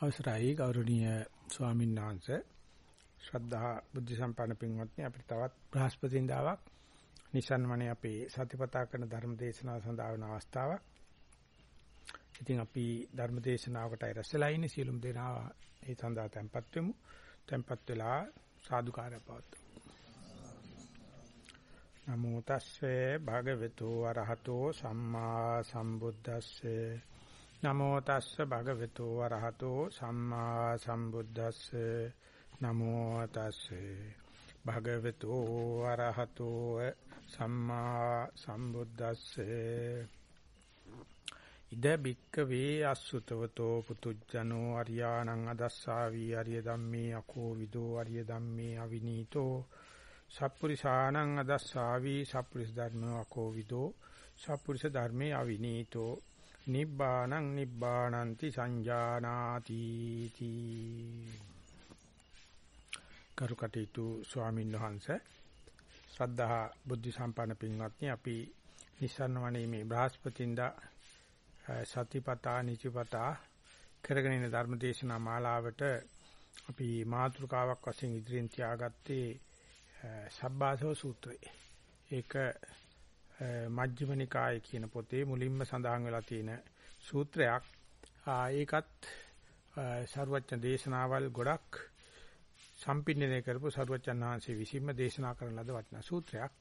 අවසරයි ගෞරවනීය ස්වාමීන් වහන්සේ ශ්‍රද්ධා බුද්ධ සම්පන්න පින්වත්නි අපිට තවත් බ්‍රහස්පතින්දාවක් නිසන්වනේ අපේ සතිපතා කරන ධර්ම දේශනාව සඳහා වන අවස්ථාවක්. ඉතින් අපි ධර්ම දේශනාවකටයි රැස්ලා ඉන්නේ සියලුම දෙනා ඒ සඳහා tempත් වෙමු. tempත් වෙලා සාදුකාරය පවත්වමු. නමෝ තස්සේ භගවතු වරහතෝ සම්මා සම්බුද්දස්සේ නමෝ තස්ස භගවතු වරහතෝ සම්මා සම්බුද්දස්සේ. නමෝ තස්සේ භගවතු වරහතෝ සම්මා සම්බුද්දස්සේ. ඉද බික්ක වේ අසුතවතෝ පුතුජනෝ අරියාණං අදස්සාවි අරිය ධම්මේ අකෝ විදෝ අරිය ධම්මේ අවිනීතෝ. සප්පුරිසාණං අදස්සාවි සප්පුරිස ධර්මෝ අකෝ විදෝ සප්පුරිස ධර්මේ අවිනීතෝ. නිබ්බාණං නිබ්බාණන්ති සංජානාති තී කරුකටීතු ස්වාමීන් වහන්සේ ශ්‍රද්ධා බුද්ධ සම්පන්න පින්වත්නි අපි නිසන්න වනේ මේ බ්‍රහස්පතින්දා සතිපතා නිචපතා කරගෙන යන ධර්මදේශනා මාලාවට අපි මාතෘකාවක් වශයෙන් ඉදිරියෙන් තියාගත්තේ සබ්බාසව සූත්‍රය. ඒක මජ්ක්‍ධිම නිකායේ කියන පොතේ මුලින්ම සඳහන් වෙලා තියෙන සූත්‍රයක්. ඒකත් සරුවච්ච දේශනාවල් ගොඩක් සම්පින්නනය කරපු සරුවච්චන් වහන්සේ විසින්ම දේශනා කරන ලද වටිනා සූත්‍රයක්.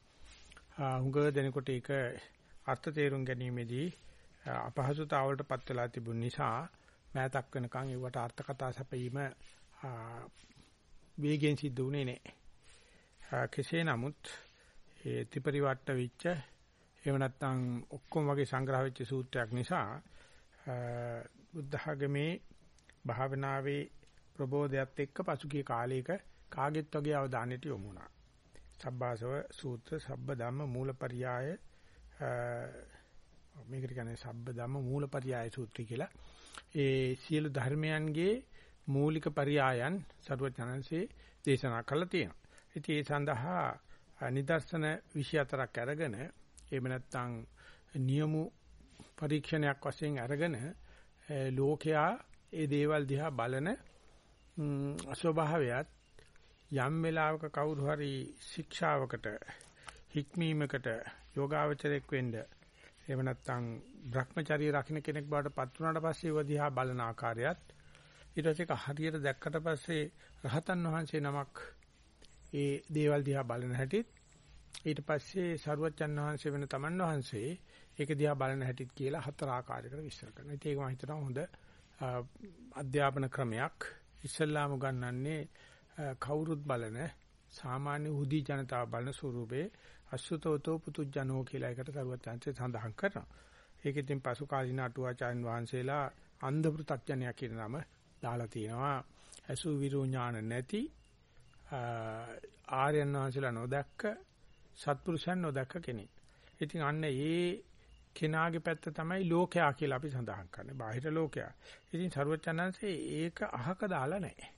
හුඟ දෙනකොට ඒක අර්ථ තේරුම් ගැනීමේදී අපහසුතාවලට පත් වෙලා තිබුණ නිසා මෑතක් වෙනකන් ඒවට අර්ථ කතා සැපීම වේගෙන් සිද්ධ වුණේ නැහැ. කෙසේ නමුත් ඒ ත්‍රිපරිවට්ට විච්ච එහෙම නැත්නම් ඔක්කොම වගේ සංග්‍රහ වෙච්ච සූත්‍රයක් නිසා බුද්ධ ආගමේ භාවනාවේ ප්‍රබෝධයත් එක්ක පසුගිය කාලයක කාගෙත් වගේ අවධානයට යොමු වුණා. සබ්බාසව සූත්‍ර සබ්බ ධම්ම මූලපරියාය මේකට කියන්නේ සබ්බ ධම්ම මූලපරියාය සූත්‍රය කියලා. ඒ සියලු ධර්මයන්ගේ මූලික පරියායන් සරුවචනන්සේ දේශනා කළා තියෙනවා. ඉතින් ඒ සඳහා නිදර්ශන 24ක් අරගෙන එහෙම නැත්නම් නියමු පරීක්ෂණයක් වශයෙන් අරගෙන ලෝකයා ඒ දේවල් දිහා බලන ස්වභාවයත් යම් වෙලාවක කවුරු හරි ශික්ෂාවකට හික්මීමකට යෝගාවචරයක් වෙන්න එහෙම නැත්නම් Brahmacharya රකින්න කෙනෙක් බවට පත් වුණාට පස්සේ වදිහා බලන ආකාරයත් ඊට පස්සේ හරියට දැක්කට පස්සේ රහතන් වහන්සේ නමක් ඒ දේවල් දිහා බලන හැටිත් ඊට පස්සේ සරුවච්චන් වහන්සේ වෙන තමන් වහන්සේ ඒක දිහා බලන හැටිත් කියලා හතර ආකාරයකට විස්තර කරනවා. ඉතින් ඒක මම හිතනවා හොඳ අධ්‍යාපන ක්‍රමයක්. ඉස්සල්ලාම ගන්නන්නේ කවුරුත් බලන සාමාන්‍ය උදි ජනතාව බලන ස්වරූපේ අසුතෝතෝ පුතුජනෝ කියලා එකට සරුවච්චන්සේ සඳහන් කරනවා. ඒක ඉතින් පසු කාලින අටුවාචාර්යන් වහන්සේලා අන්ධ පෘ탁ඥයා කියන නම දාලා තියෙනවා. අසු විරු ඥාන නැති ආර්යයන් වහන්සේලා නොදැක්ක සත්පුරුෂයන් නොදැක්ක කෙනෙක්. ඉතින් අන්න ඒ කෙනාගේ පැත්ත තමයි ලෝකයා කියලා අපි සඳහන් කරන්නේ. බාහිර ලෝකයා. ඉතින් සරුවචනන්සේ ඒක අහක දාලා නැහැ.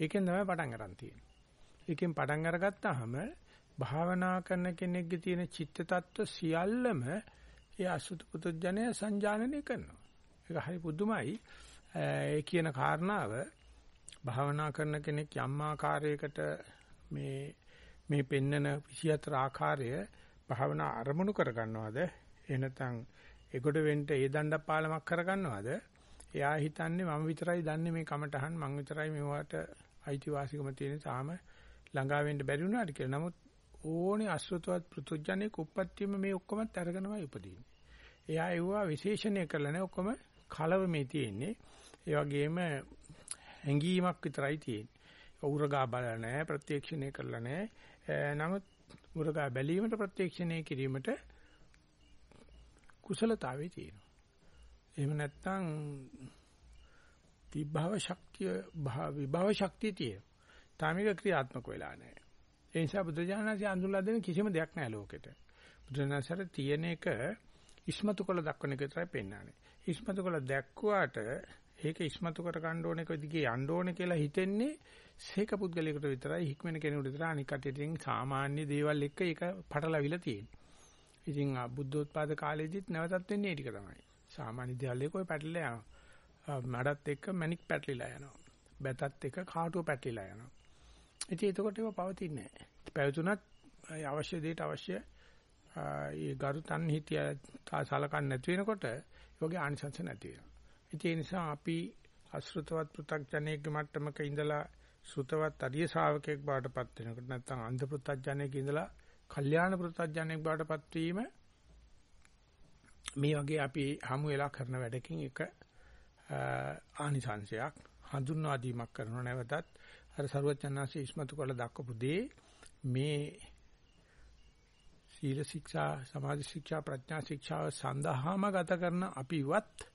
ඒකෙන් තමයි පටන් ගන්න තියෙන්නේ. ඒකෙන් පටන් අරගත්තාම භාවනා කරන කෙනෙක්ගේ තියෙන චිත්ත tattwa සියල්ලම ඒ අසුත පුදුජනය සංජානනය කරනවා. ඒක හරි පුදුමයි. ඒ කියන කාරණාව භාවනා කරන කෙනෙක් යම් ආකාරයකට මේ මේ පෙන්නන 24 ආකාරය භාවනා අරමුණු කරගන්නවද එහෙනම් ඒකට වෙන්න ඒ දණ්ඩ පාලමක් කරගන්නවද එයා හිතන්නේ මම විතරයි දන්නේ මේ කමටහන් මම විතරයි මේවට අයිතිවාසිකම තියෙන තාම ළඟා වෙන්න බැරි වුණාට කියලා. නමුත් ඕනේ අසෘතවත් පෘතුජ්ජනේ කුප්පත්තියම මේ ඔක්කොමත් අරගෙනමයි උපදින්නේ. එයා ඒවා විශේෂණය කරලා නැහැ ඔක්කොම කලව මේ තියෙන්නේ. ඒ වගේම හැඟීමක් විතරයි තියෙන්නේ. උරගා බලලා නැහැ ප්‍රත්‍යක්ෂණය කරලා නැහැ. නමුත් උරගා බැලීමට ප්‍රත්‍යක්ෂණය කිරීමට කුසලතාවේ තියෙනවා. එහෙම නැත්නම් විභව ශක්තිය විභව ශක්තිය තියෙනවා. තාමික ක්‍රියාත්මක වෙලා නැහැ. ඒ නිසා බුදුජානනාංශය අඳුල්ලා දෙන කිසිම දෙයක් නැහැ ලෝකෙට. බුදුජානනාංශර තියෙන එක ඉස්මතු කළ දක්වන එක විතරයි පෙන්වන්නේ. ඉස්මතු කළ දැක්කුවාට ඒක ඉස්මතු කර ගන්න ඕන එක දිගේ යන්න ඕන කියලා හිතෙන්නේ සීක පුද්ගලයාකට විතරයි හික්මන කෙනෙකුට විතරයි අනික් කටියෙන් සාමාන්‍ය දේවල් එක්ක ඒක පටලවිලා තියෙන්නේ. ඉතින් බුද්ධෝත්පාද කාලෙදිත් නැවතත් වෙන්නේ ඒ ටික තමයි. සාමාන්‍ය දේවල් එක්ක ඔය පැටලලා යනවා. මඩත් එක්ක මැණික් පැටලිලා යනවා. බැතත් එක්ක කාටුව පැටලිලා යනවා. ඉතින් එතකොට ඒව පවතින්නේ නැහැ. පැවතුනත් අවශ්‍ය දෙයට අවශ්‍ය ඒ ගරු තන්හිතිය සලකන්නේ නැති වෙනකොට ඒ වගේ ආනිසංස නැති වෙනවා. ඒ නිසා අපි අශෘතවත් පෘ탁ජනයෙක්ගේ මට්ටමක ඉඳලා සුතවත් අරිය ශාවකයෙක් බවට පත් වෙනකොට නැත්නම් අන්ධ පුත්ත්ජනෙක් ඉඳලා කල්යාණ පුත්ත්ජනෙක් බවට පත් වීම මේ වගේ අපි හමු වෙලා කරන වැඩකින් එක ආනිසංශයක් හඳුන්වා දීමක් කරනව. නැවතත් අර ਸਰවඥාන්සේ ඉස්මතු කළ දක්වපු දේ මේ සීල ශික්ෂා සමාධි ශික්ෂා ප්‍රඥා ශික්ෂාව සඳහාම ගත කරන අපිවත්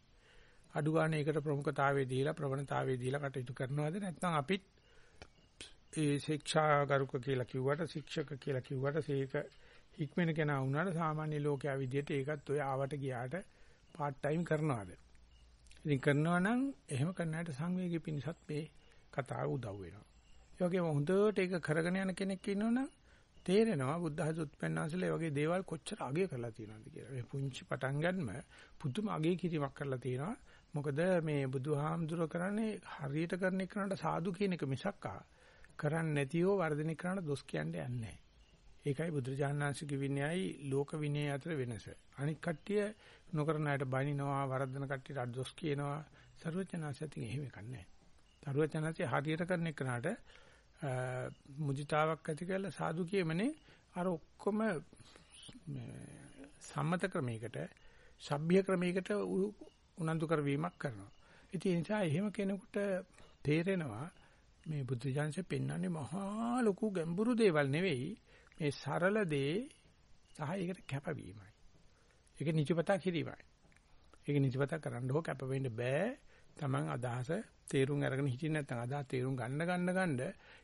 අඩු ගන්න ඒකට ප්‍රමුඛතාවය දීලා ප්‍රවණතාවය දීලා කටයුතු කරනවද? නැත්නම් අපිත් ඒ ශික්ෂාගරුක කියලා කිව්වට ශික්ෂක කියලා කිව්වට සීක හික්මෙන කෙනා වුණාට සාමාන්‍ය ලෝකයා විදිහට ඒකත් ඔය ආවට ගියාට part time කරනවාද ඉතින් කරනවා නම් එහෙම කරනාට සංවේගී පිණිසත් මේ කතාව උදව් වෙනවා. ඒ වගේම හොඳට ඒක කරගෙන යන කෙනෙක් ඉන්නවනම් තේරෙනවා බුද්ධ හසුත්පන්නාසලේ වගේ දේවල් කොච්චර අගය කරලා තියෙනවද කියලා. මේ පුංචි පටන් ගන්නම පුදුම අගය කිරීමක් කරලා තියෙනවා. මොකද මේ බුදුහාමුදුර කරන්නේ හරියට කරන එකට සාදු කියන එක මිසක් කරන්නේ නැතිව වර්ධනය කරන දොස් කියන්නේ නැහැ. ඒකයි බුදුරජාණන්සේක විනයයි ලෝක විනය අතර වෙනස. අනික් කට්ටිය නොකරන අයට බනිනවා, වරද්දන කට්ටියට අඩොස් කියනවා. සර්වඥාන්සේත් එහෙම එකක් නැහැ. සර්වඥාන්සේ හරියට කරන එකනට මුදිතාවක් ඇති කරලා සාදු කියමනේ අර ඔක්කොම සම්මත ක්‍රමයකට, සભ્ય ක්‍රමයකට උනන්දු කරවීමක් කරනවා. ඉතින් ඒ නිසා එහෙම කෙනෙකුට තේරෙනවා මේ බුද්ධ ඥානසේ පෙන්වන්නේ මහා ලොකු ගැඹුරු දේවල් නෙවෙයි මේ සරල දේ සහ ඒකට කැපවීමයි. ඒක නිජපතා කිරීමයි. ඒක නිජපතා කරන්න හෝ කැප වෙන්න බෑ. Taman අදහස තේරුම් අරගෙන හිටියේ නැත්නම් අදහස තේරුම් ගන්න ගන්න ගන්න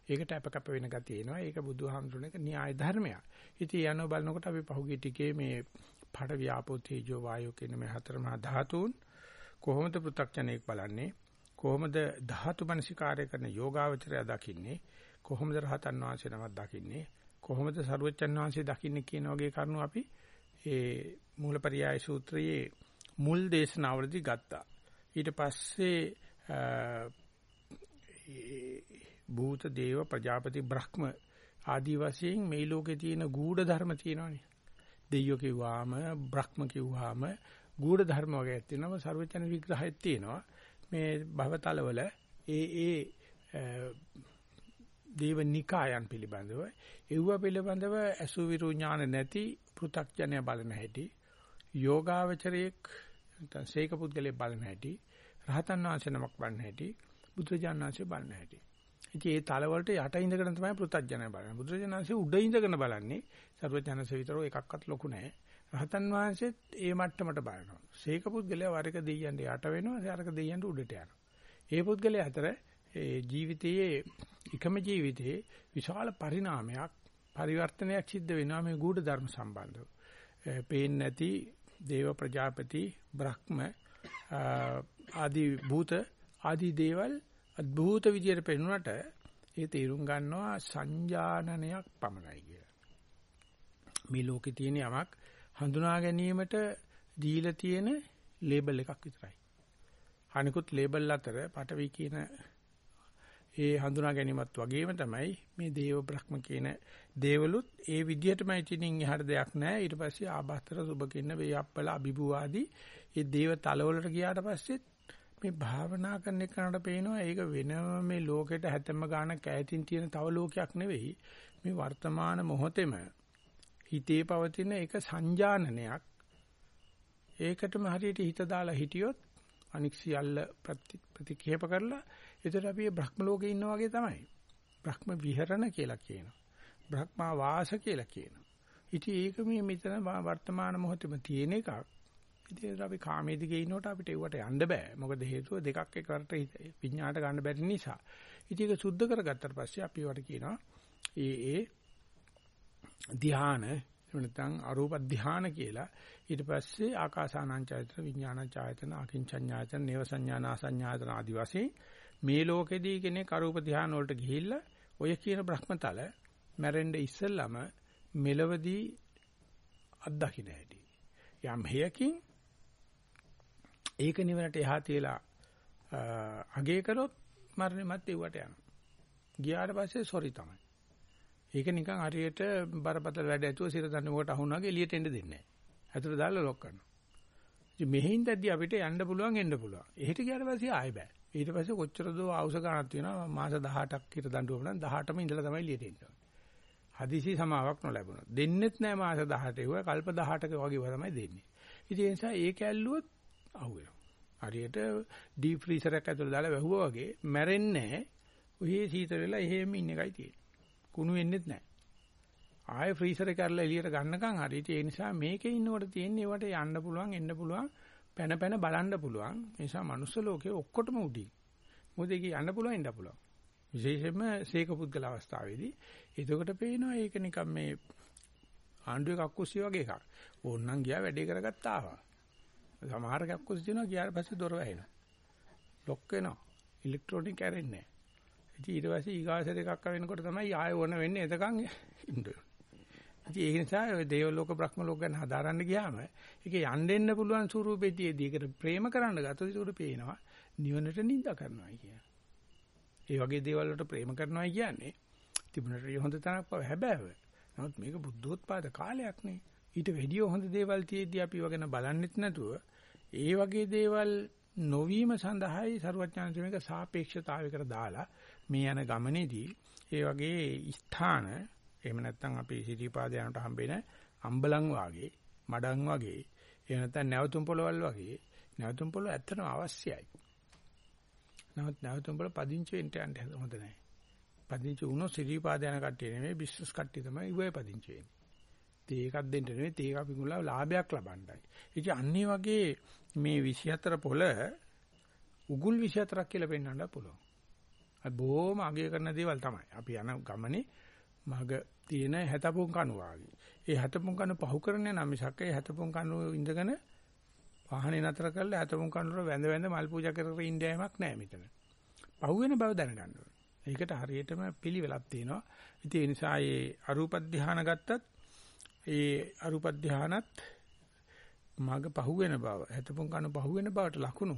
ඒකට අප කැප වෙන ගතිය එනවා. ඒක බුදුහාමුදුරනේ න්‍යාය ධර්මයක්. ඉතින් යනෝ බලනකොට අපි පහුගිය ටිකේ මේ පඩ ව්‍යාපෝ තේජෝ වායෝ කියන මේ හතර මහා ධාතුන් කොහොමද පෘථග්ජනයෙක් බලන්නේ? කොහොමද ධාතු මනසිකාරය කරන යෝගාවචරය දකින්නේ? කොහොමද රහතන් වහන්සේ නමක් දකින්නේ? කොහොමද සරුවච්චන් වහන්සේ දකින්නේ කියන වගේ කරුණු අපි ඒ මූලපරියාය සූත්‍රයේ මුල් දේශනාවලදී ගත්තා. ඊට පස්සේ භූත දේව ප්‍රජාපති බ්‍රහ්ම ආදි වශයෙන් මේ ලෝකේ තියෙන ගූඪ ධර්ම තියෙනවානේ. දෙයියෝ කිව්වාම බ්‍රහ්ම කිව්වාම ගූඪ ධර්ම වගේ තියෙනවා. සර්වචන විග්‍රහයක් තියෙනවා. මේ භවතලවල ඒ ඒ දේවනිකායන් පිළිබඳව එව්ව පිළිබඳව අසුවිරු ඥාන නැති පෘ탁ජනය බලන හැටි යෝගාවචරයේක් නැත්නම් සීක පුද්ගලයේ බලන හැටි රහතන් වහන්සේ නමක් බලන හැටි බුදුජානනාංශය බලන හැටි. ඉතින් ඒ තල වලට යට ඉඳගෙන තමයි පෘ탁ජනය බලන්නේ බුදුජානනාංශය උඩ ඉඳගෙන බලන්නේ. සර්වඥාන්සේ විතරෝ එකක්වත් ලොකු නැහැ. රහතන් වහන්සේත් ඒ මට්ටමට බලනවා සීක පුද්ගලයා වරක දෙයියන්ට යට වෙනවා අරක දෙයියන්ට උඩට යනවා ඒ පුද්ගලයා අතර ඒ ජීවිතයේ එකම ජීවිතයේ විශාල පරිණාමයක් පරිවර්තනයක් සිද්ධ වෙනවා මේ ගුඪ ධර්ම සම්බන්ධව. පේන්නේ නැති දේව ප්‍රජාපති බ්‍රහ්ම ආදී භූත ආදී දේවල් අద్භූත විදියට පෙනුනට ඒ තේරුම් ගන්නවා සංජානනයක් පමණයි කියලා. මේ ලෝකේ තියෙන යමක් හඳුනා ගැනීමට දීලා තියෙන ලේබල් එකක් විතරයි. අනිකුත් ලේබල් අතර පටවි කියන ඒ හඳුනා ගැනීමත් වගේම තමයි මේ දේව බ්‍රහ්ම කියන දේවලුත් ඒ විදිහටමයි තිනින් එහාට දෙයක් නැහැ ඊට පස්සේ ආබාස්තර සුබ කියන වේයප්පල අභිභූ ආදී ඒ දේව තලවලට ගියාට පස්සෙත් මේ භාවනා කරන එකට පේනවා ඒක වෙනම මේ ලෝකෙට හැතැම්ම ගානක් ඈතින් තියෙන තව ලෝකයක් නෙවෙයි මේ වර්තමාන මොහොතේම හිතේ පවතින එක සංජානනයක් ඒකටම හරියට හිත දාලා හිටියොත් අනික් සියල්ල ප්‍රතික්ෂේප කරලා ඒතර අපි බ්‍රහ්ම ලෝකේ ඉන්නා වගේ තමයි. බ්‍රහ්ම විහරණ කියලා කියනවා. බ්‍රහ්මා වාස කියලා කියනවා. ඉතින් ඒක මේ මෙතන වර්තමාන මොහොතේම තියෙන එකක්. ඉතින් අපි කාමයේ දිගේ ඉන්නකොට අපිට ඒවට යන්න බෑ. මොකද හේතුව දෙකක් එකකට විඤ්ඤාණයට ගන්න බැරි නිසා. ඉතින් ඒක සුද්ධ කරගත්තට පස්සේ අපි වට කියනවා ඒ ඒ ධ්‍යාන නැත්නම් අරූප ධ්‍යාන කියලා ඊට පස්සේ ආකාසානංචයතන විඥානංචයතන අකින්චඤ්ඤායතන නේව සංඥානාසඤ්ඤායතන ආදි වශයෙන් මේ ලෝකෙදී කෙනෙක් අරූප ධ්‍යාන වලට ගිහිල්ලා ඔය කියන බ්‍රහ්මතල මැරෙන්න ඉස්සෙල්ලම මෙලවදී අත්දකින්න හැටි. යම් හේයකින් ඒක නිවනට එහා තියලා අගේ කරොත් මරණය මත් ඒවට යනවා. ගියාට පස්සේ සොරි තමයි. ඒක නිකන් හරියට බරපතල වැඩ ඇතුව සිර දන්නකොට අහුණාගේ එළියට එන්න දෙන්නේ නැහැ. අතට දාලා ලොක් කරනවා. ඉතින් මෙහෙන් දැද්දි අපිට යන්න පුළුවන් එන්න පුළුවන්. එහෙට ගියාට පස්සේ ආයෙ බෑ. ඊට පස්සේ කොච්චර දෝ ආවුස ගන්නක් තියෙනවා මාස 18ක් විතර දඬුවම නම් 18ම ඉඳලා තමයි එළියට එන්නේ. හදිසි සමාවක් නොලැබුණා. දෙන්නෙත් නෑ මාස 18 ඒවා කල්ප 18ක වගේ තමයි දෙන්නේ. ඉතින් ඒ නිසා ඒක ඇල්ලුවොත් අහුවෙනවා. හරියට ඩීප් ෆ්‍රීසර් එකක් ඇතුළේ දාලා වැහුවා වගේ මැරෙන්නේ නැහැ. ඔහේ සීතල වෙලා එහෙම ඉන්න එකයි තියෙන්නේ. කුණු වෙන්නෙත් නැහැ. ආයෙ ෆ්‍රීසර් එක කරලා එළියට ගන්නකම් හරි. ඒ නිසා මේකේ ඉන්නකොට තියෙන්නේ ඒවට යන්න පුළුවන්, එන්න පුළුවන්, පැන පැන බලන්න පුළුවන්. ඒ නිසා මනුස්ස ලෝකේ ඔක්කොටම උඩින්. මොකද ඒක යන්න පුළුවන්, ඉන්න පුළුවන්. විශේෂයෙන්ම සීක පුද්ගල අවස්ථාවේදී එතකොට පේනවා ඒක නිකන් මේ ආණ්ඩුවේ කක්කුස්සි වගේ එකක්. ඕන්නම් ගියා වැඩේ කරගත්තා ආවා. සමහර කක්කුස්සි දිනවා ගියාට පස්සේ දොර වැහෙනවා. ලොක් වෙනවා. ඉලෙක්ට්‍රොනික කැරෙන්නේ නැහැ. ඉතින් ඊට පස්සේ ඊගාසර එකක් වෙනකොට තමයි ආයෙ ඕන වෙන්නේ එතකන් ඉන්න. ඉතින් ඒ නිසා ඔය දේව ලෝක බ්‍රහ්ම ලෝක ගැන හදාරන්න ගියාම ඒක යන්න එන්න පුළුවන් ස්වරූපෙදීදී ඒකට ප්‍රේම කරන්න ගත්තොත් ඒක පේනවා නිවනට නිඳා කරනවා කියන්නේ. ඒ වගේ දේවල් වලට ප්‍රේම කරනවා කියන්නේ තිබුණට හොඳ තැනක් බව හැබෑව. නමුත් මේක බුද්ධෝත්පාද කාලයක් නේ. ඊට වැඩිය හොඳ දේවල් තියෙද්දි අපි වගේන බලන්නෙත් නැතුව ඒ වගේ දේවල් නොවීම සඳහායි ਸਰවඥාන්ත මේක සාපේක්ෂතාවයකට දාලා මේ යන ගමනේදී ඒ වගේ ස්ථාන එහෙම නැත්නම් අපි සිටිපාද යනට හම්බෙන අම්බලන් වාගේ මඩන් වගේ එහෙම නැත්නම් නැවතුම් පොළවල් වගේ නැවතුම් පොළව ඇත්තටම අවශ්‍යයි. නමුත් නැවතුම් පොළව පදිංචි වෙන්න යන්න හොඳ නැහැ. පදිංචි වුණොත් සිටිපාද යන කට්ටිය නෙමෙයි බිස්නස් කට්ටිය තමයි ඉුවේ පදිංචි වෙන්නේ. තේකක් දෙන්න නෙමෙයි තේක අපි මුලා ලාභයක් ලබන්නයි. ඉතින් අන්නේ වගේ මේ 24 පොළ උගුල් 24ක් කියලා පෙන්වන්න පුළුවන්. අය බොහොම අගය කරන දේවල් තමයි. අපි යන ගමනේ මග තියෙන හැතපොන් කණු වාගේ. ඒ හැතපොන් කණු පහු කරන්නේ නම් මිසක් ඒ හැතපොන් කණු ඉඳගෙන වාහනේ නතර කරලා හැතපොන් කණු වල වැඳ වැඳ මල් පූජා කරගෙන ඉන්න යමක් නැහැ මෙතන. පහු වෙන බව දැනගන්න ඕනේ. ඒකට හරියටම පිළිවෙලක් තියෙනවා. ඉතින් ඒ නිසා මේ අරූප ධානය ගත්තත් ඒ අරූප ධානත් මග පහුවෙන බව, හැතපොන් කන පහුවෙන බවට ලකුණු.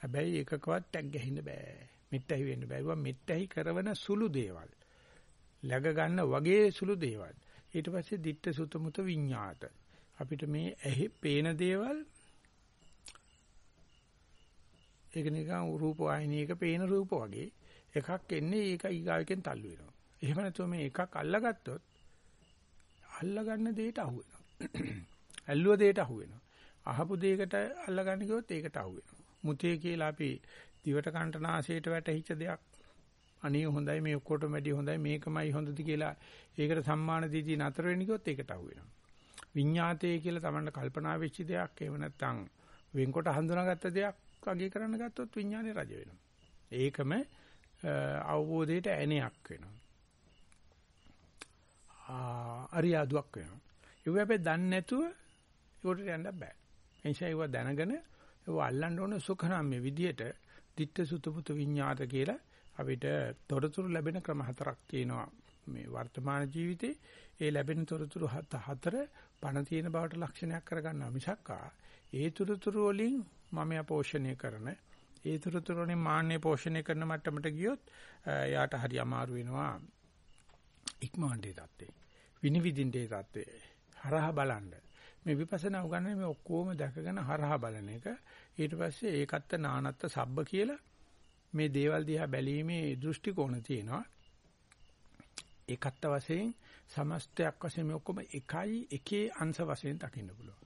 හැබැයි එකකවත් ටැග් ගහින්න බෑ. මෙට්ටහි වෙන්න බෑ. ඒවා මෙට්ටහි කරන සුළු දේවල්. läග ගන්න වගේ සුළු දේවල්. ඊට පස්සේ ditta sutamuta විඤ්ඤාත. අපිට මේ ඇහි පේන දේවල් ඒක නිකන් රූප වාහිනියක පේන රූප වගේ එකක් එන්නේ ඒක ඊගාවකින් තල්ලු වෙනවා. එහෙම නැත්නම් මේ එකක් අල්ලගත්තොත් අල්ලගන්න දෙයට අහු වෙනවා. ඇල්ලුව දෙයට අහු වෙනවා. අහපු දෙයකට අල්ලගන්න ගියොත් ඒකට අහු වෙනවා. මුතේ කියලා අපි දිවට කන්ටනාසයට වැටහිච්ච දෙයක් අනේ හොඳයි මේ ඔක්කොටම වැඩි හොඳයි මේකමයි හොඳද කියලා ඒකට සම්මාන දීදී නතර වෙන්න ගියොත් ඒකට අහු වෙනවා. විඤ්ඤාතය කියලා Tamanne කල්පනා වෙච්ච දෙයක් එහෙම නැත්නම් වෙන්කොට හඳුනාගත්ත දෙයක් අගේ කරන්න ගත්තොත් විඤ්ඤාණය රජ වෙනවා. ඒකම අවබෝධයට ඇණයක් වෙනවා. අරියාදුවක් වෙනවා. ඒව අපි දන්නේ නැතුව ඒකට යන්න බෑ. එනිසා ඒව දැනගෙන ඒව අල්ලන්න ඕන සුඛනාම්‍ය විදියට ditta sutaput විඤ්ඤාත කියලා අපිට තොරතුරු ලැබෙන ක්‍රම හතරක් තියෙනවා. මේ වර්තමාන ජීවිතේ ඒ ලැබෙන තොරතුරු හතර පණ තියෙන බවට ලක්ෂණයක් කරගන්නවා මිසක්කා ඒ තොරතුරු වලින් මම පෝෂණය කරන ඒ තොරතුරු වලින් මාන්නේ පෝෂණය කරන මට්ටමට ගියොත් එයාට හරි අමාරු වෙනවා. ඉක්මවන්නේ தත්තේ. විනිවිදින්නේ தත්තේ. හරහා බලන්න. මේ විපස්සනා උගන්වන්නේ මේ ඔක්කොම දැකගෙන හරහා බලන එක. ඊට පස්සේ ඒකත්ත නානත්ත සබ්බ කියලා මේ දේවල් දිහා බැලීමේ දෘෂ්ටි කෝණ තියෙනවා ඒකත්ත වශයෙන් සමස්තයක් වශයෙන් මේ ඔක්කොම එකයි එකේ අංශ වශයෙන් දකින්න පුළුවන්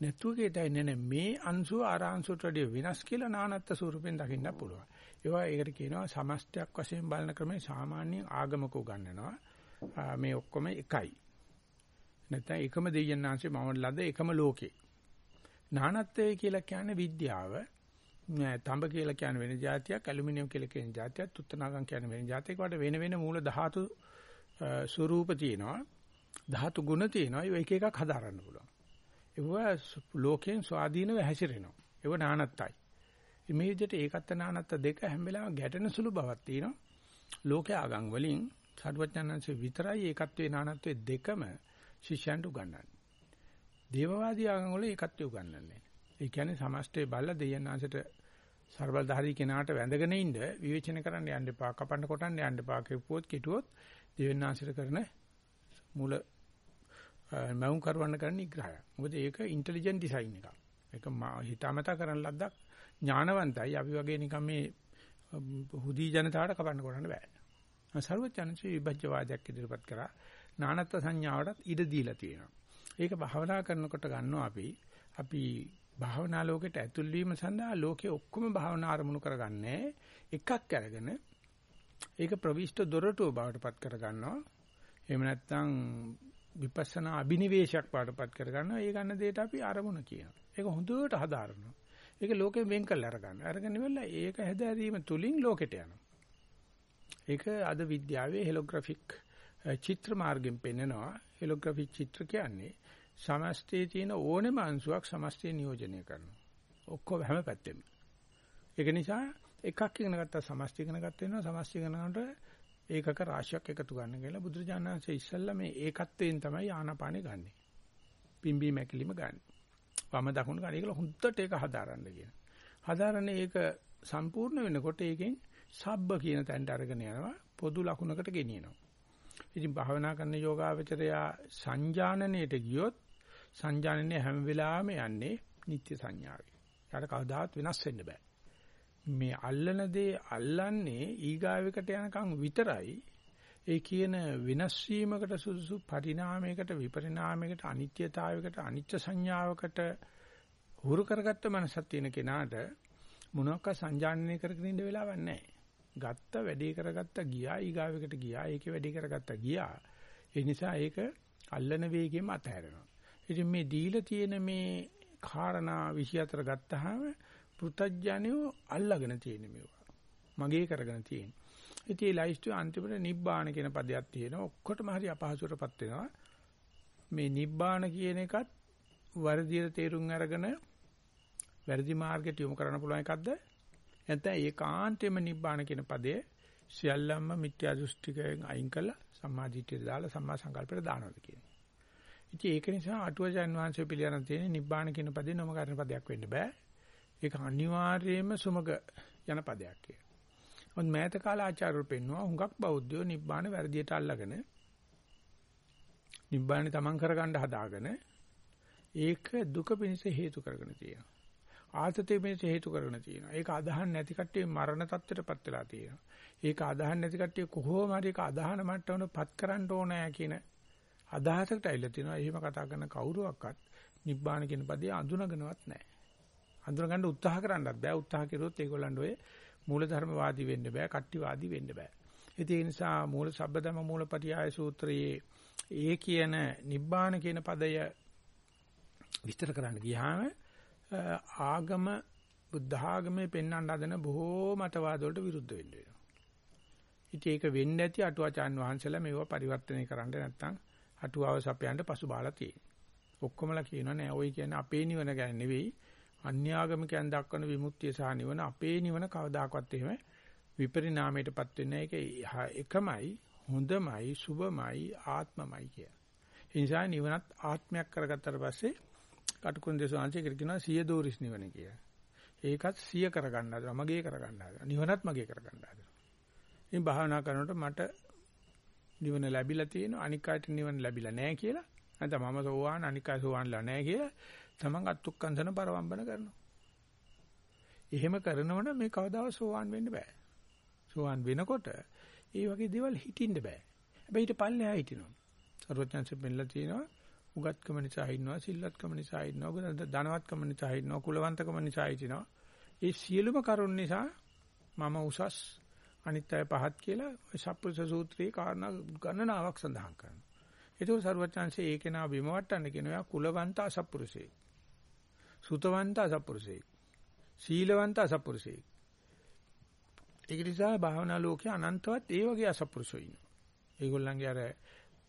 නැතුව කියතයි මේ අංශුව ආරාංශුවට වඩා වෙනස් කියලා නානත්ත ස්වරූපෙන් දකින්න පුළුවන් ඒවා ඒකට කියනවා සමස්තයක් වශයෙන් බලන ක්‍රමේ සාමාන්‍ය ආගමක උගන්වනවා මේ ඔක්කොම එකයි. නැත්නම් එකම දෙයයන්ාංශේ මම ලද එකම ලෝකේ. නානත්වය කියලා කියන්නේ විද්‍යාව. තඹ කියලා කියන්නේ වෙන જાතියක්, ඇලුමිනියම් කියලා කියන જાතියක්, තුත්තනාගම් කියන්නේ වෙන જાතියක්. වට වෙන වෙන මූල ධාතු ස්වરૂප තියෙනවා. ධාතු ගුණ තියෙනවා. ඒක එක එකක් හදාරන්න පුළුවන්. ඒවා ලෝකයෙන් ස්වාධීනව හැසිරෙනවා. ඒවා නානත්තයි. මේ විදිහට ඒකත් නානත්ත දෙක හැම වෙලාවෙම ගැටෙන සුළු බවක් තියෙනවා. ලෝකාගම් වලින් සාරවත්ඥාන්සේ විතරයි ඒකත්වේ නානත්වයේ දෙකම ශිෂ්‍යයන්ට උගන්වන්නේ. දේවවාදී ආගම් වල ඒකත්වය උගන්වන්නේ. ඒ කියන්නේ සමස්තේ බල්ල දෙයන්නාසට ਸਰබලධාරී කෙනාට වැඳගෙන ඉන්න විවේචන කරන්න යන්න එපා. කපන්න කොටන්න යන්න එපා. කිව්වොත් කිටුවොත් දෙවෙනාසිර කරන මූල මවුන් කරවන්න කරන නිග්‍රහය. මොකද ඒක ඉන්ටෙලිජන්ට් ඩිසයින් එකක්. ඒක හිතාමතා කරන ලද්දක් ඥානවන්තයි. අපි වගේ නිකන් මේ හුදී ජනතාවට කපන්න කොටන්න බෑ. සර්වඥාන්සේ විභජ්‍යවාදයක් ඉදිරිපත් කරා නානත්ව සංඥාවටත් ඉඩ දීලා තියෙනවා. ඒක භාවනා කරනකොට ගන්නවා අපි අපි භාවනා ලෝකෙට ඇතුල් වීම සඳහා ලෝකේ ඔක්කොම භාවනා අරමුණු කරගන්නේ එකක් අරගෙන ඒක ප්‍රවිෂ්ඨ දොරටුව බවට පත් කරගන්නවා. එහෙම නැත්නම් විපස්සනා අභිනිවේෂයක් බවටපත් කරගන්නවා. ඒ ගන්න දෙයට අපි අරමුණ කියනවා. ඒක හොඳට හදාරනවා. ඒක ලෝකෙන් වෙන් කරලා අරගන්න. අරගෙන ඉවරලා ඒක හැදෑරීම තුලින් ලෝකෙට යනවා. ඒක අද විද්‍යාවේ හෙලෝග්‍රැෆික් චිත්‍ර මාර්ගෙන් පෙන්නනවා. හෙලෝග්‍රැෆික් චිත්‍ර කියන්නේ සමස්තයේ තියෙන ඕනෙම අංශුවක් සමස්තය නියෝජනය කරනවා. ඔක්කොම හැම පැත්තෙම. ඒක නිසා එකක් ඉගෙන ගත්තා සමස්තය ඉගෙන ගත්ත වෙනවා සමස්තය ඉගෙන ගන්නකොට ඒකක රාශියක් එකතු ගන්න කියලා බුදුරජාණන් වහන්සේ ඉස්සල්ලා මේ ඒකත්වයෙන් තමයි ආනාපානෙ ගන්නෙ. පිම්බි මැකිලිම ගන්න. වම දකුණු ගන්න. ඒක හොඳට ඒක හදාරන්න කියන. හදාරන්නේ ඒක සම්පූර්ණ වෙනකොට ඒකෙන් සබ්බ කියන තැනට අරගෙන යනවා පොදු ලකුණකට ගෙනියනවා. ඉතින් භාවනා කරන යෝගාවචරයා සංජානනයට ගියොත් සංජානනයේ හැම වෙලාවෙම යන්නේ නිත්‍ය සංඥාවේ. යාට කවදාවත් වෙනස් වෙන්න බෑ. මේ අල්ලන දේ අල්ලන්නේ ඊගාවෙකට යනකම් විතරයි. ඒ කියන වෙනස් වීමකට සුදුසු පරිණාමයකට විපරිණාමයකට අනිත්‍යතාවයකට අනිච්ච සංඥාවකට හුරු කරගත්ත මනසක් තියෙන කෙනාට මොනවාක සංජානනය කරගෙන ඉන්න වෙලාවක් නැහැ. ගත්ත වැඩේ කරගත්ත ගියා ඊගාවෙකට ගියා ඒකේ වැඩේ කරගත්ත ගියා. ඒ නිසා ඒක අල්ලන වේගෙම අතහැරෙනවා. ඉතින් මේ දීලා තියෙන මේ කාරණා 24 ගත්තාම පෘතජ්ජනියෝ අල්ලගෙන තියෙන මේවා. මගේ කරගෙන තියෙන. ඉතින් මේ ලයිස්ට් අන්තිමට නිබ්බාන කියන පදයක් තියෙනවා. ඔක්කොටම හරි අපහසුරපත් වෙනවා. මේ නිබ්බාන කියන එකත් වර්ධියට තේරුම් අරගෙන වැරදි මාර්ගයට යොමු කරන්න පුළුවන් එකක්ද? නැත්නම් ඒකාන්තයෙන්ම නිබ්බාන කියන පදයේ සියල්ලම මිත්‍යා දෘෂ්ටිකයෙන් අයින් කළා සම්මාදිටියට දාලා සම්මා සංකල්පයට දානවාද කියන්නේ. ඉතින් ඒක නිසා අටුවජන් වහන්සේ පිළිගන්න තියෙන නිබ්බාන කියන පදේ නම කරන පදයක් වෙන්න බෑ. ඒක අනිවාර්යයෙන්ම සුමග යන පදයක් කියලා. මොන් මෑත කාල ආචාර්යවරු පෙන්නවා හුඟක් බෞද්ධයෝ නිබ්බාන වැරදියට අල්ලගෙන නිබ්බානේ තමන් කරගන්න හදාගෙන ඒක දුක පිණිස හේතු කරගෙන තියෙනවා. ආතතිය පිණිස හේතු කරගෙන තියෙනවා. ඒක අදහන් නැති කට්ටිය මරණ තත්ත්වයටපත් වෙලා තියෙනවා. ඒක අදහන් නැති කට්ටිය කොහොම හරි ඒක අදහන මට්ටමකටපත් කරන්න ඕනෑ කියන අදහසකට ඇවිල්ලා තියෙනවා. එහෙම කතා කරන කවුරුවක්වත් නිබ්බාන කියන පදේ අඳුනගනවත් නැහැ. අඳුනගන්න උත්සාහ කරන්නත් බෑ. උත්සාහ කළොත් ඒගොල්ලන්ට ඔය මූලධර්මවාදී වෙන්න බෑ, කට්ටිවාදී වෙන්න බෑ. ඒ නිසා මූල සබ්බදම මූලපටිආය සූත්‍රයේ ඒ කියන නිබ්බාන කියන පදය විස්තර කරන්න ගියාම ආගම බුද්ධ ආගමේ පෙන්වන්න හදන බොහෝ මතවාද වලට විරුද්ධ වෙන්න වෙනවා. ඉතින් ඒක වෙන්නේ නැති අටුවාචාන් වහන්සේලා මේව පරිවර්තනය කරන්න නැත්නම් අටුවාව සපයන්න පසුබාලා තියෙනවා. ඔක්කොමලා කියනවා නෑ ඔය කියන්නේ අපේ නිවන ගැන නෙවෙයි අන්‍යාගමිකයන් දක්වන විමුක්තිය සහ නිවන අපේ නිවන කවදාකවත් එහෙම විපරිණාමයටපත් වෙන්නේ ඒක එකමයි හොඳමයි සුබමයි ආත්මමයි කිය. ඒ නිසා නිවනත් ආත්මයක් කරගත්තට පස්සේ කටුකුරුන් දේශාංශය කියනවා සිය දෝරිස් නිවන කියලා. ඒකත් සිය කරගන්න හදනවා මගේ කරගන්න හදනවා. නිවනත් මගේ කරගන්න හදනවා. ඉතින් භාවනා කරනකොට මට නිවන ලැබිලා තියෙනවා අනික් අයට නිවන ලැබිලා නැහැ කියලා. නැත්නම් මම සෝවාන් අනික් අය සෝවාන්ලා නැහැ කියලා තමන් අත්ුක්කන්සන පරවම්බන කරනවා. එහෙම කරනවනම් මේ කවදාවත් සෝවාන් වෙන්න බෑ. සෝවාන් වෙනකොට ඒ වගේ දේවල් හිතින්න බෑ. හැබැයි ඊට පල්ලෙහා හිටිනවා. සර්වඥාන්සේ පෙන්ලා තියෙනවා උගත්කම නිසා ඉන්නවා, සිල්වත්කම නිසා ඉන්නවා, ධනවත්කම නිසා ඉන්නවා, කුලවන්තකම නිසා ඉන්නවා. ඒ සියලුම කරුණ නිසා මම උසස් අනිත් අය පහත් කියලා ඔය සප්පුරුෂ සූත්‍රයේ කාරණා ගණනාවක් සඳහන් කරනවා. ඒක සර්වඥාන්සේ ඒක නා බිම වට්ටන්න කියනවා කුලවන්ත අසප්පුරුෂේ. සුතවන්ත අසප්පුරුෂේ. සීලවන්ත අසප්පුරුෂේ. ඒක නිසා භාවනා ලෝකේ අනන්තවත් ඒ වගේ අසප්පුරුෂෝ ඉන්නවා. ඒගොල්ලන්ගේ අර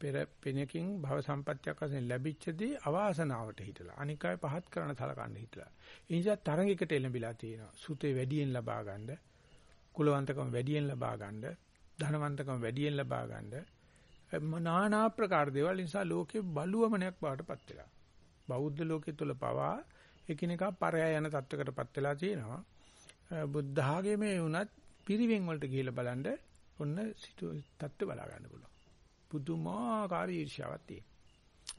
පෙර පෙනකින් භව සම්පත්තියක් වශයෙන් ලැබිච්චදී අවාසනාවට හිටලා අනික් අය පහත් කරන සලකන්න හිටලා. ඒ නිසා තරඟයකට එළඹිලා තියෙනවා. සුතේ වැඩියෙන් ලබා ගන්න, කුලවන්තකම වැඩියෙන් ලබා ගන්න, ධනවන්තකම වැඩියෙන් ලබා ගන්න নানা ආකාර දේවල් නිසා ලෝකේ බලුවමනයක් බවටපත් වෙලා. බෞද්ධ ලෝකයේ තුල පවා එකිනෙකා පරයා යන තත්වයකටපත් වෙලා තියෙනවා. බුද්ධ ආගමේ වුණත් පිරිවෙන් වලට ගිහිල්ලා බලන්න ඔන්න සිතු තත්ත්ව බලා ගන්න පුළුවන්. පුදුමාකාර ඊර්ෂ්‍යාවක් තියෙනවා.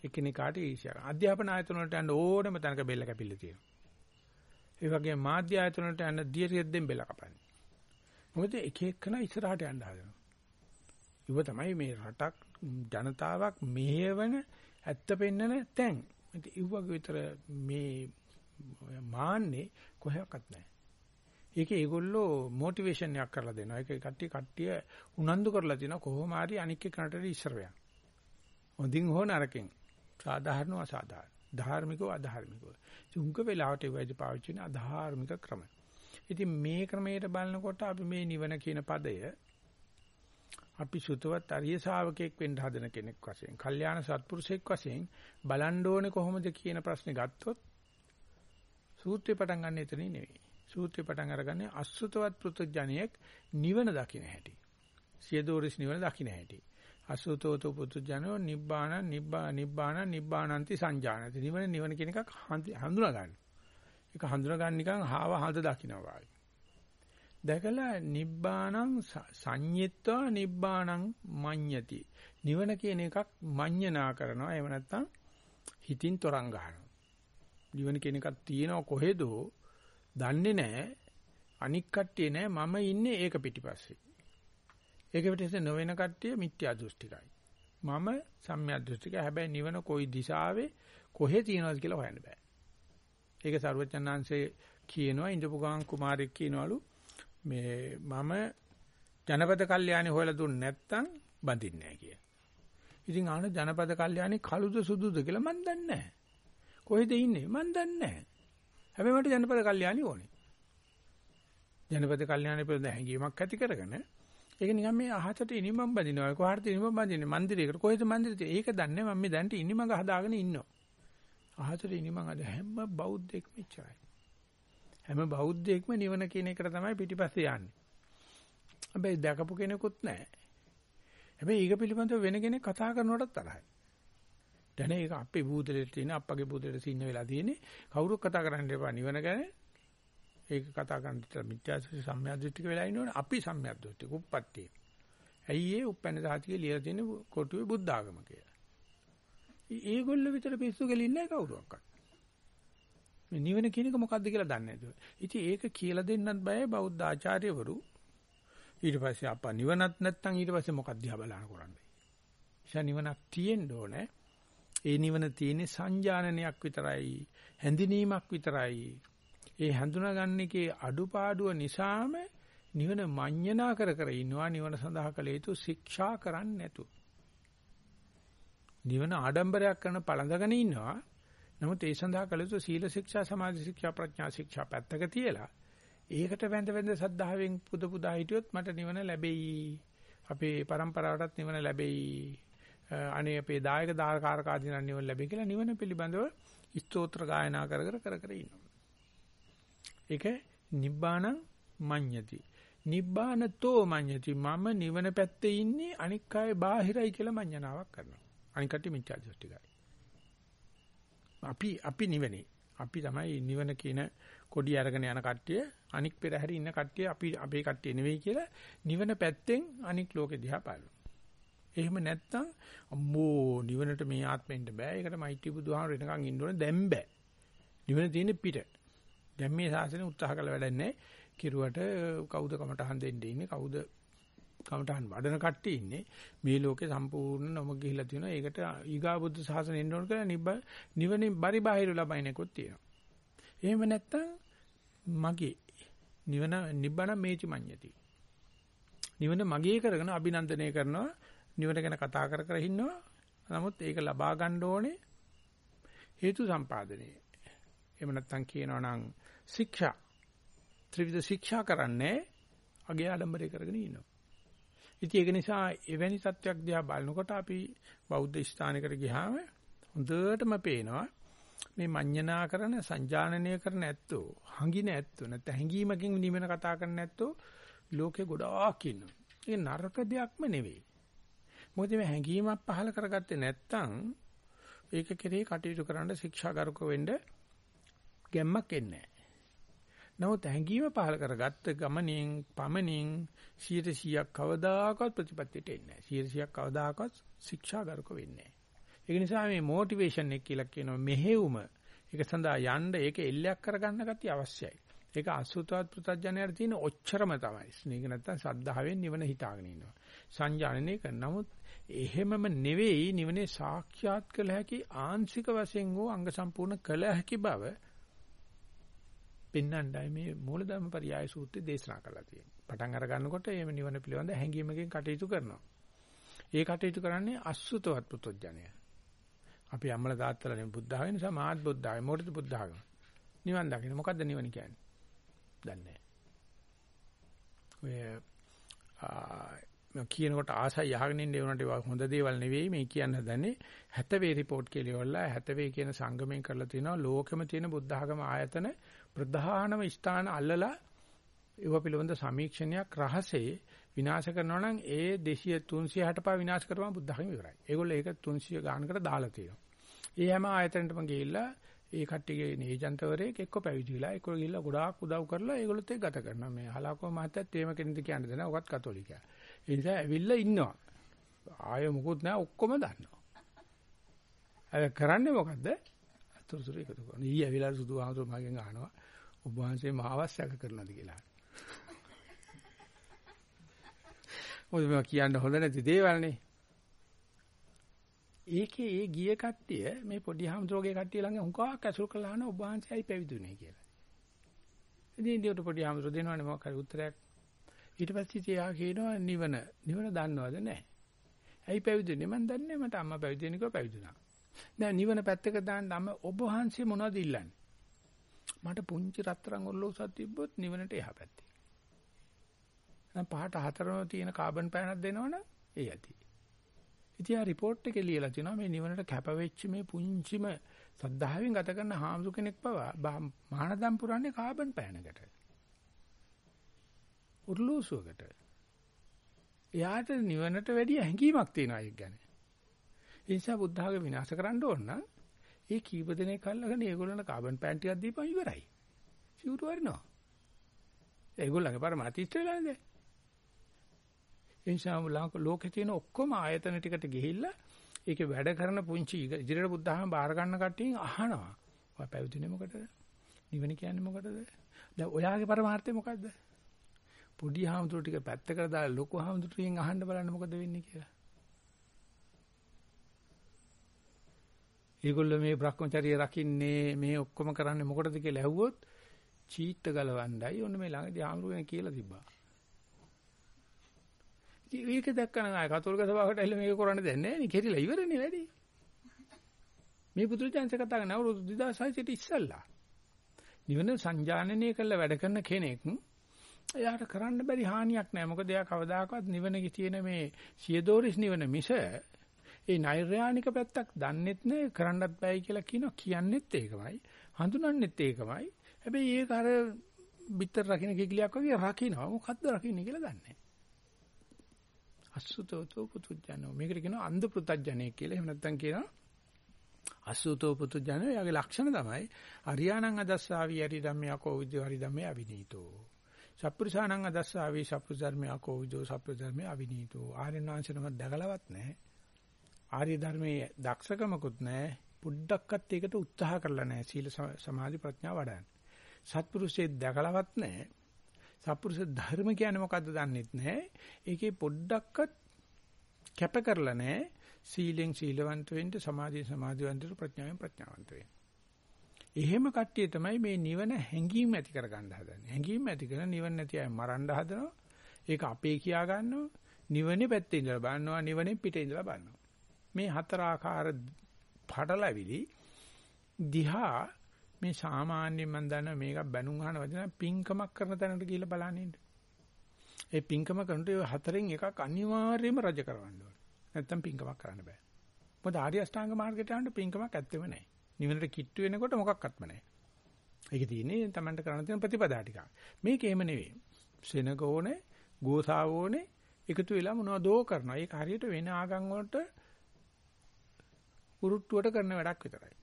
එකිනෙකාට ඊර්ෂ්‍යාව. අධ්‍යාපන ආයතන වලට යන්න ඕනම තැනක බෙල්ල කැපිල්ල තියෙනවා. ඒ වගේම මාධ්‍ය ආයතන වලට යන්න දියරියෙද්දෙන් බෙල්ල කපන්නේ. මොකද එක එකන ඉස්සරහට යන්න හදනවා. ඉව තමයි මේ රටක් ජනතාවක් මෙහෙවන ඇත්ත පෙන්නන තැන්. ඉතින් ඉව්වගේ විතර මේ මාන්නේ කොහෙවත් නැහැ. ඒක ඒගොල්ලෝ මොටිවේෂන් එකක් කරලා දෙනවා. ඒක කට්ටිය කට්ටිය උනන්දු කරලා තිනවා කොහොම හරි අනික් එක්කනට ඉස්සර වෙන. හොඳින් හෝ නරකින්. සාධාරණව අසාධාරණ. ධාර්මිකව අධාර්මිකව. උංග වෙලාවට ඒ වගේ පාවිච්චි කරන අධාර්මික ක්‍රම. ඉතින් මේ ක්‍රමයට බලනකොට අපි මේ නිවන කියන පදය අපි සුතවත් අරිය ශාවකෙක් වෙන්න හදන කෙනෙක් වශයෙන්, කල්යාණ සත්පුරුෂෙක් වශයෙන් බලන්න ඕනේ කොහොමද කියන ප්‍රශ්නේ ගත්තොත් සූත්‍රේ පටන් ගන්න එතනින් නෙවෙයි. සූත්‍රේ පටන් අරගන්නේ අසුතවත් පෘතුජණියෙක් නිවන දකින්න හැටි. සියදෝරිස් නිවන දකින්න හැටි. අසුතෝතෝ පුතුජනෝ නිබ්බාන නිබ්බා නිබ්බාන නිබ්බානන්ති සංජානති. නිවන නිවන කියන එකක් හඳුනා ගන්න. ඒක හඳුනා ගන්න නිකන් හාව හඳ දකින්නවා වගේ. දැකලා නිබ්බාණං සංයත්වා නිබ්බාණං මඤ්ඤති. නිවන කියන එකක් මඤ්ඤනා කරනවා. එහෙම නැත්නම් හිතින් තරංග ගන්නවා. නිවන කියන එකක් තියෙනව කොහෙදෝ දන්නේ නැහැ. අනික් කට්ටිය නැහැ මම ඉන්නේ ඒක පිටිපස්සේ. ඒක පිටිපස්සේ නොවන කට්ටිය මිත්‍යා දෘෂ්ටිකයි. මම සම්‍යක් දෘෂ්ටිකයි. හැබැයි නිවන කොයි දිශාවේ කොහෙ තියෙනවද කියලා හොයන්න බෑ. ඒක සරුවචනාංශේ කියනවා ඉඳපු ගමන් කුමාරෙක් කියනවලු මේ මම ජනපද කල්යාණි හොයලා දුන්නේ නැත්තම් බඳින්නේ නැහැ කිය. ඉතින් ආන ජනපද කල්යාණි කළුද සුදුද කියලා මන් දන්නේ නැහැ. කොහෙද ඉන්නේ මන් දන්නේ නැහැ. හැබැයි මට ජනපද කල්යාණි ඕනේ. ජනපද කල්යාණි පිළිබඳ හැඟීමක් ඇති කරගෙන ඒක නිකන් මේ අහසට ඉනිමම් බඳිනවා. කොහාටද ඉනිමම් බඳින්නේ? මන්දිරයකට. කොහෙද මන්දිරේ තියෙන්නේ? ඒක දන්නේ මම මේ දැන්ට ඉනිමඟ හදාගෙන ඉන්නවා. අහසට ඉනිමං අද හැම බෞද්ධෙක්ම ඉච්චරයි. හැම බෞද්ධයෙක්ම නිවන කියන එකට තමයි පිටිපස්සේ යන්නේ. හැබැයි දැකපු කෙනෙකුත් නැහැ. හැබැයි ඊක පිළිබඳව වෙන කෙනෙක් කතා කරනකොටත් තරහයි. දැන් ඒක අපේ බුදුලෙට තියෙන අප්පගේ බුදුලෙට සින්න වෙලා තියෙන්නේ කවුරුත් කතා කරන්න එපා නිවන ගැන. ඒක කතා කරන්න මිත්‍යාසී සම්මියද්දෘෂ්ටික වෙලා ඉන්නවනේ අපි සම්මියද්දෘෂ්ටික උප්පත්තිය. ඇයි ඒ උපැන්න සාතිකේ ලියලා තියෙන කොටුවේ බුද්ධ ආගම කියලා. ඒගොල්ලෝ විතර පිස්සු ගලින්නේ කවුරුවක්වත්. මේ නිවන කියන එක මොකද්ද කියලා දන්නේ නැතුව. ඉතින් ඒක කියලා දෙන්නත් බයයි බෞද්ධ ආචාර්යවරු. ඊට පස්සේ අප්පා නිවනත් නැත්තම් ඊට පස්සේ මොකක්ද දිහා බලන කරන්නේ. ඉතින් නිවනක් තියෙන්න ඕනේ. ඒ නිවන තියෙන්නේ සංජානනයක් විතරයි, හැඳිනීමක් විතරයි. ඒ හඳුනාගන්න එකේ අඩුපාඩුව නිසාම නිවන මඤ්ඤණා කර කර ඉන්නවා නිවන සඳහා කළ යුතු ශික්ෂා කරන්නේ නැතුව. නිවන ආඩම්බරයක් කරන පළඳගෙන ඉන්නවා. නමුත් ඒ සඳහා කළ යුතු සීල ශික්ෂා, සමාධි ශික්ෂා, ප්‍රඥා ශික්ෂා පැත්තක තියලා ඒකට වැඳ වැඳ සද්ධාවෙන් පුද පුදා හිටියොත් මට නිවන ලැබෙයි. අපේ પરම්පරාවටත් නිවන ලැබෙයි. අනේ අපේ දායක දායකාරක ආදීන නිවන ලැබෙයි කියලා නිවන පිළිබඳව ස්තෝත්‍ර ගායනා කර කර කර කර ඉන්නවා. ඒක නිබ්බාණං මඤ්ඤති. නිබ්බානතෝ මඤ්ඤති මම නිවන පැත්තේ ඉන්නේ අනික් අය බාහිරයි කියලා මඤ්ඤණාවක් කරනවා. අනික් කට්ටිය මිත්‍යා දෘෂ්ටිකයි. අපි අපි නිවනේ. අපි තමයි නිවන කියන කොඩි අරගෙන යන කට්ටිය අනික් පෙරහැරි ඉන්න කට්ටිය අපි අපේ කට්ටිය නෙවෙයි කියලා නිවන පැත්තෙන් අනික් ලෝකෙ දිහා බලනවා. එහෙම නැත්නම් අම්මෝ නිවනට මේ ආත්මෙන්න බෑ. ඒකට මෛත්‍රී බුදුහාමර එනකන් ඉන්න ඕනේ දැන් බෑ. නිවන තියෙන්නේ පිට. දැන් මේ සාසනේ උත්සාහ කළ වැඩක් නැහැ. කිරුවට කවුද කමටහන් දෙන්නේ ඉන්නේ කවුද කමටහන් වඩන කට්ටිය ඉන්නේ මේ ලෝකේ සම්පූර්ණ නොම ගිහිලා තියෙනවා. ඒකට ඊගා බුද්ධ ශාසනය එන්න ඕන කියලා නිබ්බ නිවනේ පරිබාහිර ලබයිනෙකුත් තියෙනවා. එහෙම නැත්තම් මගේ නිවන නිබ්බන මේචි මඤ්ඤති. නිවන මගේ කරගෙන අභිනන්දනය කරනවා. නිවන ගැන කතා කර කර ඉන්නවා. නමුත් ඒක ලබා ගන්න ඕනේ හේතු සම්පාදනයේ. එහෙම නැත්තම් කියනවා නම් ශික්ෂා ත්‍රිවිධ ශික්ෂා කරන්නේ අගේ ආඩම්බරේ කරගෙන ඉන්නවා. ඉතින් ඒක නිසා එවැනි සත්‍යක් දිහා බලනකොට අපි බෞද්ධ ස්ථානයකට ගියාම හොඳටම පේනවා මේ මඤ්ඤණා කරන සංජානනය කරන ඇත්තෝ හංගින ඇත්තෝ නැත්නම් හැංගීමකින් නිවෙන කතා කරන ඇත්තෝ ලෝකේ ගොඩාක් ඉන්නවා. ඒක නරක දෙයක්ම නෙවෙයි. මොකද මේ හැංගීමක් පහල කරගත්තේ නැත්නම් ඒක කෙරේ කටයුතු කරන්න ශික්ෂාගරුක වෙන්න ගැම්මක් එන්නේ නැහැ. නමුත් හැඟීම පහල කරගත්ත ගමනින් පමනින් 100ක් කවදාකවත් ප්‍රතිපත්තියට එන්නේ නැහැ. 100ක් කවදාකවත් ශික්ෂාගාරක වෙන්නේ නැහැ. ඒක නිසා මේ මොටිවේෂන් එක කියලා කියනවා මෙහෙවුම. ඒක සඳහා යන්න ඒක එල්ලයක් කරගන්න ගැතිය අවශ්‍යයි. ඒක අසුතවත් පුතඥයට තියෙන ඔච්චරම තමයි. මේක නැත්තම් සද්ධාවෙන් නිවන හිතාගෙන ඉන්නවා. සංජානනය කරන නමුත් එහෙමම නෙවෙයි නිවනේ සාක්ෂාත් කළ හැකි ආංශික වශයෙන් හෝ අංග සම්පූර්ණ කළ හැකි බව පෙන්වන්නයි මේ මූලධර්ම පරියාය සූත්‍රය දේශනා කරලා තියෙන්නේ. පටන් අර ගන්නකොට මේ නිවන පිළිබඳ හැඟීමකින් කටයුතු කරනවා. ඒ කටයුතු කරන්නේ අසුතවත් පුතොජ්ජනය. අපි අම්මල තාත්තලා නේ බුද්ධ ආගම නිසා මාත් බුද්ධ ආගම. මොකටද බුද්ධ ආගම? නිවන් දකින්න. මොකද්ද නිවන කියන්නේ? දන්නේ නැහැ. ඔය කියනකොට ආසයි අහගෙන ඉන්න ඒවනට හොඳ දේවල් නෙවෙයි මේ කියන්න හදන්නේ 70 වේ report කියලා ඉවරලා 70 වේ කියන සංගමයෙන් කරලා තිනවා ලෝකෙම තියෙන බුද්ධ ආගම ආයතන ප්‍රධානම ස්ථාන අල්ලලා ඒව පිළිබඳ සමීක්ෂණයක් රහසේ විනාශ කරනවා නම් ඒ 200 360 පා විනාශ කරපුවම බුද්ධ ධර්ම ඉවරයි. ඒගොල්ලෝ ඒක 300 ගානකට දාලා තියෙනවා. ඒ හැම ආයතනෙටම ගිහිල්ලා ඒ කට්ටියගේ නේජන්තවරයෙක් එක්ක පැවිදි වෙලා එක්ක ගිහිල්ලා ගොඩාක් උදව් කරලා ඒගොල්ලොත් එක්ක ගත කරනවා. මේ හලාකෝ මහත්තයත් එහෙම කෙනෙක්ද කියන්න දෙනවා. ඔකත් කතෝලිකයා. ඒ නිසා ඇවිල්ලා ඉන්නවා. ආයෙ මොකුත් නැහැ ඔක්කොම දන්නවා. අර කරන්නේ මොකද්ද? අතුරුතුරු එකතු කරනවා. ඊ ඇවිල්ලා සුදු ආමතුරු මගෙන් අහනවා. ඔබ වහන්සේ මාවස්සක කරනවාද කියලා. මොකද මේවා කියන්න හොඳ නැති දේවල්නේ. ඒකේ ඒ ගිය කට්ටිය මේ පොඩි හම්සෝගේ කට්ටිය ළඟ හුඟක් ඇසුරු කළා න ඔබ වහන්සේයි පැවිදුනේ කියලා. ඉතින් ඉන්දියට පොඩි හම්සෝ දෙනවනේ මොකක් හරි උත්තරයක්. ඊට පස්සේ තියා කියනවා නිවන. නිවන දන්නවද නැහැ. ඇයි පැවිදුනේ මන් දන්නේ මට අම්මා පැවිදි වෙනකෝ පැවිදුනා. දැන් නිවන පැත්තක දාන්න අම්ම ඔබ වහන්සේ මොනවද ඉල්ලන්නේ? මට පුංචි රත්තරන් ඔරලෝසක් තිබ්බොත් නිවනට එහා පැත්තේ. දැන් පහට හතරම තියෙන කාබන් පෑනක් දෙනවනම් ඒ ඇති. ඉතින් ආ report එකේ ලියලා තිනවා මේ නිවනට කැපවෙච්ච මේ පුංචිම සද්ධාවෙන් ගත කරන හාමුදුර කෙනෙක් පවා මහානදම් පුරන්නේ කාබන් පෑනකට. උර්ලෝසුවකට. එයාට නිවනට වැඩි හැඟීමක් තියෙනවා ඒක ගැන. ඒ නිසා බුද්ධ ආගම විනාශ කරන්න ඕන නම් ඒ කීප දෙනෙක් අල්ලගෙන ඒගොල්ලන්ට කාබන් පෑන් ටිකක් දීපන් ඉවරයි. සිවුරු වරිනවා. ඒගොල්ලන්ගේ පරමාතිස්ත්‍ය වෙලානේ. එනිසා ලෝකේ තියෙන ඔක්කොම ආයතන ටිකට ගිහිල්ලා ඒකේ වැඩ කරන පුංචි ඉදිරියට බුද්ධහම බාර ගන්න කට්ටියන් අහනවා. ඔය පැවිදිනේ මොකටද? නිවන කියන්නේ මොකටද? දැන් ඔයාගේ පරමාර්ථය මොකද්ද? පොඩි හාමුදුරු ටික පැත්තකට දාලා ලොකු හාමුදුරුවෙන් අහන්න බලන්න මොකද වෙන්නේ කියලා. ඒගොල්ලෝ මේ Brahmacharya රකින්නේ මේ ඔක්කොම කරන්නේ මොකටද කියලා ඇහුවොත් චීත්ත ගලවන්නයි ඔන්න මේ ළඟදී හාමුදුරුවෙන් කියලා තිබ්බා. ඉතින් මේක දැක්කම ආය කතෝලික සභාවට ඇවිල්ලා මේක කරන්න දෙන්නේ නැහැ නේ. කෙරිලා ඉවරනේ වැඩි. මේ පුදුරජාන්ස කතා කරන අවුරුදු 2600 ඉස්සල්ලා. නිවන සංජානනය කරලා වැඩ කරන කෙනෙක් එයාට කරන්න බැරි හානියක් නැහැ. මොකද එයා කවදාකවත් නිවනේ තියෙන මේ සියදෝරිස් නිවන මිස ඒ නෛර්යානික පැත්තක් දන්නෙත් නෑ කරන්නත් බෑයි කියලා කියනවා. කියන්නෙත් ඒකමයි. හඳුනන්නෙත් ඒකමයි. හැබැයි ඒක අර බිත්තර රකින්න කිකිලියක් වගේ රකින්නවා. මොකද්ද රකින්නේ කියලා දන්නේ නැහැ. අසුතෝතෝ පුතුජනෝ මේකට කියනවා අන්ධ පුතජනේ කියලා. එහෙම නැත්නම් කියනවා අසුතෝ පුතුජනෝ යාගේ ලක්ෂණ තමයි අරියාණං අදස්සාවි යරි ධම්මයකෝ විද්‍ය හරි ධම්මේ අවිනීතෝ. සප්පුරුසාණං අදස්සාවි සප්පුධර්මයකෝ විදෝ සප්පුධර්මේ අවිනීතෝ. ආර්යනාංශනම දැකලවත් නැහැ. ආර්ය ධර්මයේ දක්ෂකමකුත් නැහැ. පුඩ්ඩක්වත් ඒකට උත්සාහ කරලා නැහැ. සීල සමාධි ප්‍රඥා වඩන්න. සත්පුරුෂයෙක් දැකලවත් නැහැ. සත්පුරුෂ ධර්ම කියන්නේ මොකද්ද දන්නෙත් නැහැ. ඒකේ පොඩ්ඩක්වත් කැප කරලා නැහැ. සීලෙන් සීලවන්ත වෙන්න, සමාධියෙන් සමාධිවන්ත වෙන්න, ප්‍රඥාවෙන් ප්‍රඥාවන්ත වෙන්න. එහෙම කට්ටිය තමයි මේ නිවන හැංගීම් ඇති කරගන්න හදන්නේ. හැංගීම් ඇති කරන නිවන නැති අය මරන්න හදනවා. ඒක අපේ කියා ගන්නවා. නිවනේ පැත්තේ ඉඳලා බලනවා, නිවනේ පිටේ ඉඳලා බලනවා. මේ හතර ආකාර පටලැවිලි දිහා මේ සාමාන්‍යයෙන් මම දන්නවා මේක බැනුම් අහන වදින පිංකමක් කරන තැනකට ගිහිල්ලා බලන්න ඉන්න. ඒ පිංකම කරනට ඒ හතරෙන් එකක් අනිවාර්යයෙන්ම රජ කරවන්න ඕනේ. නැත්තම් පිංකමක් කරන්න බෑ. මොකද ආර්ය අෂ්ටාංග මාර්ගයට යන්න පිංකමක් ඇත්තෙම නැහැ. නිවනට කිට්ටු වෙනකොට මොකක්වත්ම නැහැ. ඒක තියෙන්නේ Tamanට කරන්න තියෙන ප්‍රතිපදා ටික. මේක එහෙම නෙවෙයි. සෙනග ඕනේ, ගෝසාව ඕනේ එකතු වෙලා මොනවදෝ කරනවා. ඒක හරියට වෙන ආගම් වලට උරුට්ටුවට කරන වැඩක් විතරයි.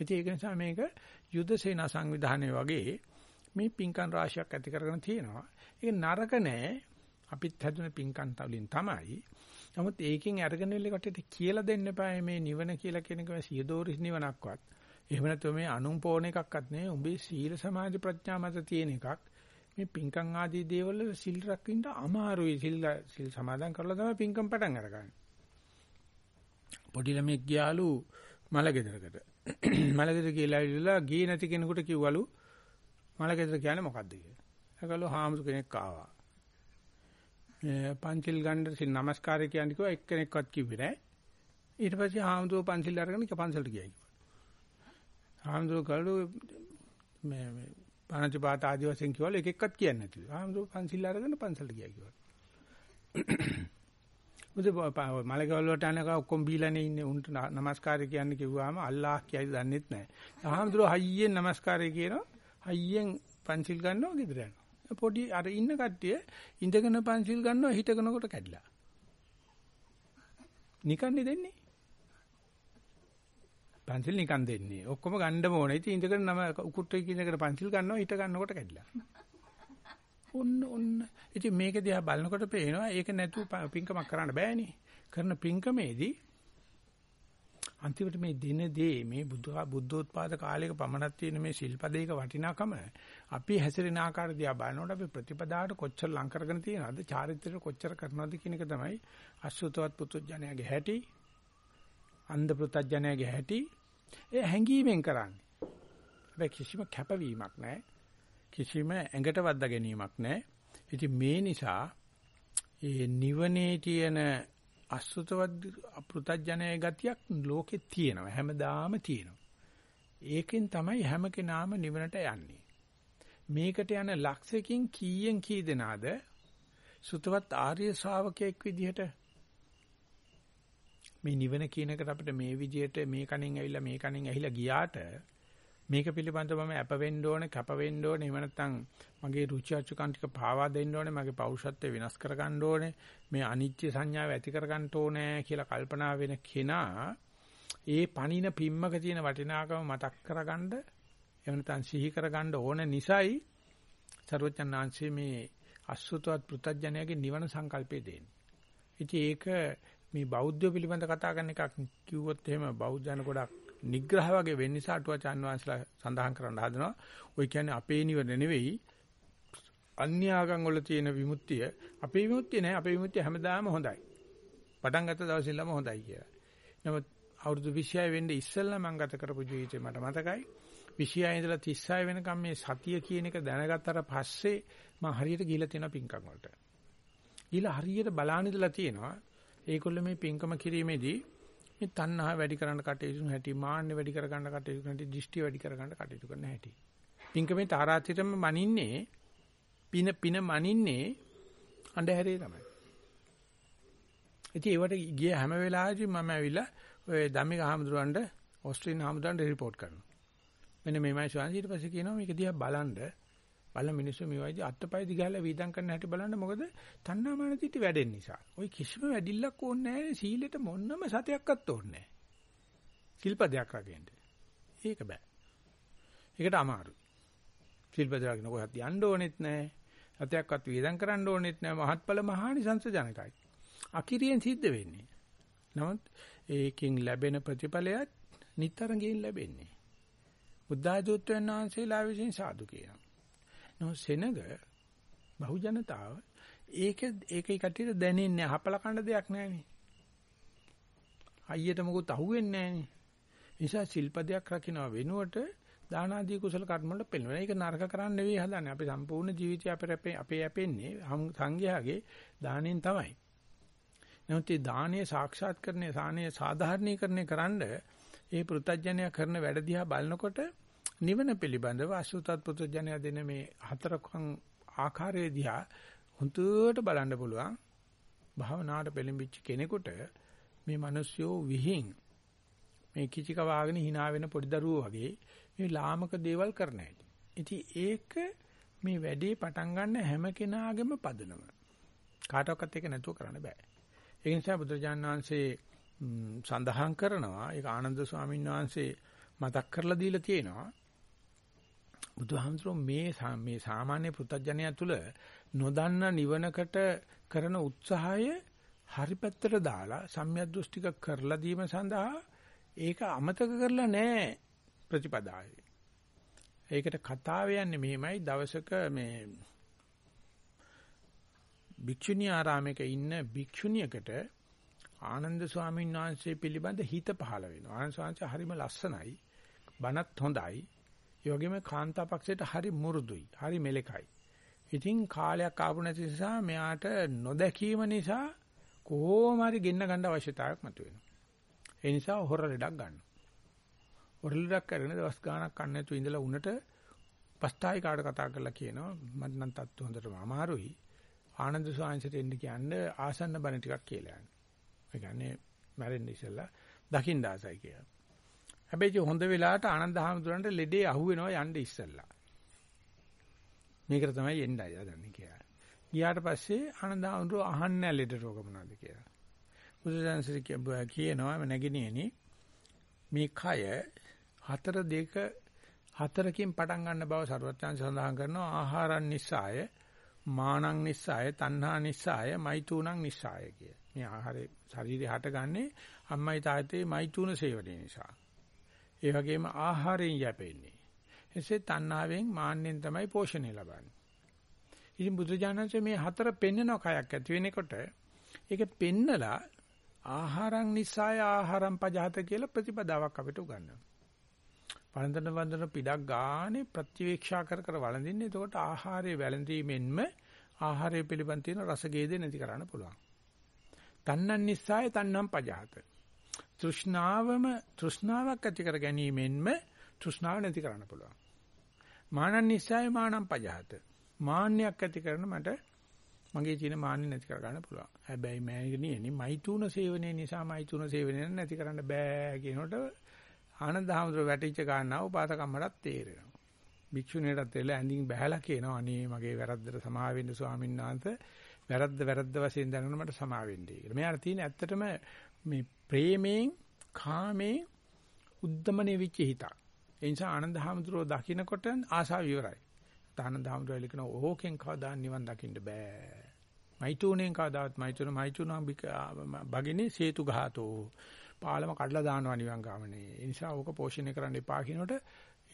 ඉතින් ඒක නිසා මේක යුද සේනා සංවිධානය වගේ මේ පිංකම් රාශියක් ඇති කරගෙන තියෙනවා. ඒක නරක නෑ. අපිත් හැදුන පිංකම් වලින් තමයි. නමුත් ඒකෙන් අරගෙන ඉල්ල කටට කියලා දෙන්න එපා මේ නිවන කියලා කියන එක සියදෝරිස් නිවනක්වත්. එහෙම නැත්නම් මේ අනුන් පෝන එකක්වත් නෙවෙයි. උඹේ සීල සමාධි ප්‍රඥා මත තියෙන එකක්. මේ පිංකම් ආදී දේවල් සිල් රකින්න අමාරුයි. සිල් සිල් සමාදන් කරලා තමයි පිංකම් පටන් අරගන්නේ. පොඩි ළමෙක් ගියාලු මලගෙදරකට. මලගෙදර කියලා ඉල්ලලා ගියේ නැති කෙනෙකුට කිව්වලු මලගෙදර කියන්නේ මොකද්ද කියලා. ඒකලු හාමුදුර කෙනෙක් ආවා. පන්සිල් ගන්න සිල් නමස්කාරය කියන්නේ කිව්වා එක්කෙනෙක්වත් කිව්වේ නෑ. ඊට පස්සේ හාමුදුරුවෝ පන්සිල් අරගෙන කපන්සලට ගියා කිව්වා. හාමුදුරුවෝ කළු මේ පණති පාත ආදි වශයෙන් කිව්වල එක එක්කත් කියන්නේ නැතිලු. හාමුදුරුවෝ පන්සිල් අරගෙන පන්සලට ගියා කිව්වා. මුදේ මලකවල වලට අනක ඔක්කොම බීලානේ ඉන්නේ උන්ට නමස්කාරය කියන්න කිව්වාම අල්ලාහ් කියයි දන්නෙත් නැහැ. හාමුදුරුවෝ හයියෙන් නමස්කාරය කියනවා. හයියෙන් පන්සිල් ගන්නවා ගෙදර යනවා. පොඩි අර ඉන්න කට්ටිය ඉඳගෙන පන්සිල් ගන්නවා හිටගෙනකොට කැඩිලා. නිකන්නේ දෙන්නේ. පන්සිල් නිකන් දෙන්නේ. ඔක්කොම ගන්නම ඕනේ. ඉතින් ඉඳගෙන නම උකුට්ටේ කිනකට පන්සිල් ගන්නවා හිට ගන්නකොට කැඩිලා. ඔන්න ඔන්න. ඉතින් මේක දිහා බලනකොට පේනවා ඒක නැතුව පින්කමක් කරන්න බෑනේ. කරන පින්කමේදී අන්තිමට මේ දින දේ මේ බුද්ධ බුද්ධෝත්පාද කාලයක පමණක් තියෙන මේ ශිල්පදේක වටිනාකම අපි හැසිරෙන ආකාරය දිහා බලනකොට අපි ප්‍රතිපදාවට කොච්චර ලං කරගෙන තියෙනවද චාරිත්‍රයට කොච්චර කරනවද කියන එක තමයි අසුතවත් පුතුජණයාගේ හැටි අන්ධ පුතුජණයාගේ හැටි ඒ හැංගීමෙන් කරන්නේ. හැබැයි කිසිම කැපවීමක් නැහැ. කිසිම ඇඟට වද්දා ගැනීමක් නැහැ. ඉතින් මේ නිසා ඒ නිවනේ තියෙන අසුතවත් අපෘතඥය ගතියක් ලෝකේ තියෙනවා හැමදාම තියෙනවා. ඒකෙන් තමයි හැම කෙනාම නිවනට යන්නේ. මේකට යන ලක්ෂයකින් කීයෙන් කී දෙනාද සුතවත් ආර්ය ශ්‍රාවකයෙක් විදිහට මේ නිවන කියන එකට අපිට මේ විදිහට මේ කණෙන් ඇවිල්ලා මේ කණෙන් ඇහිලා ගියාට මේක පිළිබඳව මම අප වෙන්න ඕනේ, කැප වෙන්න ඕනේ, එහෙම නැත්නම් මගේ රුචි අරුචිකම් ටික පාවා දෙන්න ඕනේ, මගේ පෞරුෂත්වය වෙනස් කරගන්න ඕනේ, මේ අනිත්‍ය සංඥාව ඇති කරගන්න ඕනේ කියලා කල්පනා වෙන කෙනා ඒ පණින පිම්මක තියෙන වටිනාකම මතක් කරගන්න එහෙම නැත්නම් සිහි කරගන්න ඕන නිසායි සර්වඥාන්සේ මේ අසුතවත් පෘතජ්ජනයාගේ නිවන සංකල්පය දෙන්නේ. ඉතින් ඒක මේ බෞද්ධ පිළිබඳ කතා කරන එකක් කිව්වොත් එහෙම බෞද්ධයන ගොඩක් නිග්‍රහ වගේ වෙන්න නිසා අටුවාචාන් වහන්සේලා සඳහන් කරන්න හදනවා. ඔය කියන්නේ අපේ නිවන නෙවෙයි අන්‍ය ආගම් වල තියෙන විමුක්තිය අපේ විමුක්තිය නෑ අපේ විමුක්තිය හැමදාම හොඳයි. පටන් ගත්ත දවසේ ඉඳලම හොඳයි කියලා. නමුත් අවුරුදු 26 වෙන්න ඉස්සෙල්ලා මම ගත කරපු ජීවිතේ මට මතකයි. 26 ඉඳලා 36 වෙනකම් මේ සතිය කියන එක දැනගත්තට පස්සේ මම හරියට ගිහිලා තියෙනවා පින්කම් වලට. ගිහිලා හරියට බලාන ඉඳලා තියෙනවා. ඒගොල්ලෝ මේ පින්කම කිරීමේදී මේ තණ්හා වැඩි කරන්න කටයුතු කරන හැටි, මාන්න වැඩි කර ගන්න කටයුතු කරන හැටි, දෘෂ්ටි වැඩි කර ගන්න කටයුතු කරන හැටි. පින්කමේ තාරාතිරම මනින්නේ පින පින මනින්නේ අන්ධහැරේ තමයි. ඉතින් ඒවට ගිය හැම වෙලාවෙදි මම ඇවිල්ලා ඔය ධම්මික හාමුදුරන්ට ඕස්ට්‍රේලියානු හාමුදුරන්ට රිපෝට් කරනවා. මෙන්න මේමයි ශාන්ති ඊට පස්සේ කියනවා මේක දිහා බලන්න බලන මිනිස්සු මේ වයිදී අත්පය දිගහැලා වීදම් කරන්න හැටි බලන්න මොකද තණ්හාමාන දිටි වැඩෙන නිසා. ওই කිසිම වැඩිල්ලක් ඕනේ නැහැ සීලෙට මොන්නම සතයක්වත් ඕනේ නැහැ. සිල්පදයක් රකින්න. ඒක බෑ. ඒකට අමාරුයි. සිල්පද රකින්න කොහෙවත් යන්න ඕනෙත් නැහැ. සතයක්වත් වීදම් කරන්න ඕනෙත් නැහැ. මහත්ඵල මහානිසංස ජනකයි. අකිරියෙන් සිද්ධ වෙන්නේ. නමුත් ඒකෙන් ලැබෙන ප්‍රතිඵලයත් නිතරගෙන් ලැබෙන්නේ. බුද්ධාධිත්වයන් වහන්සේලා විසින් සාදු කියනවා. නෝ සෙනග බහු ජනතාව ඒක ඒකයි කටියට දැනෙන්නේ හපල කන්න දෙයක් නැහැනේ. අයියට මොකුත් අහුවෙන්නේ නැහැනේ. නිසා ශිල්පදයක් රකින්න වෙනුවට දාන ආදී කුසල කර්ම වල පෙළෙනවා. ඒක නරක කරන්න නෙවෙයි හදන්නේ. අපි සම්පූර්ණ ජීවිතය අපේ අපේ යැපෙන්නේ සංඝයාගේ දාණයෙන් තමයි. නමුත් මේ දානයේ සාක්ෂාත් කරන්නේ සානයේ සාධාරණීකරණය කරන්න ඒ පෘතජ්ජනය කරන වැඩ දිහා බලනකොට නිවන පිළිබඳව අසුතත් පුතුජනය දෙන මේ හතරකම් ආකාරයේ දිහා හුදුවට බලන්න පුළුවන් භාවනාවට පෙළඹිච්ච කෙනෙකුට මේ මිනිස්සුયો විහිං මේ කිචි කවාගෙන hina වෙන පොඩි දරුවෝ වගේ මේ ලාමක දේවල් කරන හැටි. ඉතින් ඒක මේ වැඩේ පටන් ගන්න හැම කෙනාගේම පදනම. කාටවත් ඒක නැතුව කරන්න බෑ. ඒ නිසා බුදුරජාණන් වහන්සේ සඳහන් කරනවා ඒක ආනන්ද ස්වාමීන් වහන්සේ මතක් කරලා දීලා තියෙනවා බුදුහාමුදුරුවෝ මේ මේ සාමාන්‍ය පෘථග්ජනය තුල නොදන්න නිවනකට කරන උත්සාහය හරි පැත්තට දාලා සම්‍යද්දෘෂ්ටික කරලා දීම සඳහා ඒක අමතක කරලා නැහැ ප්‍රතිපදාවේ. ඒකට කතාව යන්නේ මෙහෙමයි දවසක මේ භික්ෂුණී ආරාමයක ඉන්න භික්ෂුණියකට ආනන්ද ස්වාමීන් වහන්සේ පිළිබඳ හිත පහළ වෙනවා. ආනන්ද ස්වාමීන් හරිම ලස්සනයි. බණත් හොඳයි. ඒ වගේම කාන්තාපක්ෂයට හරි මුරුදුයි. හරි මෙලකයි. ඉතින් කාලයක් ආපු නැති නිසා මෙයාට නොදැකීම නිසා කොහොම හරි ගෙන්න ගන්න අවශ්‍යතාවයක් මතුවෙනවා. ඒ නිසා හොර ලෙඩක් ගන්නවා. හොර ලෙඩක් කරගෙන දවස් ගාණක් කන්න නැතුව ඉඳලා උනට පස්තායි කාට කතා කරලා කියනවා මට නම් තත්තු හොඳටම අමාරුයි. ආනන්ද ස්වාමීන්ට එන්න කියන්නේ ආසන්න බණ ටිකක් කියලා යන්නේ. ඒ කියන්නේ මැරෙන්න ඉස්සෙල්ලා දකින්න ආසයි කියලා. හැබැයි හොඳ වෙලාවට ආනන්ද හැමතුරන්ට ලෙඩේ අහුවෙනවා යන්න ඉස්සෙල්ලා. මේකට තමයි එන්නයි හදන්නේ කියලා. ගියාට පස්සේ ආනන්ද හැමතුරු අහන්නේ ලෙඩ රෝග මොනවද කියලා. බුදුසසුන කියනවා නැගිනියනි මේ කය හතර දෙක හතරකින් පටන් ගන්න බව සරුවත්යන් සඳහන් කරනවා ආහාරන් නිසාය මානං නිසාය තණ්හා නිසාය මෛතුනං නිසාය කිය. මේ ආහාරේ ශරීරය හටගන්නේ අම්මයි තාත්තේ මෛතුන සේවනයේ නිසා. ඒ වගේම ආහාරයෙන් යැපෙන්නේ. එසේ තණ්හාවෙන් මාන්නෙන් තමයි පෝෂණය ලබන්නේ. ඉතින් බුදුජානක මේ හතර පෙන්නන කයක් ඇති වෙනකොට ඒක පෙන්නලා ආහාරං නිසාය ආහාරම් පජහත කියලා ප්‍රතිපදාවක් අපිට උගන්වනවා. වළඳන වන්දන පිටක් ගානේ ප්‍රතිවීක්ෂා කර කර වළඳින්නේ. එතකොට ආහාරයේ වැළඳීමෙන්ම ආහාරය පිළිබඳ තියෙන රසගේද නැති කරන්න පුළුවන්. තන්නන් නිසාය තන්නම් පජහත. තෘෂ්ණාවම තෘෂ්ණාවක් ඇති කර ගැනීමෙන්ම තෘෂ්ණාව නැති කරන්න පුළුවන්. මානන් නිසාය මානම් පජහත. මාන්නයක් ඇති කරන මට මගේ තියෙන මාන්නේ නැති කර ගන්න පුළුවන්. හැබැයි මෑණියනි මෛතුන සේවනයේ නිසා මෛතුන සේවනය නැති කරන්න බෑ කියනකොට ආනන්ද හැමදෙර වැටිච්ච ගන්නා උපාතකම්මඩත් තේරෙනවා. භික්ෂුණියටත් එල ඇඳින් බහැලා කියනවා අනේ මගේ වැරද්දට සමා වෙන්න ස්වාමීන් වහන්සේ වැරද්ද වැරද්ද වශයෙන් දැනගෙන මට සමා වෙන්නයි කියලා. මෙයාට තියෙන ඇත්තටම මේ ප්‍රේමයෙන් කාමයෙන් උද්දමනේ වෙච්ච හිතක්. ඒ නිසා ආනන්ද හැමදෙරෝ දකින්නකොට ආසාව ඉවරයි. ආනන්ද හැමදෙරෝ ලිකන ඕකෙන් කවදා නිවන් දකින්න බෑ. මයිතුණෙන් කවදාවත් මයිතුණ මයිතුණ බගිනේ සේතු ගහතෝ පාලම කඩලා දානවා නිවන් ගාමනේ. ඒ නිසා ඕක පෝෂණය කරන්න එපා කියනකොට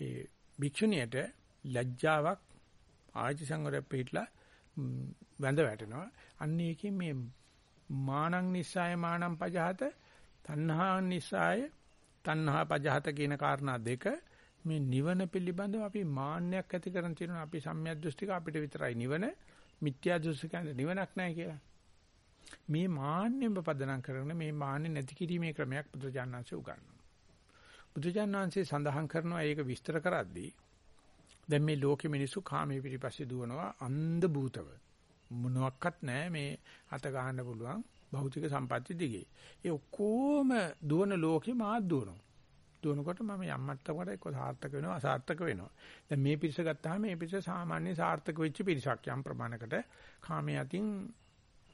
ඒ භික්ෂුණියට ලැජ්ජාවක් ආජි සංවරය පිටලා වැඳ වැටෙනවා. අන්න ඒකෙන් මේ මානං නිස්සාය මානං පජහත තණ්හා නිස්සාය තණ්හා පජහත කියන කාරණා දෙක මේ නිවන පිළිබඳව අපි මාන්නයක් ඇති කරන් තියෙනවා අපි සම්‍යක් දෘෂ්ටික අපිට විතරයි නිවන මිත්‍යා දෘෂ්ටිකයන්ට නිවනක් නැහැ කියලා. මේ මාන්නෙම පදනම් කරගෙන මේ මාන්නේ නැති කිරීමේ ක්‍රමයක් බුදුජානනාංශය උගන්වනවා. බුදුජානනාංශය සඳහන් කරනවා ඒක විස්තර කරද්දී දැන් මේ ලෝකෙ මිනිස්සු කාමයේ පිටිපස්සේ දුවනවා අන්ධ භූතව. මොනවත් නැහැ මේ අත ගන්න පුළුවන් භෞතික සම්පatti දිගේ. ඒ ඔක්කොම දුවන ලෝකෙ මාත් දුවනවා. දුවනකොට මම යම් මට්ටමකට එක්ක සාර්ථක වෙනවා අසාර්ථක වෙනවා. දැන් මේ පිරිස ගත්තාම මේ පිරිස සාමාන්‍ය සාර්ථක වෙච්ච පිරිසක් යම් ප්‍රමාණයකට කාමයේ අතින්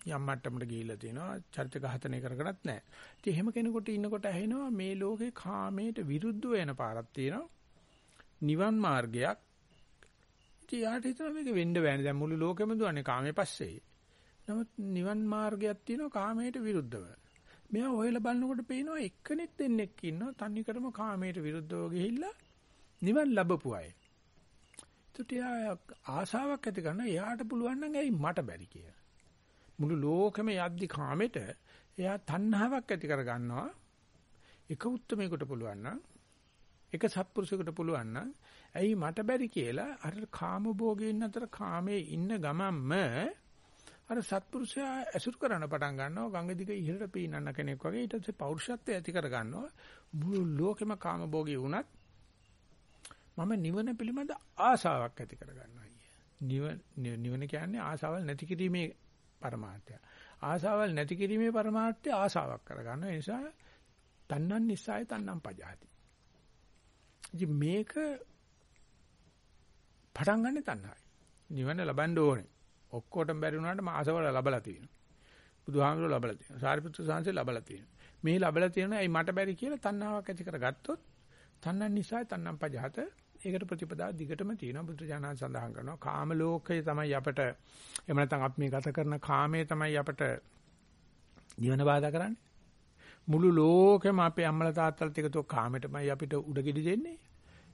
යම් මට්ටමකට ගිහිල්ලා තිනවා චරිත ඝාතනය කරකටත් නැහැ. ඉතින් එහෙම කෙනෙකුට ඉන්නකොට ඇහෙනවා මේ ලෝකේ කාමයට විරුද්ධ වෙන පාරක් තියෙනවා. නිවන් මාර්ගයක්. ඉතින් යාට හිතනවා මේක වෙන්න බෑනේ. දැන් මුළු ලෝකෙම දුවන්නේ කාමයේ පස්සේ. නමුත් නිවන් මාර්ගයක් තියෙනවා කාමයට විරුද්ධව. මෙයා හොයලා බලනකොට පේනවා එක්කෙනෙක් දෙන්නෙක් ඉන්නවා තනිකරම කාමයට විරුද්ධව ගිහිල්ලා නිවන් ලැබපු අය. ඒකට ආසාවක් ඇති කරන එයාට පුළුවන් නම් ඇයි මට බැරි කියලා. මුළු ලෝකෙම යද්දි කාමෙට එයා තණ්හාවක් ඇති කර ගන්නවා. එක උත්තරමයකට පුළුවන් නම් එක සත්පුරුෂයකට පුළුවන් නම් ඇයි මට බැරි කියලා අර කාම භෝගයෙන් අතර කාමයේ ඉන්න ගමන්ම අර සත්පුරුෂයා ඇසුරු කරන්න පටන් ගන්නවා ගංගා දිග ඉහළට පීනන්න කෙනෙක් වගේ ඊට පස්සේ පෞරුෂත්වය ඇති කර ගන්නවා මුළු ලෝකෙම කාම භෝගී වුණත් මම නිවන පිළිබඳ ආසාවක් ඇති කර ගන්නවා නිවන නිවන කියන්නේ ආසාවල් නැති කිරීමේ පරමාර්ථය. ආසාවල් නැති කිරීමේ පරමාර්ථය ආසාවක් කරගන්න. ඒ නිසා තණ්හන් නිසාය තණ්හම් පජාති. ඉතින් මේක පටන් ගන්න තණ්හායි. නිවන ලබන්න ඕනේ. ඔක්කොටම බැරි වුණාට මාසවල ලබලා තියෙනවා. බුදුහාමුදුරුවෝ ලබලා තියෙනවා. සාරිපුත්‍ර සාංශේ ලබලා තියෙනවා. මේ ලබලා තියෙනවා. ඇයි මට බැරි කියලා තණ්හාවක් ඇති කරගත්තොත් තණ්හන් නිසාය තණ්හම් පජාත ඒකට ප්‍රතිපදාව දිගටම තියෙනවා බුදු ජානක සඳහන් කරනවා. කාම ලෝකය තමයි අපට එහෙම නැත්නම් අපි මේ ගත කරන කාමයේ තමයි අපට ජීවන බාධා කරන්නේ. මුළු ලෝකෙම අපේ අම්මලා තාත්තලාත් එකතු කාමයටමයි අපිට උඩගෙඩි දෙන්නේ.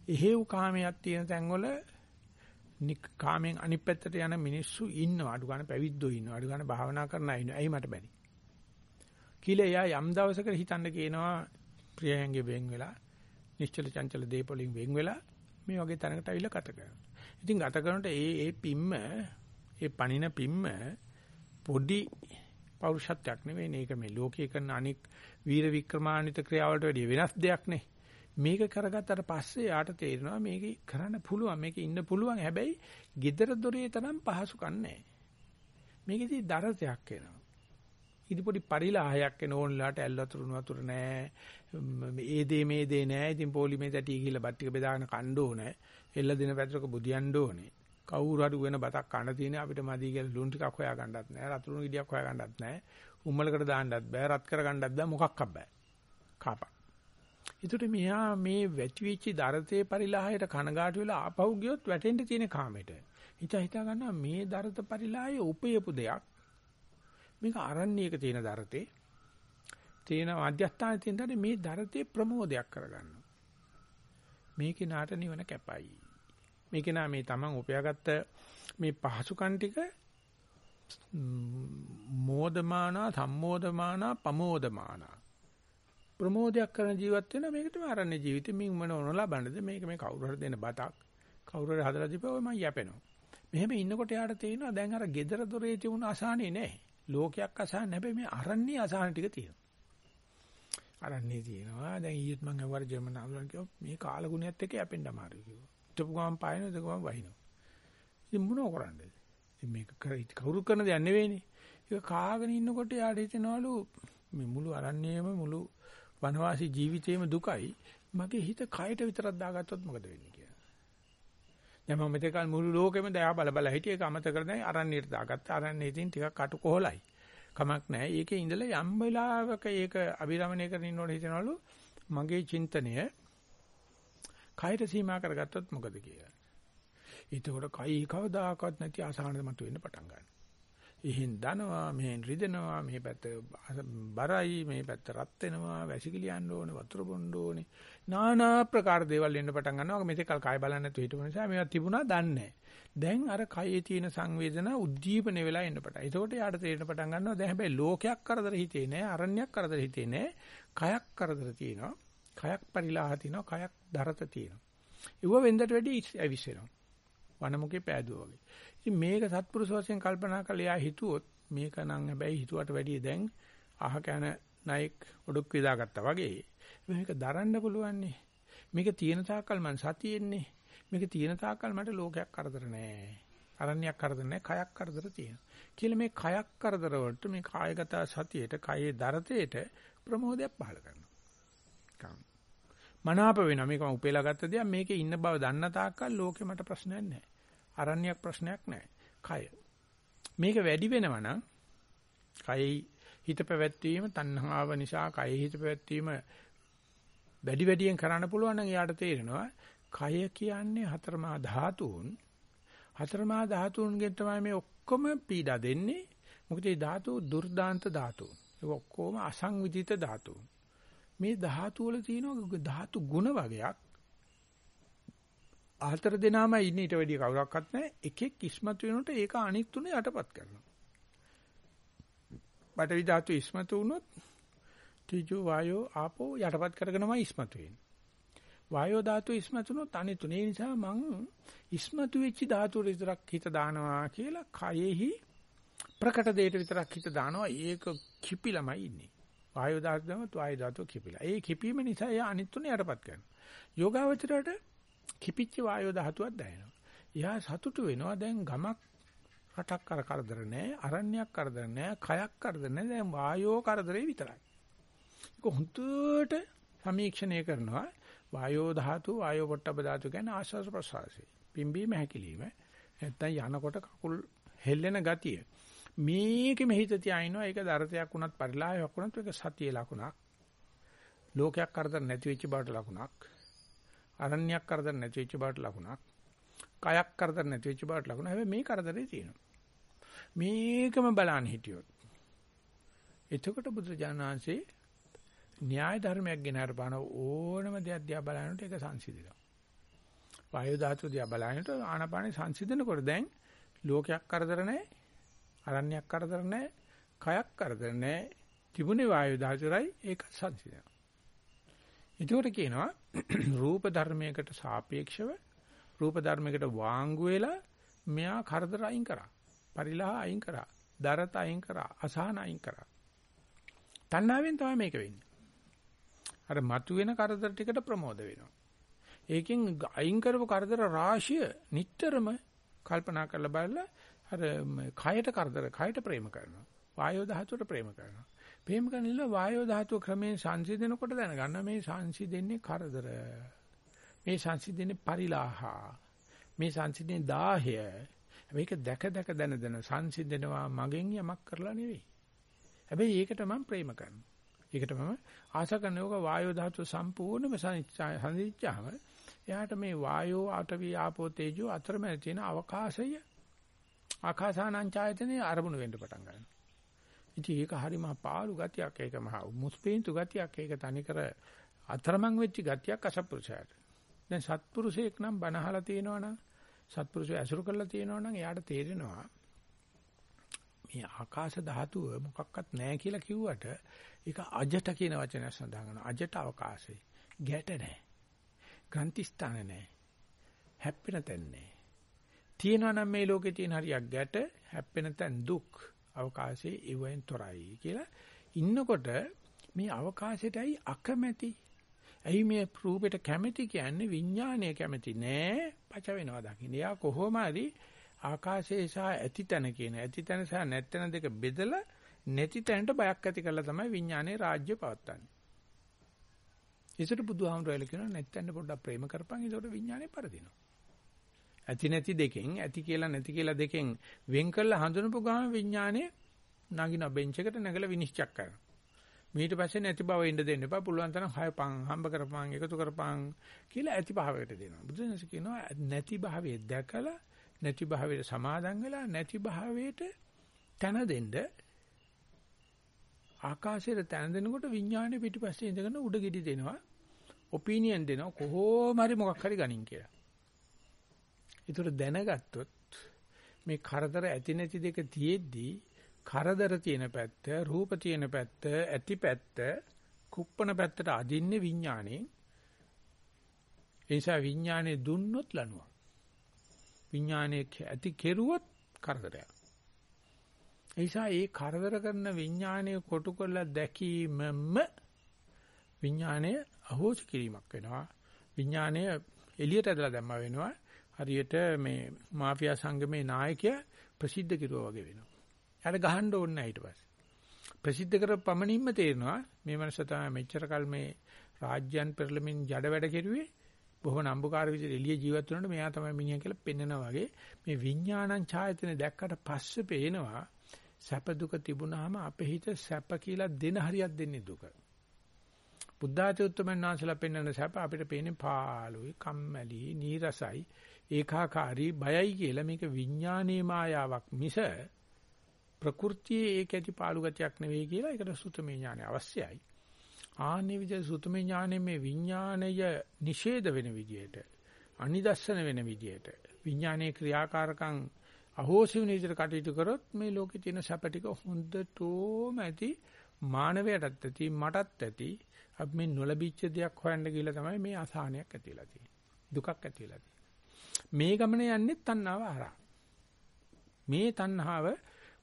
එහෙව් කාමයක් තියෙන තැන්වල කාමෙන් අනිත් පැත්තට යන මිනිස්සු ඉන්නවා. අඩු ගන්න පැවිද්දෝ ඉන්නවා. අඩු ගන්න භාවනා කරන අය ඉන්නවා. ඇයි මට බැරි? කියලා එයා යම් දවසකට හිතන්න කියනවා ප්‍රියයන්ගේ වෙන් වෙලා නිශ්චල චංචල දීපවලින් වෙන් වෙලා මේ වගේ තැනකට අවිල ගත කරනවා. ඉතින් ගත කරනකොට ඒ ඒ පිම්ම ඒ පණින පිම්ම පොඩි පෞරුෂත්වයක් නෙවෙයි මේක මේ ලෝකයේ කරන අනික් වීර වික්‍රමානිත ක්‍රියාවලට වැඩිය වෙනස් දෙයක් නේ. මේක කරගත්තට පස්සේ යාට තේරෙනවා මේක කරන්න පුළුවන් මේක ඉන්න පුළුවන් හැබැයි gedara dore තරම් පහසුකම් නැහැ. මේකෙදි දරසයක් එනවා. ඉදි පොඩි පරිලාහයක් එන ඕන්ලාට ඇල් වතුරුන වතුර නැහැ. මේ දේ මේ දේ නැහැ. ඉතින් පොලිමේ තැටි ගිහිල්ලා බත් ටික බෙදාගෙන කන්න ඕනේ. එල්ල දින පැතරක බුදියන්න ඕනේ. කවුරු හරි වෙන බතක් කන්න තියෙන අපිට මදි කියලා ලුණු ටිකක් හොයා ගන්නත් නැහැ. රතුරුණු ගෙඩියක් හොයා ගන්නත් නැහැ. උම්මලකට දාන්නත් බෑ. රත් කර ගන්නත් බෑ. මොකක්වත් බෑ. කාපා. ඒකට මෙහා මේ වැටිවිච්ච දරතේ පරිලාහයට කනගාටු වෙලා ආපහු ගියොත් වැටෙන්න තියෙන කාමෙට. හිතා හිතා ගන්නවා මේ දරත පරිලාහයේ උපයපු දෙයක්. මේක අරණ්‍යයක තියෙන දරතේ තියෙන මධ්‍යස්ථානයේ තියෙන මේ දරතේ ප්‍රමෝදයක් කරගන්නවා. මේකේ නාට නිවන කැපයි. මේකේ නා මේ Taman උපයාගත්ත මේ පහසුකම් ටික මෝදමානා සම්මෝදමානා පමෝදමානා ප්‍රමෝදයක් කරන ජීවත් වෙන මේකටම ආරණ්‍ය ජීවිතේ මින් මොන මොන ලබන්නද? මේක මේ කවුරු හරි දෙන බතක්. කවුරු හරි හදලා දීපුවා මම යැපෙනවා. මෙහෙම ඉන්නකොට යාට තේරෙනවා දැන් අර gedara dore තිබුණ අසහනේ නැහැ ලෝකයක් අසහන හැබැයි මේ අරණ්‍ය අසහන ටික තියෙනවා. අරණ්‍ය තියෙනවා. දැන් ඊයේත් මම අහවර ජර්මන් ආවලන් කිව්වා මේ කාලගුණයත් එක්ක යැපෙන්න අමාරුයි කිව්වා. හිටපු ගමන් පායන දෙක ගමන් වහිනවා. ඉතින් මොනව කරන්නද? ඉතින් මේක කවුරු කරන දෙයක් නෙවෙයිනේ. ඒක කාගෙන ඉන්නකොට යාට හිතෙනවලු මේ මුළු අරණ්‍යයේම මුළු වනවාසී ජීවිතේම දුකයි මගේ හිත කයට විතරක් දාගත්තොත් මොකද වෙන්නේ කියලා. දැන් මම මෙතකල් මුළු ලෝකෙම දයා බල බල හිටියේ ඒක අමතක කරගෙන අරණ්‍යයට දාගත්තා. අරණ්‍යයේ තියෙන ටිකක් කටු කොහලයි. කමක් නැහැ. ඒකේ ඉඳලා යම් වෙලාවක ඒක අභිරමණය කරගෙන ඉන්නකොට හිතනවලු මගේ චින්තනය කයට සීමා කරගත්තොත් මොකද කියලා. ඒතකොට කයි කවදාකවත් නැති අසහනද මතුවෙන්න පටන් ගන්නවා. ඉහින් දනවා මෙහෙන් රිදෙනවා මේ පැත්ත බරයි මේ පැත්ත රත් වෙනවා වැසිකිලි යන්න ඕනේ වතුර බොන්න ඕනේ নানা ප්‍රකාර දේවල් එන්න පටන් ගන්නවා මෙතෙක් කල් කය බලන්නේ නැතුව හිටපු නිසා මේවා තිබුණා දන්නේ දැන් අර කයේ තියෙන සංවේදනා උද්දීපන වෙලා එන්න පටන්. ඒකෝට යාට තේරෙන පටන් ගන්නවා දැන් හැබැයි ලෝකයක් කරදර හිතේ නෑ අරණ්‍යයක් කරදර හිතේ නෑ කයක් කරදර තියෙනවා කයක් පරිලාහ තියෙනවා කයක් දරත තියෙනවා. ඒව වෙන්දට වැඩි ඇවිස්සෙනවා. වනමුකේ පෑදුවා වගේ. ඉතින් මේක සත්පුරුෂ වශයෙන් කල්පනා කරලා එයා හිතුවොත් මේක නම් හැබැයි හිතුවට වැඩිය දැන් අහ කන නයික් ඔඩොක් විදාගත්තා වගේ. මේක දරන්න පුළුවන් මේක තියෙන තාක්කල් මං සතියෙන්නේ. මේක තියෙන තාක්කල් මට ලෝකයක් කරදර නැහැ අරණ්‍යයක් කරදර නැහැ කයක් කරදර තියෙනවා. කියලා මේ කයක් කරදර වලට මේ කායගත සතියේට කයේ දරතේට ප්‍රමෝදයක් පහල කරනවා. මනාප වෙනවා. මේක මම උපේලා ගත්ත දෙයක්. මේකේ ඉන්න බව දන්න තාක්කල් ලෝකෙ මට ප්‍රශ්නයක් නැහැ අරණ්‍යයක් ප්‍රශ්නයක් නැහැ. කය. මේක වැඩි වෙනවා නම් කයෙහි හිත පැවැත්වීම තණ්හාව නිසා කයෙහි හිත පැවැත්වීම වැඩි වැඩියෙන් කරන්න පුළුවන් නම් එයාට තේරෙනවා කය කියන්නේ හතරමා ධාතුන්. හතරමා ධාතුන්ගෙන් තමයි මේ ඔක්කොම පීඩා දෙන්නේ. මොකද මේ ධාතු දුර්දාන්ත ධාතුන්. ඒක ඔක්කොම අසංවිධිත ධාතුන්. මේ ධාතු වල තියෙන ධාතු ගුණ වගේක්. හතර දෙනාම ඉන්නේ ඊට වැඩිය කවුරක්වත් නැහැ. එකෙක් ඉස්මතු වෙනකොට ඒක අනිත් තුනේ යටපත් කරනවා. බටවි ධාතු ඉස්මතු වුණොත් තීජෝ වායෝ ආපෝ යටපත් කරගෙනමයි ඉස්මතු වෙන්නේ. වායෝ ධාතු ඉස්මතු වුණොත් අනිත් තුනේ නිසා මං ඉස්මතු වෙච්ච ධාතු විතරක් හිත දානවා කියලා කයෙහි ප්‍රකට දෙයට විතරක් හිත දානවා. ඒක කිපිලමයි ඉන්නේ. වායෝ ධාතු දමත් වායෝ ධාතු කිපිලා. ඒ කිපීම නිසා එයා අනිත් තුනේ යටපත් කරනවා. යෝගාවචරයට කිපිච්ච වායෝ ධාතුවක් දැනෙනවා. එයා සතුටු වෙනවා දැන් ගමක් රටක් කර කරදර නැහැ, අරණ්‍යයක් කරදර නැහැ, කයක් කරදර නැහැ. දැන් වායෝ කරදරේ විතරයි. ඒක හුදුට සමීක්ෂණය කරනවා. වායෝ ධාතු, වායෝ පොට්ටබ ධාතු කියන්නේ ආශ්වාස ප්‍රශ්වාසය. පිම්බීම හැකිලිම. නැත්තම් යනකොට කකුල් හෙල්ලෙන ගතිය. මේකෙම හිත තියාිනවා ඒක දරතයක් වුණත් පරිලාහයක් වුණත් ඒක සතියේ ලකුණක්. ලෝකයක් කරදර නැති වෙච්ච බවට ලකුණක්. අරණ්‍යයක් කරදර නැති වෙච්ච බවට ලකුණක්. කයක් කරදර නැති වෙච්ච බවට ලකුණ. හැබැයි මේ කරදරේ තියෙනවා. මේකම බලන්න හිටියොත්. එතකොට බුදුරජාණන්සේ න්‍යාය ධර්මයක් ගෙන හරපාන ඕනම දෙයක් දිහා බලනකොට ඒක සංසිඳනවා. වායු ධාතුව දිහා බලනකොට ආනාපානේ සංසිඳනකොට දැන් ලෝකයක් කරදර නැහැ. අරණ්‍යයක් කරදර නැහැ. කයක් කරදර නැහැ. තිබුණේ වායු ධාතුවයි ඒක සංසිඳනවා. ඒකට කියනවා රූප ධර්මයකට සාපේක්ෂව රූප ධර්මයකට වාංගු වෙලා මෙයා කරදර අයින් කරා. පරිලාහ අයින් කරා. දරත අයින් කරා. අසහන අයින් කරා. තණ්හාවෙන් තමයි මේක වෙන්නේ. අර මතුවෙන කරදර ටිකට ප්‍රමෝද වෙනවා. ඒකෙන් අයින් කරපු කරදර රාශිය නිටතරම කල්පනා කරලා බලලා අර කයට කරදර කයට ප්‍රේම කරනවා. වායෝ ධාතුවට ප්‍රේම කරනවා. ප්‍රේම කරනilla වායෝ ධාතුව ක්‍රමයෙන් සංසිඳනකොට දැනගන්න මේ සංසිඳෙන්නේ කරදර. මේ සංසිඳෙන්නේ පරිලාහ. මේ සංසිඳෙන්නේ දාහය. මේක දැක දැක දන දන සංසිඳෙනවා මගෙන් යමක් කරලා නෙවෙයි. හැබැයි ඒකට මම ප්‍රේම කරනවා. ඒකට මම ආශා කරන යෝග වායෝ ධාතුව සම්පූර්ණයෙන්ම සංසිඳිච්චාම එයාට මේ වායෝ ආටවි ආපෝ තේජෝ අතරමැද තියෙන අවකාශය ආකාසානංචායතනේ අරමුණු වෙන්න පටන් ගන්නවා. ඉතින් ඒක හරිම පාළු ගතියක් ඒක මහා මුස්පීන්තු ගතියක් ඒක තනිකර අතරමං වෙච්ච ගතියක් අසත්පුරුෂයාට. දැන් සත්පුරුෂයෙක් නම් බනහලා තියෙනවනම් සත්පුරුෂය ඇසුරු කරලා තියෙනවනම් එයාට තේරෙනවා මේ ආකාශ ධාතුව මොකක්වත් නැහැ කියලා කිව්වට ඒක අජට කියන වචනය සඳහන් කරනවා. අජට අවකාශය. ගැට නැහැ. ග්‍රන්ථි ස්ථාන නැහැ. හැප්පෙන තැන් නැහැ. තියෙනවා නම් මේ ලෝකේ තියෙන හරියක් ගැට හැප්පෙන තැන් දුක් අවකාශයේ ඉවෙන් තොරයි කියලා ඉන්නකොට මේ අවකාශයටයි අකමැති. ඇයි මේ රූපෙට කැමැති කියන්නේ විඥානය කැමැති නෑ පච වෙනවා දකින්න. යා කොහොම හරි ආකාශයේ සහ ඇතිතන කියන ඇතිතන සහ නැත්තන දෙක බෙදලා නැති තැනට බයක් ඇති කරලා තමයි විඥානයේ රාජ්‍ය පවත්වන්නේ. ඒසට බුදුහාමුදුරුවෝ කියනවා නැත්තෙන් පොඩ්ඩක් ප්‍රේම කරපන් ඒකට විඥානේ පරදිනවා. ඇති නැති දෙකෙන් ඇති කියලා නැති කියලා දෙකෙන් වෙන් කරලා හඳුනපු ගාම විඥානේ නගින බෙන්ච් එකට නැගලා විනිශ්චය කරනවා. ඊට පස්සේ නැති බව ඉන්න දෙන්න එපා. පුළුවන් තරම් හයපන්, හම්බ කරපන්, එකතු කරපන් කියලා ඇති භාවයට දෙනවා. බුදුන්ස කියනවා නැති භාවයේ දැකලා නැති භාවයට සමාදන් වෙලා නැති භාවයට තන දෙන්න ආකාශයට තන දෙනකොට විඥානේ පිටිපස්සේ ඉඳගෙන උඩ ගෙඩි දෙනවා. ඔපිනියන් දෙනවා කොහොම හරි මොකක් හරි ගනින් කියලා. ඒතර දැනගත්තොත් මේ කරදර ඇති නැති දෙක තියෙද්දී කරදර තියෙන පැත්ත, රූප තියෙන පැත්ත, ඇති පැත්ත, කුප්පන පැත්තට අදින්නේ විඥානේ. ඒ නිසා විඥානේ දුන්නොත් ලනුවක්. විඥානේ ඇති කෙරුවොත් කරදරයක්. ඒ නිසා ඒ කරදර කරන විඥානය කොටු කරලා දැකීමම විඥානය අහෝසි කිරීමක් වෙනවා. විඥානය එළියට ඇදලා දැම්මා වෙනවා. හරියට මේ මාෆියා සංගමේ නායකයා ප්‍රසිද්ධ කිරුවා වගේ වෙනවා. එයාට ගහන්න ඕනේ නැහැ ඊට පස්සේ. ප්‍රසිද්ධ කර පමණින්ම තේරෙනවා මේ මනස තමයි මෙච්චර කල් මේ රාජ්‍යයන් පෙරළමින් ජඩ වැඩ කෙරුවේ බොහොම නම්බුකාර විදිහට එළිය ජීවත් වුණාට මෙයා තමයි මිනිහා කියලා පෙන්නනවා වගේ මේ විඥානං ඡායතන දැක්කට පස්සේ පේනවා සැප දුක තිබුණාම අපේ හිත සැප කියලා දෙන හරියක් දෙන්නේ දුක. බුද්ධාච උත්තමයන් වහන්සේලා පෙන්වන සැප අපිට පේන්නේ පාළුයි, කම්මැලි, නීරසයි, ඒකාකාරී, බයයි කියලා මේක විඥානීය මායාවක් මිස ප්‍රകൃතියේ ඒක ඇති පාළු ගතියක් නෙවෙයි කියලා ඒකට සුතමේ ඥානය අවශ්‍යයි. ආන්නේ විදිහ සුතමේ ඥානයේ මේ විඥාණය නිෂේධ වෙන විදිහට අනිදස්සන වෙන විදිහට විඥානයේ ක්‍රියාකාරකම් අහෝසි වෙන විදිහට කටයුතු කරොත් මේ ලෝකේ තියෙන සැප ටික හොඳටම ඇති මානවයටත් ඇති මටත් ඇති. අපි මේ නොලබිච්ච දෙයක් හොයන්න ගිහලා තමයි මේ අසහනයක් ඇති වෙලා තියෙන්නේ. දුකක් ඇති වෙලා තියෙන්නේ. මේ ගමන යන්නේ තණ්හාව හරහා මේ තණ්හාව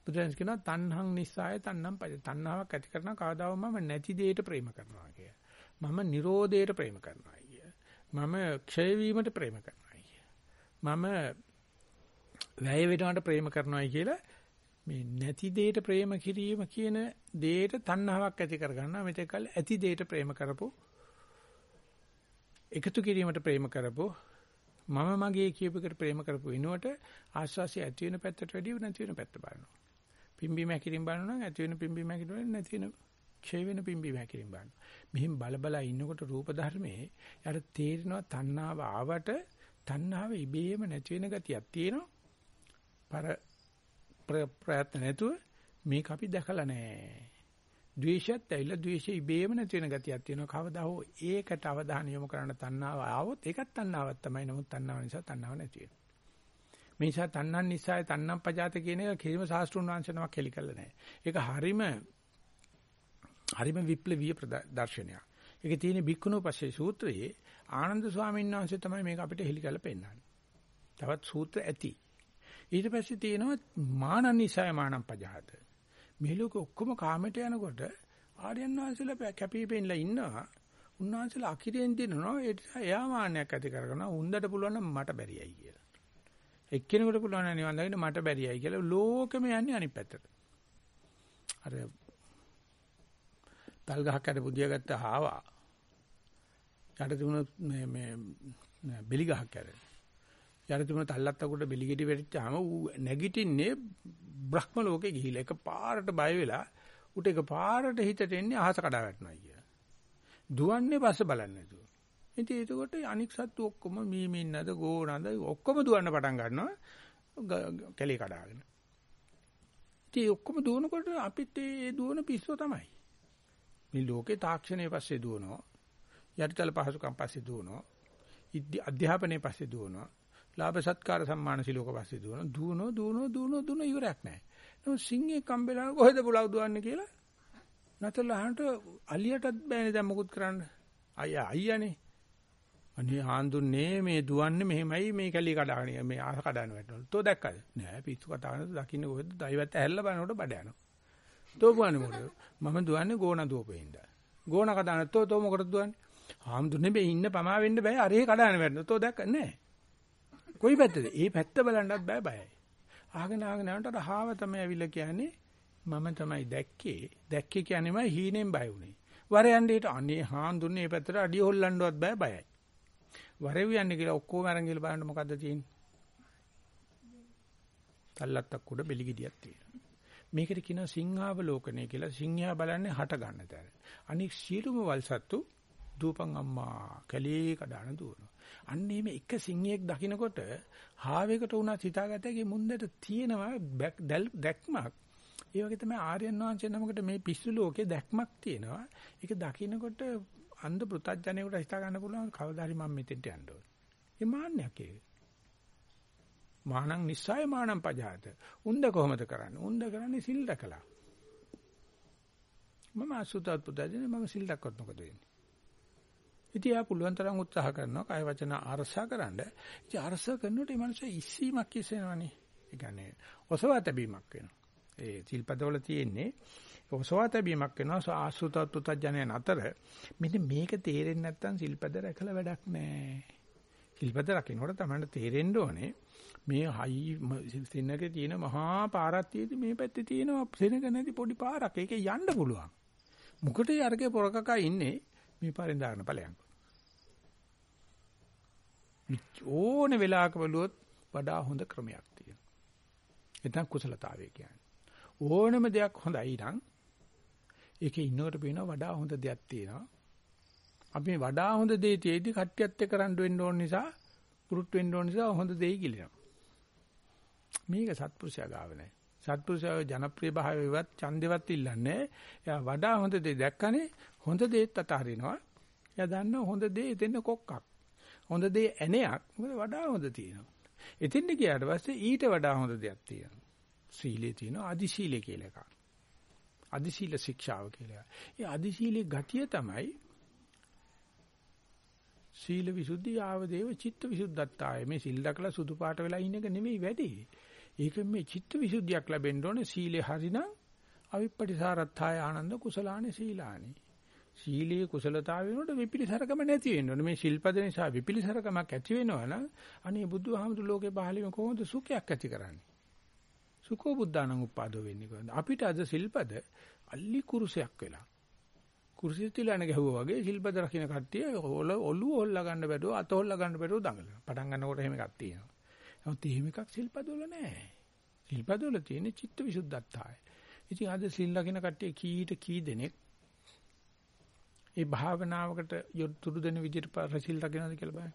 බුදුන් කියනවා තණ්හං නිස්සාය තණ්හං පජ තණ්හාවක් ඇති කරන කවදාවත් මම නැති දෙයට ප්‍රේම කරනවා කිය. මම නිරෝධයට ප්‍රේම කරනවා කිය. මම ක්ෂය වීමට ප්‍රේම කරනවා කිය. මම වැය වෙනවට ප්‍රේම කරනවායි කියලා මේ නැති දෙයට ප්‍රේම කිරීම කියන දෙයට තණ්හාවක් ඇති කරගන්නවා මෙතෙක් කල ඇති දෙයට ප්‍රේම කරපො එකතු කිරීමට ප්‍රේම කරපො මම මගේ කියපෙකට ප්‍රේම කරපු වෙනුවට ආස්වාසිය ඇති වෙන පැත්තට වැඩිය නැති වෙන පැත්ත බලනවා පිම්බීම හැකිලින් බලනවා නම් ඇති වෙන පිම්බීම හැකිලින් නැති වෙන ක්ෂය වෙන පිම්බීම හැකිලින් බලන්න. මෙහින් බල බල ඉන්නකොට රූප ධර්මයේ යාට තේරෙනවා තණ්හාව ආවට තණ්හාව ඉබේම නැති වෙන ගතියක් තියෙනවා. පර ප්‍රයත්න නැතුව මේක අපි දැකලා නැහැ. ද්වේෂයත් ඇවිල්ලා ද්වේෂය ඉබේම නැති වෙන ගතියක් තියෙනවා. කවදා හෝ ඒකට අවධානය යොමු කරන්න තණ්හාව ආවොත් ඒකත් තණ්හාවක් තමයි. නමුත් තණ්හාව නිසා තණ්හාව නැති වෙනවා. මේ නිසා තණ්හන් නිසාය තණ්හම් පජාත කියන එක කිසිම ශාස්ත්‍රුන් වංශනමක් හෙලි කළා නැහැ. ඒක හරීම හරිම විප්ලවීය දර්ශනයක්. ඒකේ තියෙන බික්කුණෝ පස්සේ සූත්‍රයේ ආනන්ද ස්වාමීන් වහන්සේ තමයි මේක අපිට හෙලි කරලා පෙන්නන්නේ. තවත් සූත්‍ර ඇති. ඊට පස්සේ තියෙනවා මානනිසය මානම් පජහත. මේ ලෝක ඔක්කොම කාමයට යනකොට ආර්යයන් වහන්සේලා කැපිපෙන්නලා ඉන්නවා. උන්වහන්සේලා අකිරෙන් දිනනවා ඒ නිසා එයා මාන්නයක් ඇති කරගෙන උන්දට පුළුවන් නම් මට බැරියයි කියලා. එක්කෙනෙකුට පුළුවන් නම් නිවන් දකින්න මට බැරියයි කියලා ලෝකෙම යන්නේ අනිත් පැත්තට. අර තල් ගහක් යට පුදියා ගත්ත හාවා. යට තිබුණ මේ මේ බෙලි ගහක් යට. යට තිබුණ තල්ලත්තකට බෙලි ගෙඩි වෙච්චාම ඌ නැගිටින්නේ බ්‍රහ්ම ලෝකේ ගිහිලා එක පාරට බය වෙලා උට එක පාරට හිතට එන්නේ අහස කඩා වැටෙනවා කිය. දුවන්නේ පස්ස බලන්නේ නැතුව. ඉතින් ඒකකොට අනික් සත්තු ඔක්කොම මීමින්නද ගෝනද ඔක්කොම දුවන්න පටන් ගන්නවා කැලේ කඩාගෙන. ඉතින් ඔක්කොම දුවනකොට අපිත් ඒ දුවන පිස්සෝ තමයි. මේ ලෝකේ තාක්ෂණයේ පස්සේ දුවනවා. යටිතල පහසුකම් පස්සේ දුවනවා. අධ්‍යාපනයේ පස්සේ දුවනවා. ලාභ සත්කාර සම්මාන සිලෝක පස්සේ දුවනවා. දුවනවා දුවනවා දුවනවා දුවන ඉවරයක් නැහැ. නමුත් සිංහේ කම්බෙලා කොහෙද පුලව් දුවන්නේ කියලා නැතලා අහන්නට අලියටත් බෑනේ දැන් මොකුත් කරන්න. අයියා අයියානේ. අනේ ආන්දුන්නේ මේ දුවන්නේ මෙහෙමයි මේ කැලි කඩාගෙන මේ ආස කඩන වැටෙනවා. තෝ දැක්කද? නෑ පිස්සු කතා කරනකොට දකින්න කොහෙද? දයිවත් ඇහැල්ලා බලනකොට බඩ යනවා. තෝ පුවන්නේ මොකද? මම දුවන්නේ ගෝණ දුවපෙින්ද. ගෝණ කඩන තෝ තෝ මොකටද දුවන්නේ? ආම්දුන්නේ මේ ඉන්න පමා වෙන්න බෑ. අරේ කඩාන වැටෙනවා. තෝ දැක්ක නෑ. කොයි පැත්තද? ඒ පැත්ත බලන්නත් බෑ බයයි. ආගෙන ආගෙන යනකොට අහව තමයි ඇවිල්ලා කියන්නේ මම තමයි දැක්කේ. දැක්කේ කියන්නේම හීනෙන් බය වුනේ. වර යන්නේ අනේ හාන්දුන්නේ මේ පැත්තට අඩිය හොල්ලන්නවත් බෑ බයයි. වරෙව් යන්නේ කියලා ඔක්කොම අරන් ගිහලා බලන්න මොකද්ද තියෙන්නේ? තල්ලත්තක් උඩ බෙලි ගෙඩියක් තියෙනවා. මේකට කියනවා සිංහාවලෝකනය කියලා. සිංහයා බලන්නේ හට ගන්න තැන. අනික සියලුම වල්සත්තු දූපන් අම්මා කැලේ කඩන දුවනවා. අන්න එහෙම එක සිංහයෙක් දකින්නකොට හාවයකට උනත් හිතාගත්තේ මුන්දට තියෙනවා දැක්මක්. ඒ වගේ තමයි ආර්යයන් වහන්සේ නමකට මේ පිස්සු ලෝකේ දැක්මක් තියෙනවා. ඒක දකින්නකොට අන්ධ පෘතජ්ජනේකට හිතා ගන්න පුළුවන් කවදා හරි මම මෙතෙන්ට යන්න ඕනේ. ඒ මාන්නයක් ඒක. මානං නිස්සය මානං පජාත. උන්ද කොහොමද කරන්නේ? උන්ද කරන්නේ සිල් රැකලා. මම අසුතත් පුතජනේ මම සිල් රැක්කොත් මොකද වෙන්නේ? ඉතින් ආ පුළුවන් තරම් උත්සාහ කරනවා කය වචන අරසා කරන්න. ඉතින් අරසා කරනකොට මේ මනුස්සය ඉස්සීමක් ඉස්සෙනවනේ. ඒ කියන්නේ ඔසවා තැබීමක් වෙනවා. ඒ සිල්පදවල තියෙන්නේ ඔසවා තැබීමක් වෙනවා ආසුතත් පුතජනයන් අතර. මෙන්න මේක තේරෙන්නේ නැත්නම් සිල්පද රැකලා වැඩක් නැහැ. සිල්පද රකින්නකොට තමයි තේරෙන්න ඕනේ මේ හයි සෙනගේ තියෙන මහා පාරක් තියෙදි මේ පැත්තේ තියෙන සෙනග නැති පොඩි පාරක්. ඒකේ යන්න පුළුවන්. මොකටද අරගේ පොරකකා ඉන්නේ මේ පාරෙන් දාන්න ඵලයන්. ඕනේ වෙලාවක බලුවොත් වඩා හොඳ ක්‍රමයක් තියෙනවා. එතන කුසලතාවය කියන්නේ. ඕනම දෙයක් හොඳයි නම් ඒකේ ඉන්නකොට පේනවා වඩා හොඳ දෙයක් තියෙනවා. අපි මේ වඩා හොඳ දේ තියේදී කට්ටියත් එක්ක රණ්ඩු වෙන්න ඕන නිසා, පුරුත් වෙන්න ඕන නිසා හොඳ දෙයි කිලිනවා. මේක සත්පුරුෂයා ගාව නැහැ. සත්පුරුෂයා ජනප්‍රිය භාවයවත් ඡන්දෙවත් ඉල්ලන්නේ. එයා වඩා හොඳ දේ දැක්කනේ හොඳ දේත් අතහරිනවා. එයා දන්නවා හොඳ දේ එතෙන්න කොක්කක්. හොඳ දේ ඇණයක් මොකද වඩා හොඳ තියෙනවා. එතෙන්ට ගියාට පස්සේ ඊට වඩා හොඳ දෙයක් තියෙනවා. සීලේ තියෙනවා අදි සීලේ කියලා එකක්. අදි සීල ශික්ෂාව කියලා. ඒ අදි සීලේ ගතිය තමයි සීල විසුද්ධි ආවදේව චිත්ත විසුද්ධත්තාය මේ සිල් දකලා සුදු පාට වෙලා ඉන්න එක නෙමෙයි වැඩි. ඒක මේ චිත්ත විසුද්ධියක් ලැබෙන්න ඕනේ සීලේ හරිනම් අවිප්පටිසාරත්ථාය ආනන්ද කුසලානේ සීලානේ. සීලයේ කුසලතාවය වෙනකොට විපිලිසරකම නැති වෙන්න ඕනේ. මේ ශිල්පද නිසා විපිලිසරකමක් ඇති වෙනවා නම් අනේ බුදුහාමුදුර ලෝකේ පහළවීම කොහොමද සුඛයක් ඇති කරන්නේ? සුඛෝ බුද්ධානං උපාදෝ වෙන්නේ කොහොමද? අපිට අද ශිල්පද අල්ලි කුරුසයක් වෙලා. කුරුසිය තිලන ගැහුවා වගේ ශිල්පද රකින්න කට්ටිය ඔළුව හොල්ලා ගන්න බැරුව අත හොල්ලා ගන්න බැරුව දඟලනවා. පටන් ගන්නකොට එහෙම එකක් තියෙනවා. නමුත් එහෙම එකක් ශිල්පදවල නැහැ. ශිල්පදවල තියෙන්නේ චිත්ත විසුද්ධත්තාය. ඉතින් අද සිල් ලකින කට්ටිය කීට කී දෙනෙක් ඒ භාවනාවකට යොතුරු දෙන විදිහට රසිල් රකින්නද කියලා බලන්න.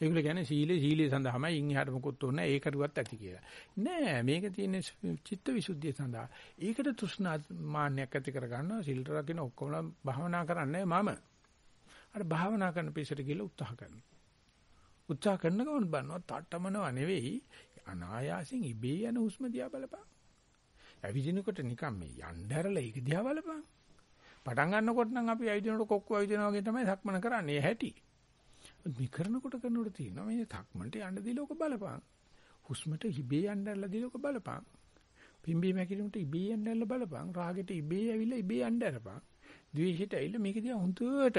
ඒගොල්ලෝ කියන්නේ සීලේ සීලේ සඳහාමයි ඉන් එහාට මොකුත් ඕනේ නැහැ ඒකටවත් ඇති කියලා. නෑ මේක තියෙන්නේ චිත්ත විසුද්ධිය සඳහා. ඒකට තෘෂ්ණා මාන්නයක් ඇති කර ගන්නවා සිල් රකින්න ඔක්කොම භාවනා කරන්නේ මම. අර භාවනා කරන පිසට ගිහලා උත්සාහ කරනවා. උත්සාහ කරන ගමන් බලනවා තට්ටමනව නෙවෙයි අනායාසයෙන් ඉබේ යන හුස්ම දිහා බලපන්. ඇවිදිනකොට නිකන් මේ යnderලා ඒක දිහා බලපන්. පටන් ගන්නකොට නම් අපි ඇවිදිනකොට කොක්කු ඇවිදිනා වගේ තමයි සක්මන කරන්නේ හැටි. මේ කරනකොට කරනකොට තියෙනවා මේ සක්මන්ට යන්න දීලා ඔක බලපන්. හුස්මට ඉබේ යnderලා දීලා ඔක බලපන්. පිම්බීම හැකිරීමට ඉබේ යnderලා බලපන්. රාගෙට ඉබේ ඇවිල්ලා ඉබේ යnderපන්. ද්වේෂයට ඇවිල්ලා මේක දිහා හුදුවට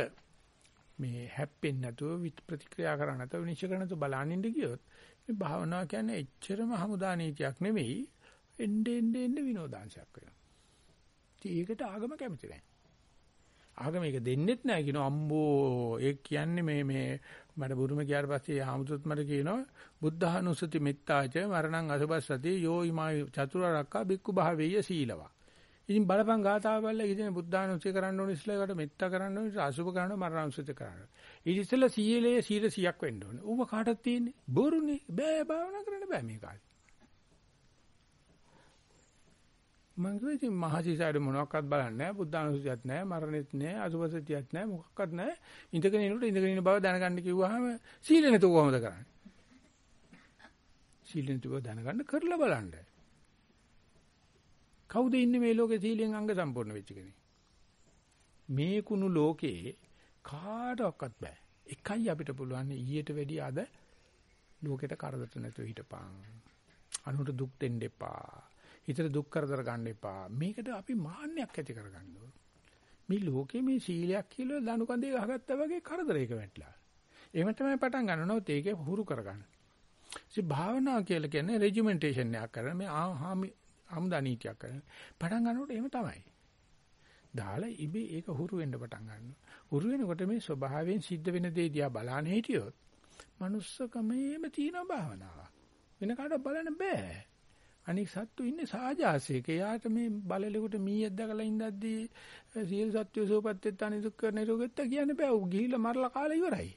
මේ හැප්පෙන්නේ නැතුව ප්‍රතික්‍රියා කරන්නේ නැතුව විනිශ්චය කරන තු බලනින්න ගියොත් මේ භාවනාව කියන්නේ එච්චරම හමුදා නීතියක් නෙවෙයි එnde ende ende විනෝදාංශයක් වෙනවා. ඉතින් ඒකට ආගම කැමති නැහැ. ආගම ඒක දෙන්නෙත් නැහැ කියනවා අම්බෝ ඒ කියන්නේ මේ මේ මට බුරුම ගියාට පස්සේ ආමුතුත් මට කියනවා බුද්ධහනුසති මෙත්තාච මරණං අසබස්සති යෝ ීමා චතුරාර්යක්කා බික්කු භාවේය සීලවා. ඉතින් බලපන් ගාතාව බලලා ඉතින් බුද්ධානුස්සය කරන්න ඕනේ ඉස්සෙල්ලාකට මෙත්තා කරන්න ඕනේ අසුභ කරන්න මරණානුස්සය කරන්න. ඊට ඉස්සෙල්ලා සීලයේ 100ක් වෙන්න ඕනේ. ඌව කාටද තියෙන්නේ? බොරුනේ. බෑ භාවනා කරන්න බෑ මේ කාලේ. මං කිව්වා ඉතින් මහසිසාරේ මොනවක්වත් බලන්නේ නැහැ බුද්ධානුස්සතියක් නැහැ මරණෙත් නැහැ අසුභසතියක් නැහැ මොකක්වත් නැහැ ඉඳගෙන ඉන්නකොට ඉඳගෙන ඉන්න බව දැනගන්න කිව්වහම සීල නැතුව කොහොමද කරන්නේ සීල නැතුව දැනගන්න කරලා බලන්න කවුද ඉන්නේ මේ ලෝකේ සීලෙන් අංග සම්පූර්ණ වෙච්ච කෙනෙක්? මේ කුණු ලෝකේ කාටවත් බෑ. එකයි අපිට පුළුවන් ඊට වැඩිය අද ලෝකෙට කරදර නැතුව හිටපන්. අනුන්ට දුක් දෙන්න එපා. හිතට දුක් කරදර ගන්න එපා. මේකට අපි මාන්නයක් ඇති කරගන්න ඕන. මේ ලෝකේ මේ සීලයක් කියලා දණු කඳේ ගහගත්තා වගේ කරදරයක වැටලා. එහෙම තමයි පටන් ගන්නවොත් ඒකේ හුරු කරගන්න. ඉතින් භාවනා කියලා කියන්නේ රෙජිමෙන්ටේෂන් එකක් කරන මේ ආහාමි අමුදා නීතියක් කරන. පටන් ගන්නකොට එහෙම තමයි. දාලා ඉබේ ඒක හුරු වෙන්න පටන් ගන්නවා. හුරු වෙනකොට මේ ස්වභාවයෙන් සිද්ධ වෙන දේ දිහා බලන්න හිටියොත් manussකමේම තියෙන භාවනාව. වෙන කාටවත් බලන්න බෑ. අනික සත්තු ඉන්නේ සාජාසයක. එයාට මේ බලලෙකුට මීයක් දැකලා ඉඳද්දී සියලු සත්වෝ සෝපත්ත්‍ත් අනිදුක් කරන රෝගෙත් කියන්නේ බෑ. උ ගිහිල්ලා මරලා කාලා ඉවරයි.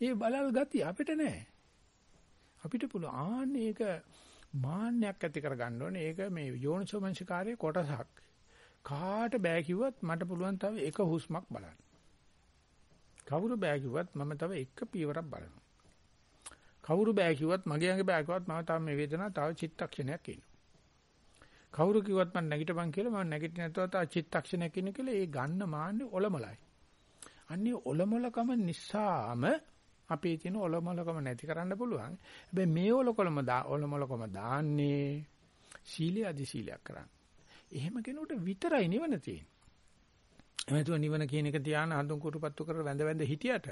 ඒ බලල් ගතිය අපිට නෑ. අපිට පුළුවන් ආන්නේ ඒක මාන්නයක් ඇති කරගන්න ඕනේ. ඒක මේ යෝනිසෝමනසිකාරයේ කොටසක්. කාට බෑ කිව්වත් මට පුළුවන් තව එක හුස්මක් බලන්න. කවුරු බෑ කිව්වත් මම තව එක පියවරක් බලනවා. කවුරු බෑ කිව්වත් මගේ ඇඟ බෑ කිව්වත් මම තව මේ වේදනාව තව චිත්තක්ෂණයක් ඉන්නවා. කවුරු කිව්වත් මම නැගිටපන් කියලා මම නැගිටින්න නැතුව තව චිත්තක්ෂණයක් ඉන්න කියලා ඒ ගන්න මාන්නේ ඔලමලයි. අන්නේ ඔලමලකම නිසාම අපේ තියෙන ඔලොමලකම නැති කරන්න පුළුවන්. හැබැයි මේ ඔලොකලම ඔලොමලකම දාන්නේ සීලය අධි සීලයක් කරන්න. එහෙම කෙනෙකුට විතරයි නිවන තියෙන්නේ. එමෙතුව නිවන කියන එක තියාන හඳුන් කුරුපත්තු කර වැඳ වැඳ හිටියට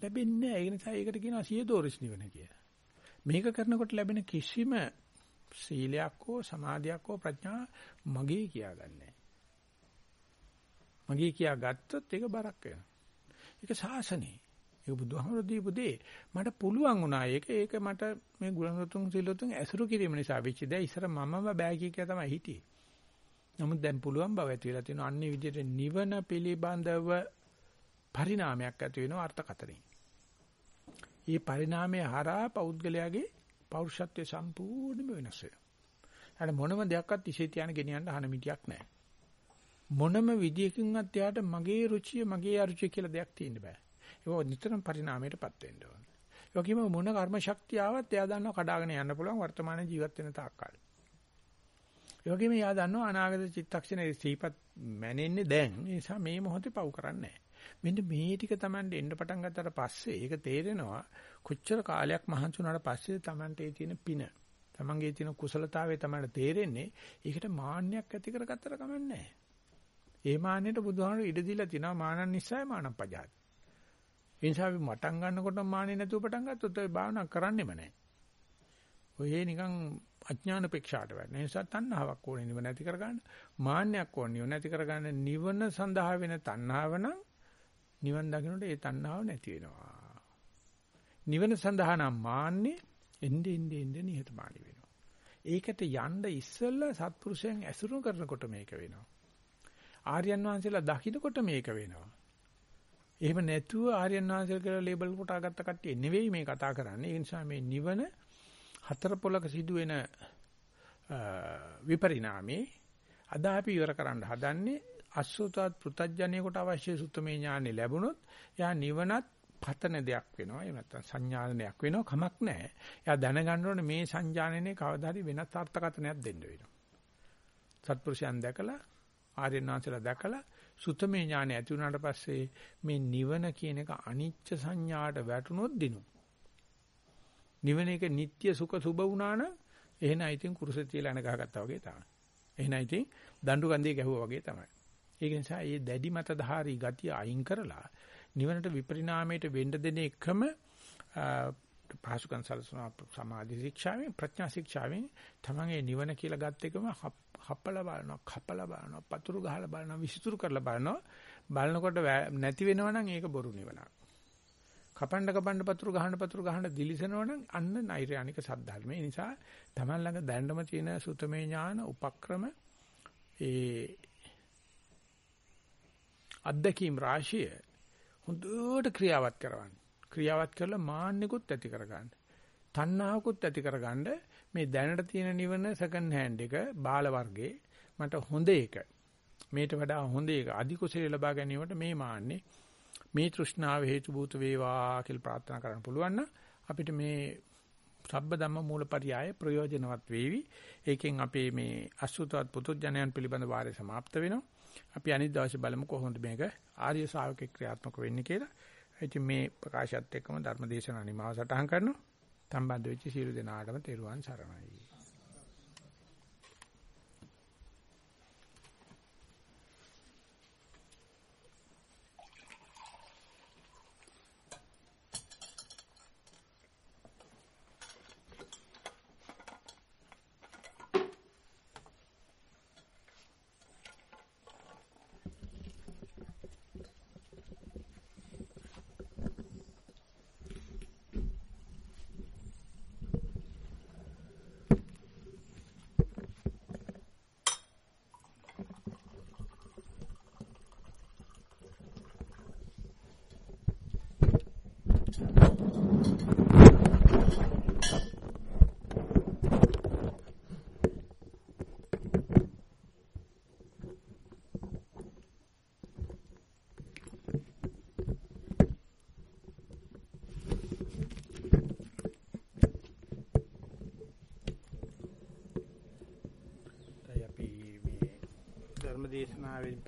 ලැබෙන්නේ නැහැ. ඒ නිසා ඒකට කියනවා සියදෝරිස් නිවන කියලා. මේක කරනකොට ලැබෙන කිසිම සීලයක් හෝ සමාධියක් හෝ ප්‍රඥා මගේ කියාගන්නේ මගේ කියා ගත්තොත් ඒක බරක් වෙනවා. ඒක සාසනේ. ඒක බුදුහාමර දීපු දේ මට පුළුවන් වුණා ඒක ඒක මට මේ ගුණරතුන් සිල්ලතුන් ඇසුරු කිරීම නිසා වෙච්ච දේ ඉස්සර මමම බෑ කිය තමයි හිටියේ. නමුත් දැන් පුළුවන් බව ඇති වෙලා තියෙනවා අන්නේ විදිහට නිවන පිළිබඳව පරිණාමයක් ඇති වෙනවා අර්ථකතරින්. මේ පරිණාමයේ හරහා පෞද්ගලයාගේ පෞරුෂත්වය සම්පූර්ණයෙන්ම වෙනස් වෙනවා. අර මොනම දෙයක්වත් ඉසේ තියන ගෙනියන්න හන මිටියක් නැහැ. මොනම විදියකින්වත් එයාට මගේ රුචිය මගේ අරුචිය කියලා දෙයක් තියෙන්න බෑ. ඒක නිතරම පරිණාමයටපත් වෙන්න ඕන. ඒ වගේම මොන කර්ම ශක්තිය ආවත් එයා දන්නවා කඩාගෙන යන්න පුළුවන් වර්තමාන ජීවත් වෙන තාක්කල්. ඒ වගේම එයා දන්නවා අනාගත චිත්තක්ෂණයේ සීපත් මැනෙන්නේ දැන්. ඒ නිසා මේ මොහොතේ පව් කරන්නේ මෙන්න මේ ටික Tamande එන්න පටන් ගත්තට පස්සේ ඒක තේරෙනවා කොච්චර කාලයක් මහන්සි වුණාට පස්සේ Tamante තියෙන පින තමන්ගේ තියෙන කුසලතාවය තමයි තේරෙන්නේ. ඒකට මාන්නයක් ඇති කරගත්තට කමන්නේ ඒ මාන්නයට බුදුහාමුදුරු ඉඩ දීලා තිනවා මානන් නිසායි මානම් පජාති. ඒ නිසා අපි මටන් ගන්නකොට මානෙ නැතුව පටන් ගත්තොත් ඔය භාවනා කරන්නෙම නැහැ. ඔය නිකන් අඥාන පෙක්ෂාට වැඩ. ඒ නිසා තණ්හාවක් ඕනේ නිව නැති කරගන්න. මාන්නයක් ඕනේ නිව නැති කරගන්න. නිවන සඳහා වෙන තණ්හාව නම් නිවන් දකින්නට ඒ තණ්හාව නැති වෙනවා. නිවන සඳහා නම් මාන්නේ එnde ende ende නිහතමානී වෙනවා. ඒකට යන්න ඉස්සෙල්ලා සත්පුරුෂයන් ඇසුරු කරනකොට මේක වෙනවා. ආර්යයන් වහන්සේලා දකින්නකොට මේක වෙනවා. එහෙම නැතුව ආර්යයන් වහන්සේලා කියලා ලේබල් කොටාගත්ත කට්ටිය නෙවෙයි මේ කතා කරන්නේ. ඒ නිසා මේ නිවන හතර පොලක සිදුවෙන විපරිණාමේ අද අපි ඉවර කරන්න හදන්නේ අසුතවත් පෘතජ්ජණියෙකුට අවශ්‍ය සුත්තමේ ඥානෙ ලැබුණොත් එයා නිවනත් පතන දෙයක් වෙනවා. එහෙම නැත්නම් සංඥානනයක් වෙනවා. කමක් නැහැ. එයා දැනගන්න ඕනේ මේ සංඥානනේ කවදා හරි වෙනත් අර්ථකථනයක් දෙන්න වෙනවා. සත්පුරුෂයන් දැකලා ආර්යනාථලා දැකලා සුතමේ ඥානෙ ඇති වුණාට පස්සේ මේ නිවන කියන එක අනිච්ච සංඥාට වැටුනොත් දිනු. නිවන එක නিত্য සුඛ සුබ වුණා නම් එහෙනම් ඉතින් කුරුසෙ තියලා එන ගහගත්තා වගේ තමයි. එහෙනම් ඉතින් දඬු කන්දේ ගැහුවා වගේ තමයි. ඒක නිසා මේ දැඩි මතධාරී ගතිය අයින් කරලා නිවනට විපරිණාමයට වෙන්න දෙන එකම පාසුකම් සලසන සමාධි ශික්ෂාවෙන් ප්‍රඥා ශික්ෂාවෙන් තමන්ගේ නිවන කියලා ගත් එකම හප්පලා බලනවා කපලා බලනවා පතුරු ගහලා බලනවා විසිතුරු කරලා බලනවා බලනකොට නැති වෙනවා නම් ඒක බොරු නිවනක් කපන්න කපන්න පතුරු ගහන්න පතුරු ගහන්න දිලිසෙනවා නම් අන්න නෛර්යානික සද්ධර්ම. ඒ නිසා තමන් ළඟ දැනටම තියෙන සුතමේ ඥාන උපක්‍රම ඒ අද්දකීම් රාශිය හොඳට ක්‍රියාවත් කරවන්න. ක්‍රියාවත් කරලා මාන්නිකුත් ඇති කරගන්න. තණ්හාවකුත් ඇති කරගන්න මේ දැනට තියෙන නිවන සෙකන්ඩ් හෑන්ඩ් එක බාල වර්ගයේ මට හොඳ එක. මේට වඩා හොඳ එක අධි කුසල ලබා ගැනීමට මේ මාන්නේ මේ තෘෂ්ණාව හේතු භූත වේවා කියලා ප්‍රාර්ථනා කරන්න පුළුවන් නම් අපිට මේ සබ්බ ධම්ම මූලපරියාය ප්‍රයෝජනවත් වේවි. ඒකෙන් අපේ මේ අසුතවත් පුතුජනයන් පිළිබඳ වාරය સમાપ્ત වෙනවා. අපි අනිත් දවසේ බලමු කොහොමද මේක ආර්ය ශාවකේ ක්‍රියාත්මක වෙන්නේ කියලා. ඉතින් මේ ප්‍රකාශයත් එක්කම ධර්මදේශන අනිමාව සටහන් කරනවා. සම්බන්ධ වෙච්ච සියලු දෙනාටම තෙරුවන් සරණයි.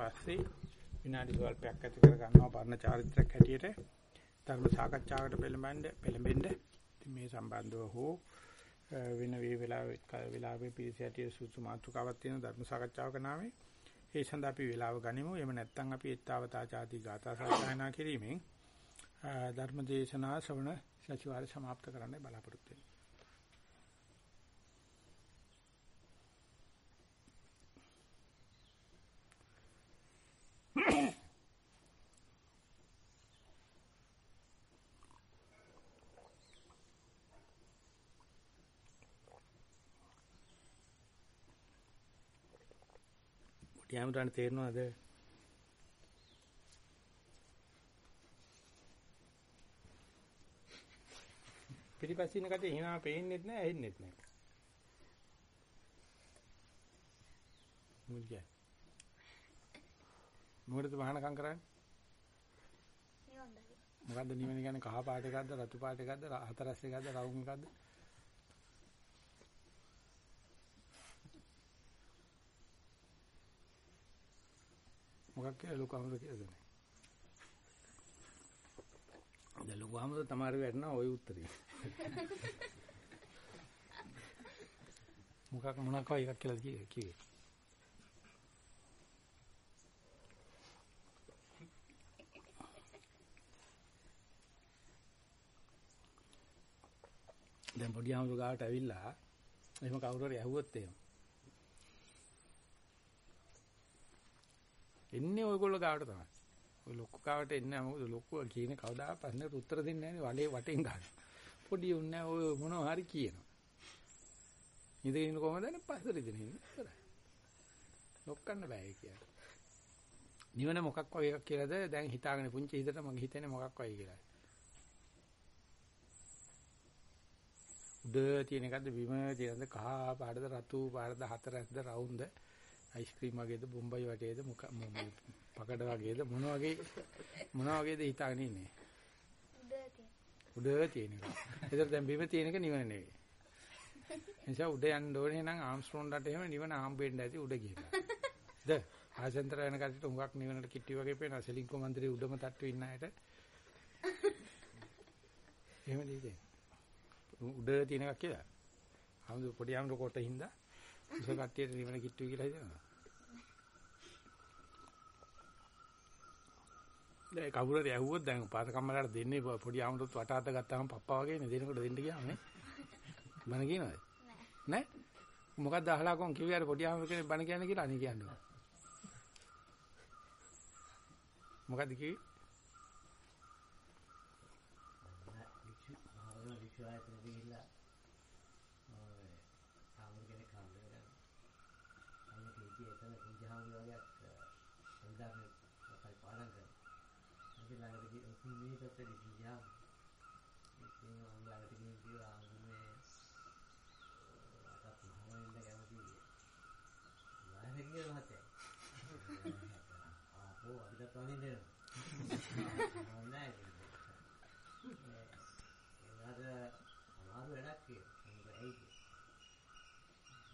පස්සේ විනාඩි ස්වල්පයක් ඇති කර ගන්නවා පරණ චාරිත්‍රාක් හැටියට. ධර්ම සාකච්ඡාවකට පෙළඹෙන්න පෙළඹෙන්න මේ සම්බන්ධව හෝ වෙන වේ වෙලාවෙ වෙලාවෙ පිළිසැටිය සුසු මාතෘකාවක් තියෙන ධර්ම සාකච්ඡාවක නාමයේ ඒ සඳහා අපි වෙලාව ගනිමු. එහෙම නැත්නම් අපි ඒත්තාවතා ചാති ගාථා සාකච්ඡා කිරීමෙන් ධර්ම දේශනා ශ්‍රවණ සතිවාරය સમાપ્ત කරන්න බලාපොරොත්තු වෙනවා කැමරාන තේරෙනවද? පිටිපස්සින් කට හිනා පේන්නෙත් නැහැ ඇහෙන්නෙත් නැහැ. මුල්ජා. මොකටද වහනකම් කරන්නේ? මොකද්ද නිවන කියන්නේ කහ පාට එකක්ද රතු පාට එකක්ද හතරස් එකක්ද රවුම් එකක්ද? මොකක් කියලා ලොකු අමර කියලා දෙන්නේ. දැන් ලොකු අමර තමයි වැටෙනා ওই උත්තරේ. මොකක් මොනක් වගේ එකක් කියලා කිව්වේ. දැන් පොඩි අමර ගාවට ඇවිල්ලා එහෙම කවුරු හරි ඇහුවොත් එහෙම එන්නේ ඔයගොල්ලෝ ගාවට තමයි. ඔය ලොක්කු කාවට එන්නේ නැහැ මොකද ලොක්කුව කියන කවදා ප්‍රශ්නෙට උත්තර දෙන්නේ නැහැ වලේ වටෙන් ගන්න. පොඩි උන්නේ ඔය මොනවා හරි කියනවා. ඉඳගෙන කොහමද නේ පස්සට ඉඳගෙන ඉන්නේ. ලොක්කන්න බෑ කියන්නේ. නිවන මොකක් වගේ එකක් කියලාද දැන් හිතාගෙන පුංචි හිතට මගේ හිතෙන්නේ මොකක් වගේ කියලා. උඩ තියෙන එකද බිම තියෙනද කහ පාටද රතු පාටද හතරක්ද රවුම්ද අයිස්ක්‍රීම් වගේද බොම්බයි වටේද මොක පකඩ වගේද මොන වගේ මොන වගේද හිතාගෙන ඉන්නේ. උඩ තියෙන එක. ඒතර දැන් බිම තියෙන එක නිවන නෙවෙයි. නිසා උඩ යන්න ඕනේ නම් ආම්ස්ට්‍රෝන්ලට එහෙම නිවන හම්බෙන්න ඇති උඩ ගිහලා. ද ආසෙන්තර වෙන කටට හුඟක් නිවනට කිට්ටි වගේ පේනවා සෙලින්කෝ මන්දිරේ උඩම තට්ටු ඉන්න අයට. එහෙම නේද? උඩ තියෙන එකක් කියලා. ආමුදු පොඩි ආමුදු කොට හින්දා උස කට්ටියට නිවන කිට්ටුයි කියලා හිතනවා. කවුරු හරි ඇහුවොත් දැන් පාත කම්මලට දෙන්නේ පොඩි ආමුදුත් වට අත ගත්තාම පප්පා වගේනේ දෙනකොට දෙන්න ගියාමනේ. බණ කියනවාද? නෑ. මොකක්ද අහලා කොන් කිව්වේ අර පොඩි ආමුදු කෙනෙක් බණ කියන්නේ කියලා අනේ කියන්නේ. මොකද්ද කිව්වේ?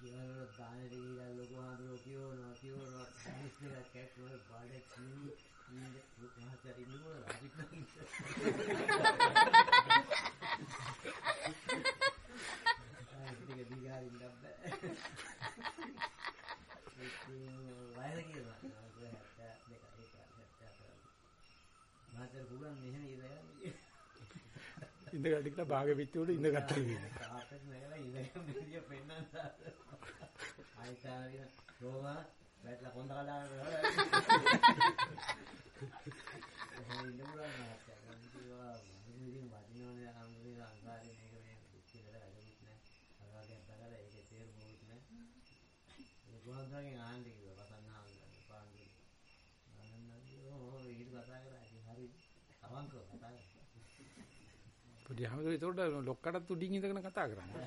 දානෙට ගිහිල්ලා ලොකු හඳුරෝ කියවනවා කියවනවා මිනිස් එකක් කැක්කවල බඩ කී ඉන්නේ මහත්තයා ඉන්නේ මොනවද අපිට ඒක දිගාරින්න බෑ ඒක වයස කියනවා 72 ඒක 74 මාතර පුරන් මෙහෙම ඉඳලා ඉඳගන්න කියලා භාගෙ පිටු වල ඉඳගත්තා කියන්නේ. තාත්තට නැගලා ඉඳගෙන මෙලිය පෙන්නන්න ආයිතාරින රෝමා වැටලා කොන්ද කඩාගෙන එහෙනම් ඉන්න පුළුවන් මාත්‍යා ගන්න කිව්වා මම ඉතින් වදිනවනේ අම්මුනේ අංගාරේ මේක මේ කිසිදල වැඩමුත් නැහැ අරවාගේ අතකලා ඒකේ තේරුමුත් නැහැ ඒ ගොඩනගන් ආන්නේ කිව්වා පසන්න ආන්නේ පාන්නේ නන්නන් කිව්වා ඊට කතා කරා. ඉතින් හරි අවංකව කතා කරා. පොඩි හැමදේම ඒතකොට ලොක්කටත් උඩින් ඉඳගෙන කතා කරන්නේ.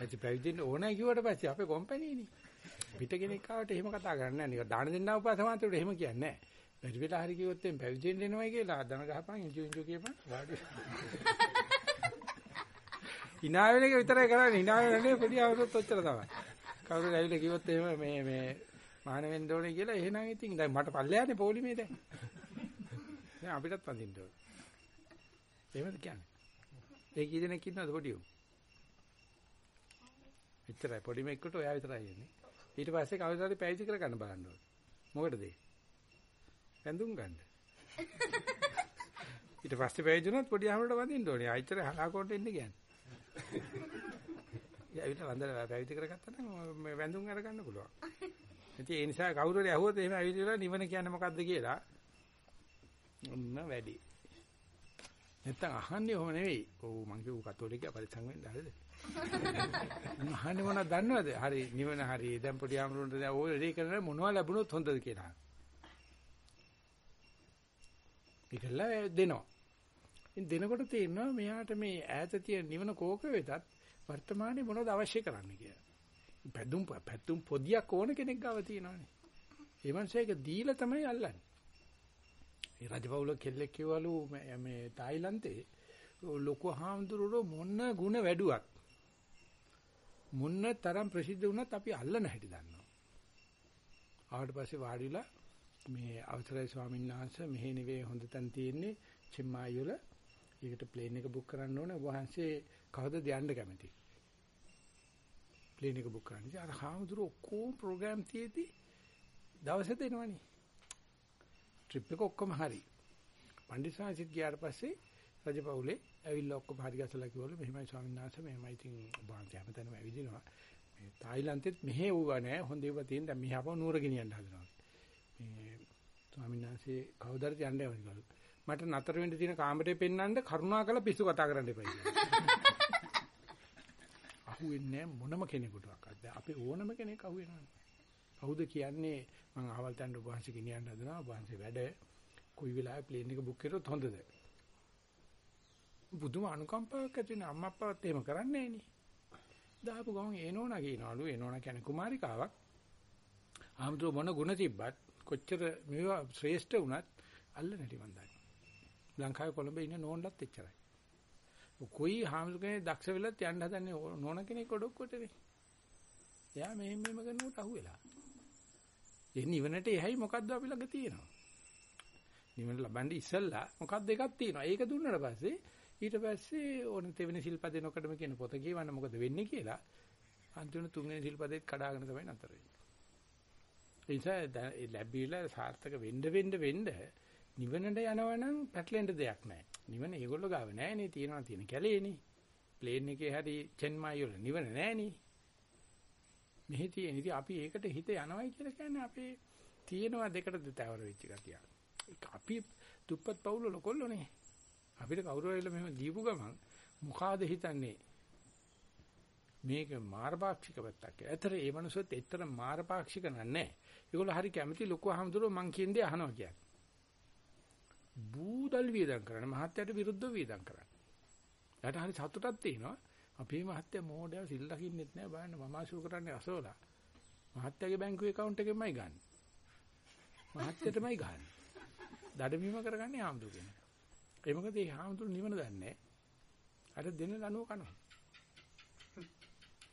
ඇයි පැවිදෙන්න ඕනෑ කිව්වට පස්සේ අපේ කොම්පැනිනේ. පිට කෙනෙක් ආවට එහෙම කතා කරන්නේ නැහැ. නිකන් දාන දෙන්නා උපසමාන්තයට එහෙම කියන්නේ නැහැ. බැරි වෙලා හරි කිව්වොත් එම් පැවිදෙන්න එනවයි කියලා දන ගහපන් ඉංජු ඉංජු කියපන් වාඩි. hina වෙන එක විතරයි කරන්නේ. hina වෙන්නේ පොඩි අවුරුද්දත් ඔච්චර තමයි. කවුරු ඇවිල්ලා කිව්වොත් එහෙම මේ මේ මහාන වෙන්න ඕනේ කියලා එහෙනම් ඉතින් දැන් මට පල්ලෙයානේ පොලිමේ දැන්. දැන් අපිටත් වඳින්න ඕනේ. එහෙමද කියන්නේ? ඒ කී දෙනෙක් ඉන්නවද පොඩි උන්? එච්චරයි පොඩි මේකට ඔයා විතරයි එන්නේ. ඊට පස්සේ කවදාද පැවිදි කරගන්න බලන්න ඕනේ. මොකටද ඒ? ඇඳුම් ගන්න. ඊට පස්සේ පැවිදි වුණොත් පොඩි අහමලට වදින්න ඕනේ. ආයිතර හලාකොට ඉන්න කියන්නේ. යාවිත වන්දන පැවිදි කරගත්තා නම් මේ වැඳුම් අර ගන්න පුළුවන්. ඉතින් ඒ නිසා කවුරු හරි අහුවොත් එහෙම ඇවිදලා නිවන කියන්නේ මොකද්ද කියලා ඔන්න වැඩි. නැත්තම් අහන්නේ ඔහොම නෙවෙයි. ඔව් මං කිව්ව කතෝලිකයා පරිසං වෙන්න හරිද? මම අහන්නේ මොනවද දන්නවද? හරි නිවන හරි. දැන් පොඩි ආමරුන්ට දැන් ඔය රෙඩි කරන මොනවද ලැබුණොත් හොඳද කියලා. ඒකල දෙනවා. ඉතින් දෙනකොට තේරෙනවා මෙයාට මේ ඈත තියෙන නිවන කෝක වෙතත් වර්තමානයේ මොනවද අවශ්‍ය කරන්නේ කියලා. පැදුම් පැතුම් පොදියක් ඕන කෙනෙක් ගාව තියෙනවානේ. ඒ මනුස්සයෙක් දීලා තමයි අල්ලන්නේ. ඒ රජපෞල කෙල්ලෙක් කිව්වලු මේ තායිලන්තේ ලොකු හාමුදුරුවෝ මොන ಗುಣ වැඩුවත් මොන තරම් ප්‍රසිද්ධ වුණත් අපි අල්ලන හැටි දන්නවා. ආවට පස්සේ වාඩිලා මේ අවසරයි ස්වාමීන් වහන්සේ මෙහි නෙවෙයි හොඳ තැන තියෙන්නේ චිම්මායි වල. ඒකට ප්ලේන් එක බුක් කරන්න ඕනේ. වහන්සේ කවදද යන්න කැමති? ප්ලේන් එක බුක් කරන්න. අර හාමුදුරුවෝ ඔක්කොම ප්‍රෝග්‍රෑම් තියේදී දවසේ දෙනවනේ. ට්‍රිප් එක ඔක්කොම හරි. පණ්ඩිතසාසිත් ගියාට පස්සේ රජපෞලේ ඇවිල්ලා ඔක්කොම හරි ගැසලා කිව්වලු මෙහෙමයි ස්වාමීන් වහන්සේ මෙහෙමයි ඉතින් ඔබ හැමතැනම ඇවිදිනවා. මේ තායිලන්තෙත් මෙහෙ වුණා නෑ හොඳ ඒවා තියෙන දැන් මෙහාපව නුවර ගෙනියන්න හදනවා. මේ ස්වාමීන් වහන්සේ කවුදරට යන්න යවනිකලු. මට නතර වෙන්න තියෙන කාමරේ පෙන්වන්න කරුණාකර පිස්සු කතා කරන්න එපා කියලා. අහුවෙන්නේ මොනම කෙනෙකුටවත්. අපේ ඕනම කෙනෙක් අහුවෙනවනේ. කවුද කියන්නේ මං අහවල් තැන්න වහන්සේ ගෙනියන්න හදනවා වහන්සේ වැඩ කොයි වෙලාවෙ ප්ලේන් එක බුක් කරොත් හොඳද? බුදුම අනුකම්පාවක් ඇති වෙන අම්මා අප්පාවත් එහෙම කරන්නේ නෑනේ. දාපු ගමන් එනෝනා කියනවලු එනෝනා කියන්නේ කුමාරිකාවක්. ආමතුරු මොන ಗುಣ තිබ්බත් කොච්චර මේවා ශ්‍රේෂ්ඨ වුණත් අල්ල නැටි මන් දන්නේ. ලංකාවේ කොළඹ ඉන්න නෝන්ලත් එච්චරයි. කොයි හාමුදුර කෙනෙක් දක්ෂ වෙලත් යන්න හදන්නේ නෝන කෙනෙක් ඔඩොක්කොටනේ. එයා මෙහෙම මෙහෙම කරනකොට අහුවෙලා. ඒ නිවනට එහයි මොකද්ද අපි ළඟ තියෙනවා. නිවන ලබන්නේ ඉස්සල්ලා මොකක්ද එකක් තියෙනවා. ඒක දුන්නට පස්සේ ඊට පස්සේ ඕන තෙවෙනි සිල්පදේ නොකඩම කියන පොත කියවන්න මොකද වෙන්නේ කියලා අන්තිම තුන්වෙනි සිල්පදේත් කඩාගෙන තමයි නතර වෙන්නේ. ඒ නිසා ලැබිලා සාර්ථක වෙන්න වෙන්න වෙන්න නිවනට යනවනම් පැටලෙන්න දෙයක් නැහැ. නිවන ඒගොල්ලෝ ගාව නැහැනේ තියනවා තියෙන කැලේනේ. ප්ලේන් එකේ හරි චෙන්මයි වල නිවන නැහැනේ. මෙහි තියෙන ඉතින් අපි ඒකට හිත යනවයි කියලා කියන්නේ අපේ තියෙනවා දෙකට දෙතවර වෙච්ච ගතිය. අපි දුප්පත් පවුල ලොකොල්ලෝනේ. අපිට කවුරු හරිලා මෙහෙම දීපු ගමන් මොකාද හිතන්නේ? මේක මාරපාක්ෂික පැත්තක් කියලා. ඇතර ඒ මනුස්සයත් ඇත්තට මාරපාක්ෂික නෑ. ඒගොල්ලෝ හරි කැමති ලොකු අහමුදුරෝ මං කියන දේ අහනවා කියන්නේ. බූදල් වේදම් කරන මහත්යට විරුද්ධව වේදම් කරන. එයාට හරි සතුටක් තියෙනවා. අපේ මහත්ය මෝඩය සිල් ලකින්නෙත් නෑ බලන්න මම ආශු කරන්නේ අසෝලා. මහත්යගේ බැංකුවේ account එකෙන්මයි ගන්න. මහත්යටමයි ගන්න. දඩමීම කරගන්නේ ආම්දු කෙනෙක්. ඒ මොකද ඒ ආම්දුරු නිවන දන්නේ අර දෙන ලනුව කනවා.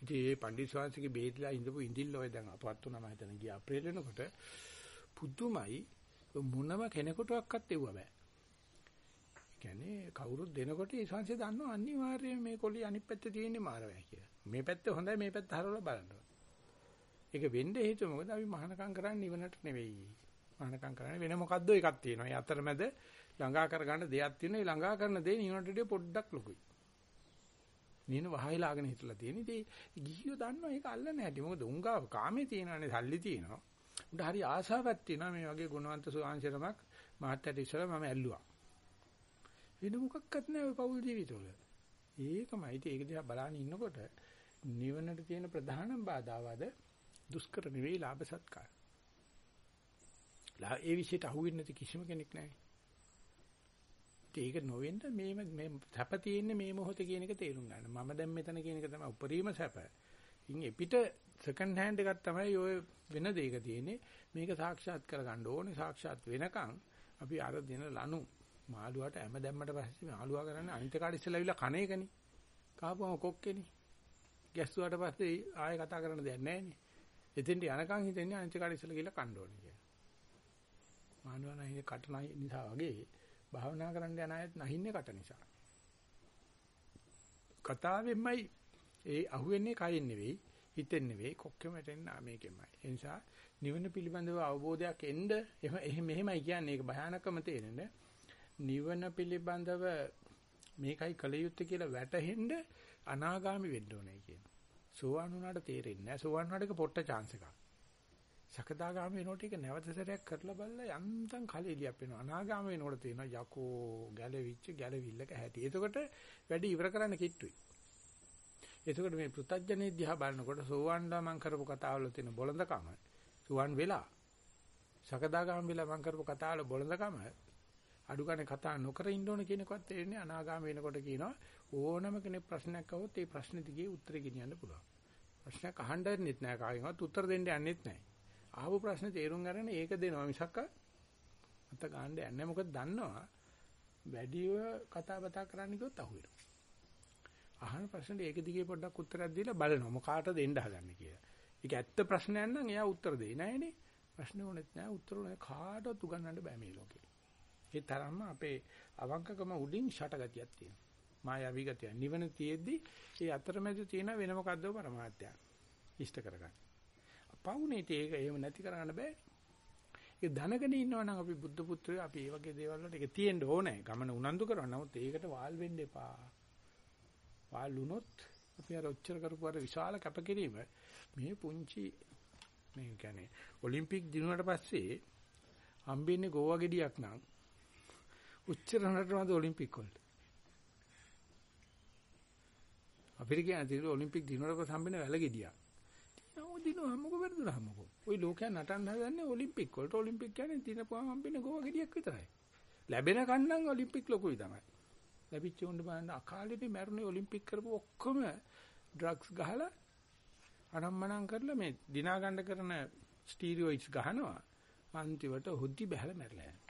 ඉතින් මේ පණ්ඩිත ස්වාමීන්ගේ බේදලා ඉඳපු ඉඳිල්ල ඔය දැන් අපවත් වුණා මම හිතන ගිය අප්‍රේල් වෙනකොට පුදුමයි මොනම කෙනෙකුටවත් එව්ව බෑ. කියන්නේ කවුරුත් දෙනකොට ඒ සංසය දන්නවා අනිවාර්යයෙන් මේ කොළි අනිත් පැත්තේ තියෙන්නේ මාරවැය කියලා. මේ පැත්ත හොඳයි මේ පැත්ත හරවලා බලන්න. ඒක වෙන්න හේතුව මොකද අපි මහානකම් කරන්නේ නිවනට නෙවෙයි. මහානකම් කරන්නේ වෙන මොකද්ද එකක් තියෙනවා. ඒ අතරමැද ළඟා කරගන්න දෙයක් තියෙනවා. ඒ ළඟා කරන දේ නිවනට වඩා පොඩ්ඩක් ලොකුයි. නින වහයිලාගෙන හිටලා තියෙන. ඉතින් ගිහියෝ දන්නවා ඒක අල්ලන්නේ නැහැටි. මොකද උංගාව කාමේ තියෙනවානේ සල්ලි තියෙනවා. උන්ට හරි ආසාවක් තියෙනවා මේ වගේ ගුණවන්ත සුවාංශරමක් මහත්තයට ඉස්සලා මම ඇල්ලුවා. වෙන මොකක්වත් නැහැ ඔය පෞල් ජීවිතවල. ඒකමයි. ඉතින් ඒක දිහා බලන ඉන්නකොට නිවනට තියෙන ප්‍රධානම බාධාවද දුෂ්කර නෙවෙයි ලාභ සත්කාර. ලා ඒ විශේෂයට අහුවෙන්නේ නැති කිසිම කෙනෙක් නැහැ. ඒක නොවෙන්න මේ මේ සැප තියෙන්නේ මේ මොහොතේ කියන එක තේරුම් ගන්න. මම දැන් මෙතන කියන එක තමයි උපරිම සැප. ඉන් එපිට සෙකන්ඩ් හෑන්ඩ් එකක් තමයි ඔය වෙන දෙයක තියෙන්නේ. මේක සාක්ෂාත් කරගන්න ඕනේ. සාක්ෂාත් වෙනකන් අපි අර දින ලනු මාළුවාට හැම දැම්මට පස්සේ මාළුවා කරන්නේ අනිත් කාට ඉස්සෙල්ලා ඇවිල්ලා කණ එකනේ. කාපුවම කොක්කේනේ. ගැස්සුවාට පස්සේ ආයෙ කතා කරන්න දෙයක් නැහැනේ. එතෙන්ට යනකන් හිතන්නේ අනිත් කාට ඉස්සෙල්ලා ගිහලා කන්න ඕනේ කියලා. මාළුවා නැහිනේ කට නිසා වගේ භාවනා කරන්න යන අයත් නැහින්නේ කට නිසා. කතාවෙන්මයි ඒ අහුවෙන්නේ කයින් නෙවෙයි හිතෙන් නෙවෙයි කොක්කෙමට එන්න මේකෙමයි. ඒ නිසා නිවන පිළිබඳව අවබෝධයක් එන්න එහෙම මෙහෙමයි කියන්නේ ඒක භයානකම තේරෙන්නේ. නිවන පිළිබඳව මේකයි කල යුත්තේ කියලා වැටහෙන්න අනාගාමි වෙන්න ඕනේ කියන. සෝවාන් වුණාට තේරෙන්නේ නැහැ. සෝවාන් වුණාට ඒක පොට්ට chance එකක්. සකදාගාමි වෙනකොට ඒක නැවත සැරයක් කරලා බලලා යන්තම් කලෙලියක් වෙනවා. අනාගාමි වෙනකොට තියෙනවා යකෝ ගැලවිච්ච ගැලවිල්ලක හැටි. එතකොට වැඩි ඉවර කරන්න කිට්ටුයි. එතකොට මේ පෘතජ්ජනේ දිහා බලනකොට සෝවන්ලා මං කරපු කතාවල තියෙන බොළඳකම සුවන් වෙලා සකදාගාමි වෙලා මං කරපු කතාවල බොළඳකම අඩු ගන්න කතා නොකර ඉන්න ඕන කියන එකවත් තේරෙන්නේ අනාගාමී වෙනකොට කියනවා ඕනම කෙනෙක් ප්‍රශ්නයක් අහුවොත් ඒ ප්‍රශ්න දිගේ උත්තර ගෙනියන්න පුළුවන්. ප්‍රශ්නයක් අහන්න දෙන්නෙත් නෑ කාගෙන්වත් උත්තර දෙන්න යන්නෙත් නෑ. ආපු ප්‍රශ්නේ තේරුම් ගන්න ඒක දෙනවා මිසක් අත ගන්න යන්නේ මොකද දන්නවා වැඩිව කතා බතා කරන්න කිව්වොත් අහුවෙනවා. අහන ප්‍රශ්නෙට ඒක දිගේ පොඩ්ඩක් උත්තරයක් දීලා බලනවා මොකාටද දෙන්න හදන්නේ කියලා. ඒක ඇත්ත ප්‍රශ්නයක් නම් එයා උත්තර දෙයි නෑනේ. ප්‍රශ්න ඕනෙත් නෑ උත්තර ඕනේ කාටවත් උගන්නන්න බෑ මේ ලෝකේ. ඒ තරම්ම අපේ අවංකකම උඩින් ෂටගතියක් තියෙනවා. මායාවී ගතිය. නිවන තියෙද්දි ඒ අතරමැද තියෙන වෙන මොකද්ද පරමාර්ථයක්. ඉෂ්ට කරගන්න. පවුනේ ඒක එහෙම නැති කරගන්න බෑනේ. ඒක දැනගෙන ඉන්නවනම් අපි බුද්ධ පුත්‍රයෝ අපි මේ වගේ දේවල් වලට ඒක තියෙන්න ඕනේ. ගමන උනන්දු කරනවා. නමුත් ඒකට වාල් වෙන්න එපා. වාල් වුණොත් අපි අර ඔච්චර කරපු අර විශාල කැපකිරීම මේ පුංචි මේ කියන්නේ ඔලිම්පික් දිනුවට පස්සේ හම්බෙන්නේ ගෝවා ගෙඩියක් නම් උච්චර නටනවාද ඔලිම්පික් වලට අපිට කියන්නේ තියෙන ඔලිම්පික් දිනුවට පස්සේ හම්බෙන වැල ගෙඩියක්. දිනුවා මොකෝ වැරදුනා මොකෝ. ওই ලෝකයා නටන්න හදන්නේ ඔලිම්පික් වලට. ඔලිම්පික් කියන්නේ දිනපුවාම හම්බෙන්නේ ගෝවා ගෙඩියක් විතරයි. ලැබෙන කන්නම් ඔලිම්පික් ලොකුයි තමයි. ලැබිච්ච උණ්ඩ බලන්න අකාලේදී මැරුණේ ඔලිම්පික් කරපු ඔක්කොම ඩ්‍රග්ස් ගහලා අනම්මනම් කරලා මේ දිනා ගන්න කරන ස්ටීරියොයිඩ්ස් ගහනවා. අන්තිමට හුද්දි බහැලා මැරලා යනවා.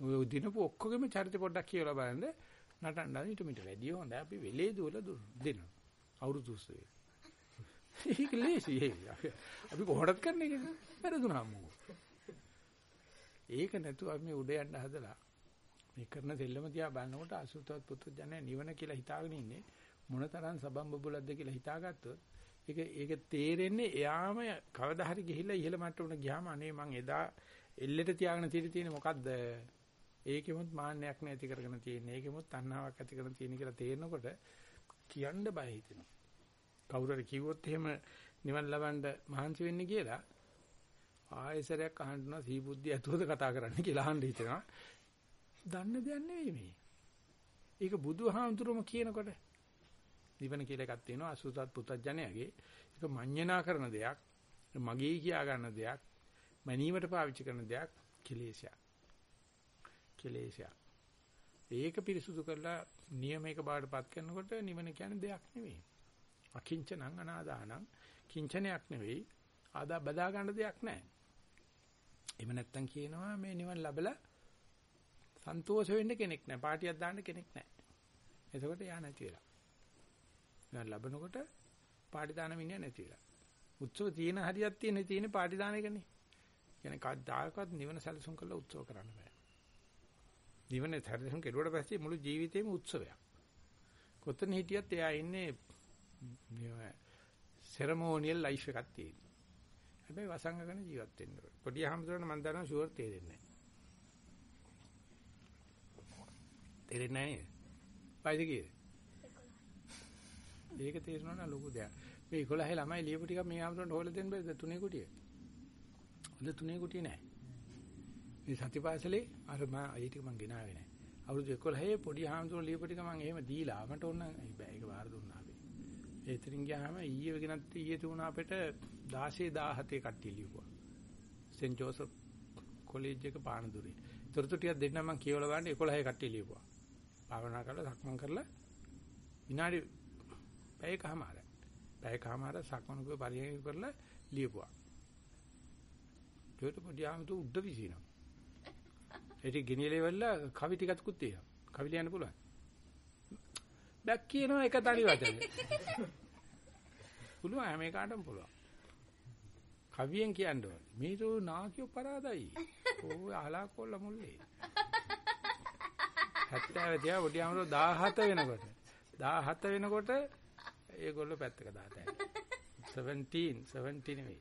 ඔය දිනපු ඔක්කොගෙම චරිත පොඩ්ඩක් කියලා බලන්න නටන්න ඊට මිට වැඩි හොඳයි අපි වෙලේ දුවල දෙනවා. අවුරුදු 30. ඒක ලේසි අපි කොහොමද කරන්නේ ඒක? වැරදුනා මොකෝ. ඒක නැතුව අපි මේ උඩ යන්න හදලා මේ කරන දෙල්ලම දිහා බලනකොට අසුතවත් පුතු ජනය නිවන කියලා හිතාගෙන ඉන්නේ මොනතරම් සබම් බබුලක්ද කියලා හිතාගත්තොත් ඒක ඒක තේරෙන්නේ එයාම කවදා හරි ගිහිල්ලා ඉහළ මට්ටමට ගියාම අනේ මං එදා එල්ලෙට තියාගෙන තියෙන්නේ මොකද්ද ඒකෙමුත් මාන්නයක් නැති කරගෙන තියෙන්නේ ඒකෙමුත් තණ්හාවක් ඇති කරගෙන තියෙන කියලා තේරෙනකොට කියන්න බය හිතෙනවා කවුරු හරි කිව්වොත් එහෙම නිවන් ලබන්න මහන්සි වෙන්නේ කියලා ආයෙසරයක් අහන්න සීබුද්ධිය ඇතුවද කතා කරන්න කියලා අහන්න හිතෙනවා. දන්න දෙයක් නෙවෙයි මේ. ඒක බුදුහාමුදුරුවම කියනකොට. නිවන කියලා එකක් තියෙනවා අසුතත් පුතඥයාගේ ඒක මඤ්ඤණා කරන දෙයක් මගේ කියා ගන්න දෙයක් මැනීමට පාවිච්චි කරන දෙයක් කෙලේශයක්. කෙලේශයක්. ඒක පිරිසුදු කරලා නියමයක බාටපත් කරනකොට නිවන කියන්නේ දෙයක් නෙවෙයි. අකිංචනං අනාදානං කිංචනයක් නෙවෙයි ආදා බදා ගන්න දෙයක් නැහැ එහෙම නැත්තම් කියනවා මේ නිවන ලැබලා සන්තෝෂ වෙන්න කෙනෙක් නැහැ පාටියක් දාන්න කෙනෙක් නැහැ එතකොට යා නැති වෙලා නිවන් ලැබනකොට පාටි දාන මිනිහ නැති වෙලා. උත්සව තියෙන හරියක් තියෙන තියෙන පාටි දාන එකනේ. කියන්නේ කවදාකවත් නිවන සැලසුම් කරලා උත්සව කරන්න බෑ. නිවන සැලසුම් කෙරුවට පස්සේ මුළු ජීවිතේම උත්සවයක්. කොතන හිටියත් එයා ඉන්නේ මේ සෙරමෝනියල් ලයිෆ් එකක් තියෙන. හැබැයි වසංගකන ජීවත් වෙන්න ඕනේ. පොඩි හැමදෙරණ මම දන්නවා ෂුවර් තේරෙන්නේ නැහැ. තේරෙන්නේ නැහැ? වයිද කීයද? ඒක තේරෙනවා නම් ලොකු දෙයක්. මේ 11 ළමයි ලියපු ටික මේ ආමතුන්ට හොයලා දෙන්න බැරිද තුනේ කුටිය? හොඳ තුනේ කුටිය නෑ. මේ සතිපාසලේ අර මම ඒ ටික මං ගෙනාවේ නෑ. අවුරුදු 11 පොඩි ආමතුන් ලියපු ටික මං එහෙම දීලා මට ඕන බෑ ඒක බාර දුන්නා අපි. ඒතරින් ගියාම ඊයේ ගෙනත් ඊයේ තුන අපිට 16 17 කට්ටිය ලියුවා. සෙන්ට් ජෝසප් කොලෙජ් එක පානදුරේ. තොරතුරු ටිකක් දෙන්න මං කියවලා බලන්න 11 කට්ටිය ලියුවා. භාවනා කරලා සක්මන් කරලා විනාඩි පැයකමාර. පැයකමාර සක්මනුක පරිහරණය කරලා ලියපුවා. ඒකට පොඩි ආමතු උඩ විසිනවා. ඒක ගෙනියලා ඉවරලා කවි ටිකක්කුත් තියෙනවා. කවි ලියන්න පුළුවන්. බැක් කියනවා එක තනි වචනේ. පුළුවන් හැම එකකටම පුළුවන්. කවියෙන් කියන්න ඕනේ. මේ දෝ නාකියෝ පරාදයි. ඕ අහලා කොල්ල මුල්ලේ. 70 තියා පොඩි ආමතු 17 වෙනකොට 17 වෙනකොට ඒගොල්ලෝ පැත්තක දාතයි. 17 17 නෙවෙයි.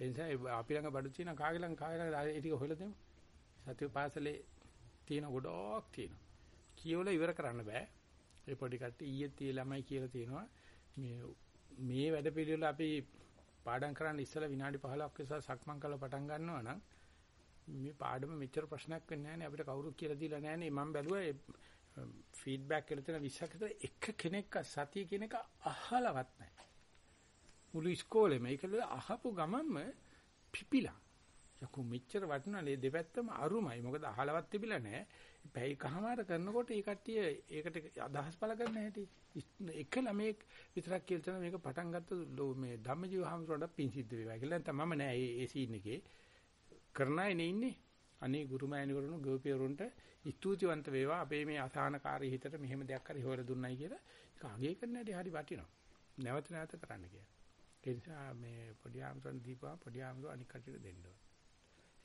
ඒ නිසා අපි ළඟ බඩු තියෙන කාගේ ළඟ කාගේ ළඟ ඒ ටික හොයලා දෙමු. සතිය පාසලේ තියෙන ගොඩක් තියෙනවා. කියවලා ඉවර කරන්න බෑ. ඒ පොඩි කට්ටිය ඊයේ tie ළමයි කියලා තියෙනවා. මේ මේ වැඩ පිළිවෙල අපි පාඩම් කරන්න ඉස්සලා විනාඩි 15ක් විතර සක්මන් කරලා පටන් ගන්නවා නම් මේ පාඩම මෙච්චර ප්‍රශ්නයක් වෙන්නේ නැහැ නේ අපිට කවුරුත් කියලා දීලා නැහැ නේ මම බැලුවා ෆීඩ්බැක් කියලා තියෙන 20ක් විතර එක කෙනෙක් සතිය කියන එක අහලවත් නැහැ. මුළු ඉස්කෝලේම ඒකල අහපු ගමන්ම පිපිලා. යකෝ මෙච්චර වටිනානේ දෙපැත්තම අරුමයි. මොකද අහලවත් තිබිලා නැහැ. පැය කහමාර කරනකොට ඒ කට්ටිය ඒකට අදහස් පළ කරන්න හැටි. එක ළමෙක් විතරක් කියලා තමයි මේක පටන් ගත්ත මේ ධම්මජීව හාමුදුරන්ට පින් සිද්ධ වේවා කියලා. නැත්නම් මම නෑ ඒ සීන් එකේ. කරන අය නේ ඉන්නේ. අනේ ගුරුමෑණිවරුන් ගෝපියරුන්ට ස්තුතිවන්ත වේවා අපේ මේ අසහනකාරී හිතට මෙහෙම දෙයක් හරි හොයලා දුන්නයි කියලා ඒක අගේ කරන්න හැටි හරි වටිනවා. නැවත නැවත කරන්න කියලා. ඒ නිසා මේ පොඩි ආම්සන් දීපුවා පොඩි ආම්සන් අනික් කටියට දෙන්න ඕන.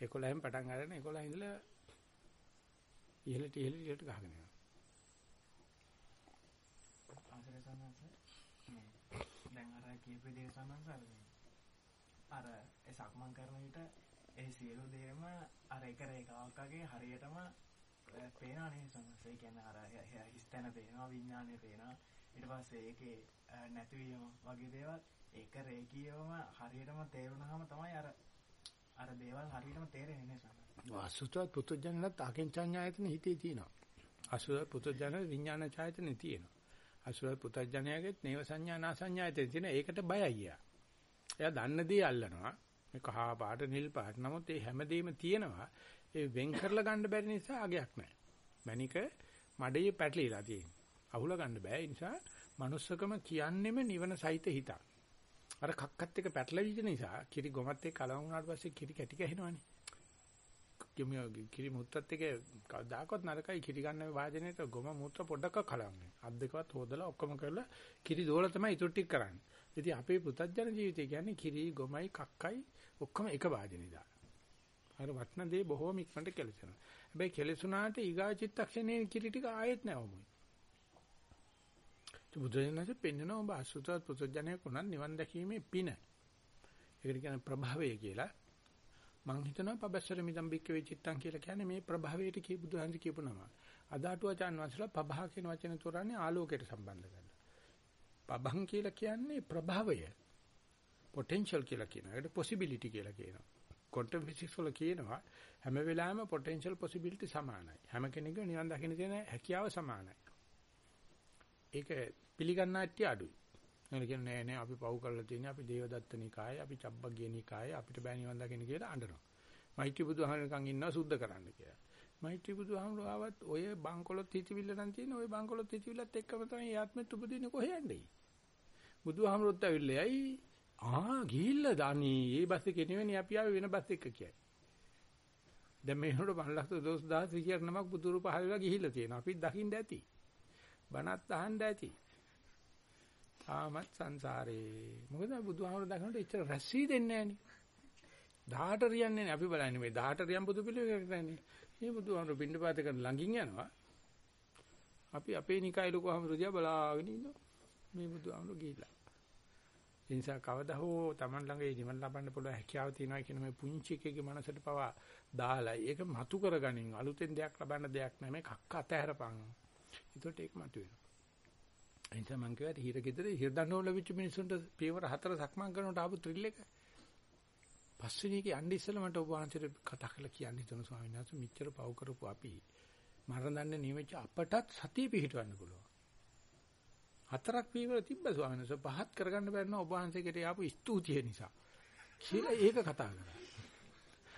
11න් පටන් අරගෙන 11 ඉඳලා ඉහළට ඉහළට ඉහළට ගහගෙන යනවා. දැන් අර කියපු දේ සමන්ස අර ඒ සක්මන් කරන විට ඒ සියලු දේම අර එක රේඛාවක් වගේ හරියටම පේනවා නේ සමහර ඒ කියන්නේ අර හිස්තැන පේනවා විඥානය පේනවා. ඊට පස්සේ ඒකේ නැතිවීම වගේ දේවල් ඒක රේඛීයවම හරියටම තේරුණාම තමයි අර අර දේවල් හරියටම තේරෙන්නේ නේ සමහර අසුතවත් පුතුජනනත් අකින්චඤ්ඤායතන හිතේ තියෙනවා අසුතවත් පුතුජන විඥාන ඡායතනෙ තියෙනවා අසුර පුතඥයාගෙත් නේව සංඥා නා සංඥායතේ තියෙන ඒකට බයයි යා. එයා දන්න දේ අල්ලනවා. මේ කහා පාට නිල් පාට. නමුත් ඒ හැමදේම තියෙනවා. ඒ වෙන් කරලා ගන්න බැරි නිසා අගයක් නැහැ. මණික මඩේ පැටලිලා තියෙනවා. අහුල ගන්න බෑ. ඒ නිසා manussකම කියන්නෙම නිවන සහිත හිතක්. අර කක්කත් එක පැටලවිච්ච නිසා කිරි ගොමත් එක්ක කලවම් වුණාට පස්සේ කිරි කැටි ගහනවනේ. කිරි මුත්තත් එක කවදාකවත් නරකයි කිරි ගන්න වාදනයේට ගොම මුත්‍ර පොඩ්ඩක් කලවන්නේ. අත් දෙකවත් හොදලා ඔක්කොම කරලා කිරි දෝල තමයි ඉතුරු ටික කරන්නේ. ඉතින් අපේ පුතත්ජන ජීවිතය කියන්නේ කිරි ගොමයි කක්කයි ඔක්කොම එක වාදනේ දා. අර වටන දේ බොහෝම ඉක්මනට කෙලසෙනවා. හැබැයි කෙලසුණාට ඊගා චිත්තක්ෂණේ කිරි ටික ආයෙත් නැවමුයි. බුදුරජාණන්සේ පෙන්නනවා ඔබ අසුතවත් පුතත්ජනයෙක් උනත් නිවන් දැකීමේ පින. ඒකට කියන ප්‍රභවය කියලා. මං හිතනවා පබස්සර මිදම් බික්ක වෙචිත්තං කියලා කියන්නේ මේ ප්‍රභවයට කිය බුදුහන්සේ කියපු නම. අදාටුවාචාන් වහන්සේලා පබහ කියන වචනේ තෝරන්නේ ආලෝකයට සම්බන්ධ කරලා. පබං කියලා කියන්නේ ප්‍රභවය. potential කියලා කියනවා. ඒකට possibility කියලා කියනවා. quantum physics වල කියනවා හැම වෙලාවෙම potential possibility සමානයි. හැම කෙනෙකුගේ නිවන් දකින්න තියෙන හැකියාව සමානයි. ඒක පිළිගන්න ඇටි අඩුයි. එන කියන්නේ නෑ නෑ අපි පව් කරලා තියෙන්නේ අපි දේවදත්ත නිකායේ අපි චබ්බග්ගේ නිකායේ අපිට බෑ නිවන් දකින්න කියලා අඬනවා. මෛත්‍රී බුදුහාමරකන් ඉන්නවා සුද්ධ කරන්න කියලා. මෛත්‍රී බුදුහාමර ආවත් ඔය බංකොලොත් හිතවිල්ල නම් තියෙන ඔය බංකොලොත් හිතවිල්ලත් එක්කම තමයි ආත්මෙත් උපදින්නේ කොහේ යන්නේ. බුදුහාමරොත් ඇවිල්ලායි ආ ගිහිල්ලා දානි මේ බස් එකේ නෙවෙයි අපි ආවේ වෙන බස් එකක කියයි. දැන් මේ හොර 5000 විචාර නමක් බුදුරු පහලලා ගිහිල්ලා තියෙනවා. අපිත් දකින්න ඇති. බණත් අහන්න ඇති. තාමත් සංසාරේ. මොකද බුදුහාමර දකින්නට ඉතර රැසී දෙන්නේ නැහනේ. 18 රියන්නේ අපි බලන්නේ මේ 18 රියන් බුදු පිළිවෙලකට නැන්නේ. මේ බුදුහාමර පින්නපාත කරන ළඟින් යනවා. අපි අපේ නිකාය ලොකු හාමුදුරුවෝ බලාගෙන ඉන්නවා. මේ බුදුහාමර ගිහිල්ලා. ඒ නිසා කවදා හෝ Taman ළඟ ඒ නිවන් ලබන්න පුළුවන් හැකියාව තියෙනවා කියන මේ පුංචි එකේගේ මනසට පවා දාලා ඒක මතු කරගනින් අලුතෙන් දෙයක් ලබන්න දෙයක් නැහැ මේ කක්ක අතහැරපන්. ඒකට ඒක මතුවෙනවා. එනිසා මං කියවා හිර ගෙදර හිර දඬුවම් ලැබිච්ච මිනිස්සුන්ට පියවර හතර සක්මන් කරනකොට ආපු ත්‍රිල් එක. පස්වෙනි එකේ යන්න ඉස්සෙල්ලා මට ඔබ වහන්සේට කතා කරලා කියන්න හිතුණා ස්වාමීන් වහන්සේ මෙච්චර පව් කරපු අපි මරණ දන්නේ නියමච්ච අපටත් සතිය පිහිටවන්න පුළුවන්. හතරක් පියවර තිබ්බ ස්වාමීන් වහන්සේ පහත් කරගන්න බැරි නම් ඔබ වහන්සේකට ආපු ස්තුතිය නිසා. කියලා ඒක කතා කරා.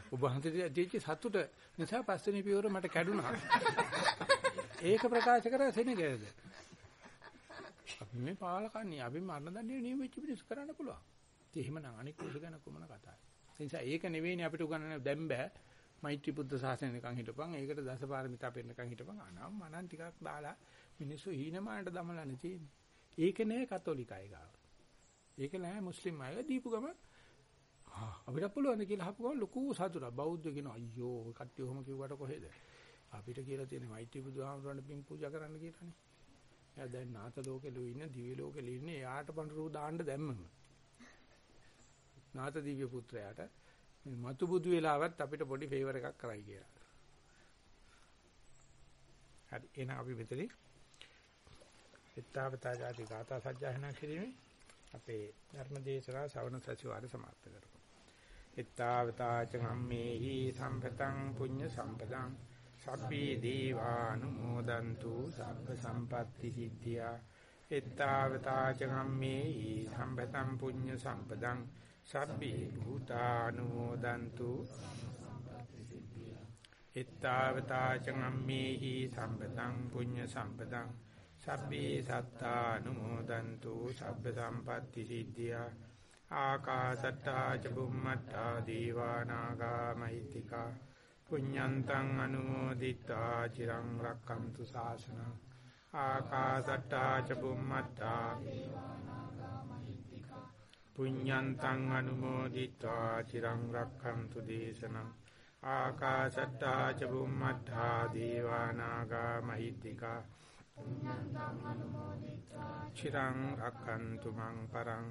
ඔබ වහන්සේට දෙච්ච සතුට නිසා පස්වෙනි පියවර මට කැඩුනා. ඒක ප්‍රකාශ කරා සෙනගේද. අපි මේ පාලකන්නේ අපි මරණ දඬුවම නියමෙච්ච පිළිස් කරන්න පුළුවන්. ඉතින් එහෙමනම් අනික් කුස ගැන කොමන කතාවද? ඒ නිසා ඒක නෙවෙයිනේ අපිට උගන්වන්නේ දැන් බෑ. මෛත්‍රී බුද්ධ ශාසනයකන් හිටපන්. ඒකට දසපාරමිතා පෙන්නකන් හිටපන්. අනම් මනන් ටිකක් දාලා මිනිස්සු හීනමානට දමලානේ තියෙන්නේ. ඒක නෑ කතෝලිකයි ගාව. ඒක නෑ මුස්ලිම් අය දීපු ගම අපිට පුළුවන් කියලා හපු ගමන් ලොකු සතුටක්. බෞද්ධ කියන අයියෝ කට්ටිය ඔහොම කිව්වට කොහෙද? අපිට කියලා තියෙන මෛත්‍රී බුදුහාමුදුරන්ට පින් පූජා කරන්න කියලානේ. එයා දැන් නාත ලෝකෙලු ඉන්න දිව්‍ය ලෝකෙලු ඉන්නේ එයාට පඬුරු දාන්න දැම්මම. නාත දිව්‍ය පුත්‍රයාට මේ මතු බුදු වෙලාවත් අපිට පොඩි ෆේවර් එකක් කරයි කියලා. හරි එහෙනම් අපි මෙතනින් එත්තාවතා ජාති ගාථා සජ්ජායනා කිරීමේ අපේ ධර්ම දේශනා ශ්‍රවණ සතිවාරය સમાપ્ત කරමු. එත්තාවතා චම්මේහි සම්පතං පුඤ්ඤ සම්පතං සබ්බී දීවානුමෝදන්තු සබ්බ සම්පatti සිද්ධියා. එත්තාවතා චම්මේහි සම්පතං පුඤ්ඤ සම්පතං සබ්බී භූතානුමෝදන්තු. එත්තාවතා චම්මේහි සම්පතං පුඤ්ඤ සම්පතං සබ්බේ සත්තානුමෝදන්තු සබ්බ සම්පatti සිද්ධියා. ආකාසට්ටා ච බුම්මට්ටා දීවානාගා මහිත්‍තිකා. පුඤ්ඤන්තං අනුමෝදිතා චිරං රක්ඛන්තු ශාසනං ආකාසට්ටා ච බුම්මත්තා පුඤ්ඤන්තං අනුමෝදිතා චිරං රක්ඛන්තු දේශනං ආකාසට්ටා ච බුම්මත්තා දීවානාගා මහිත්‍තිකා චිරං රක්ඛන්තු මං පරං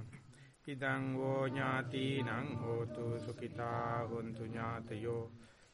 ඉදං වෝ ඥාතිනං හෝතු සුඛිතා හොන්තු ඥාතයෝ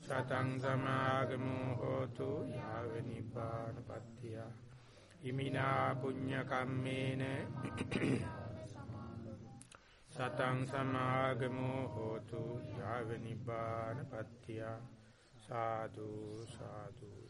සතං සමාගමු හෝතු යාව නිපානපත්තිය ඉමිනා පුඤ්ඤ කම්මේන සතං සමාගමු හෝතු යාව නිපානපත්තිය සාදු සාදු සාදු.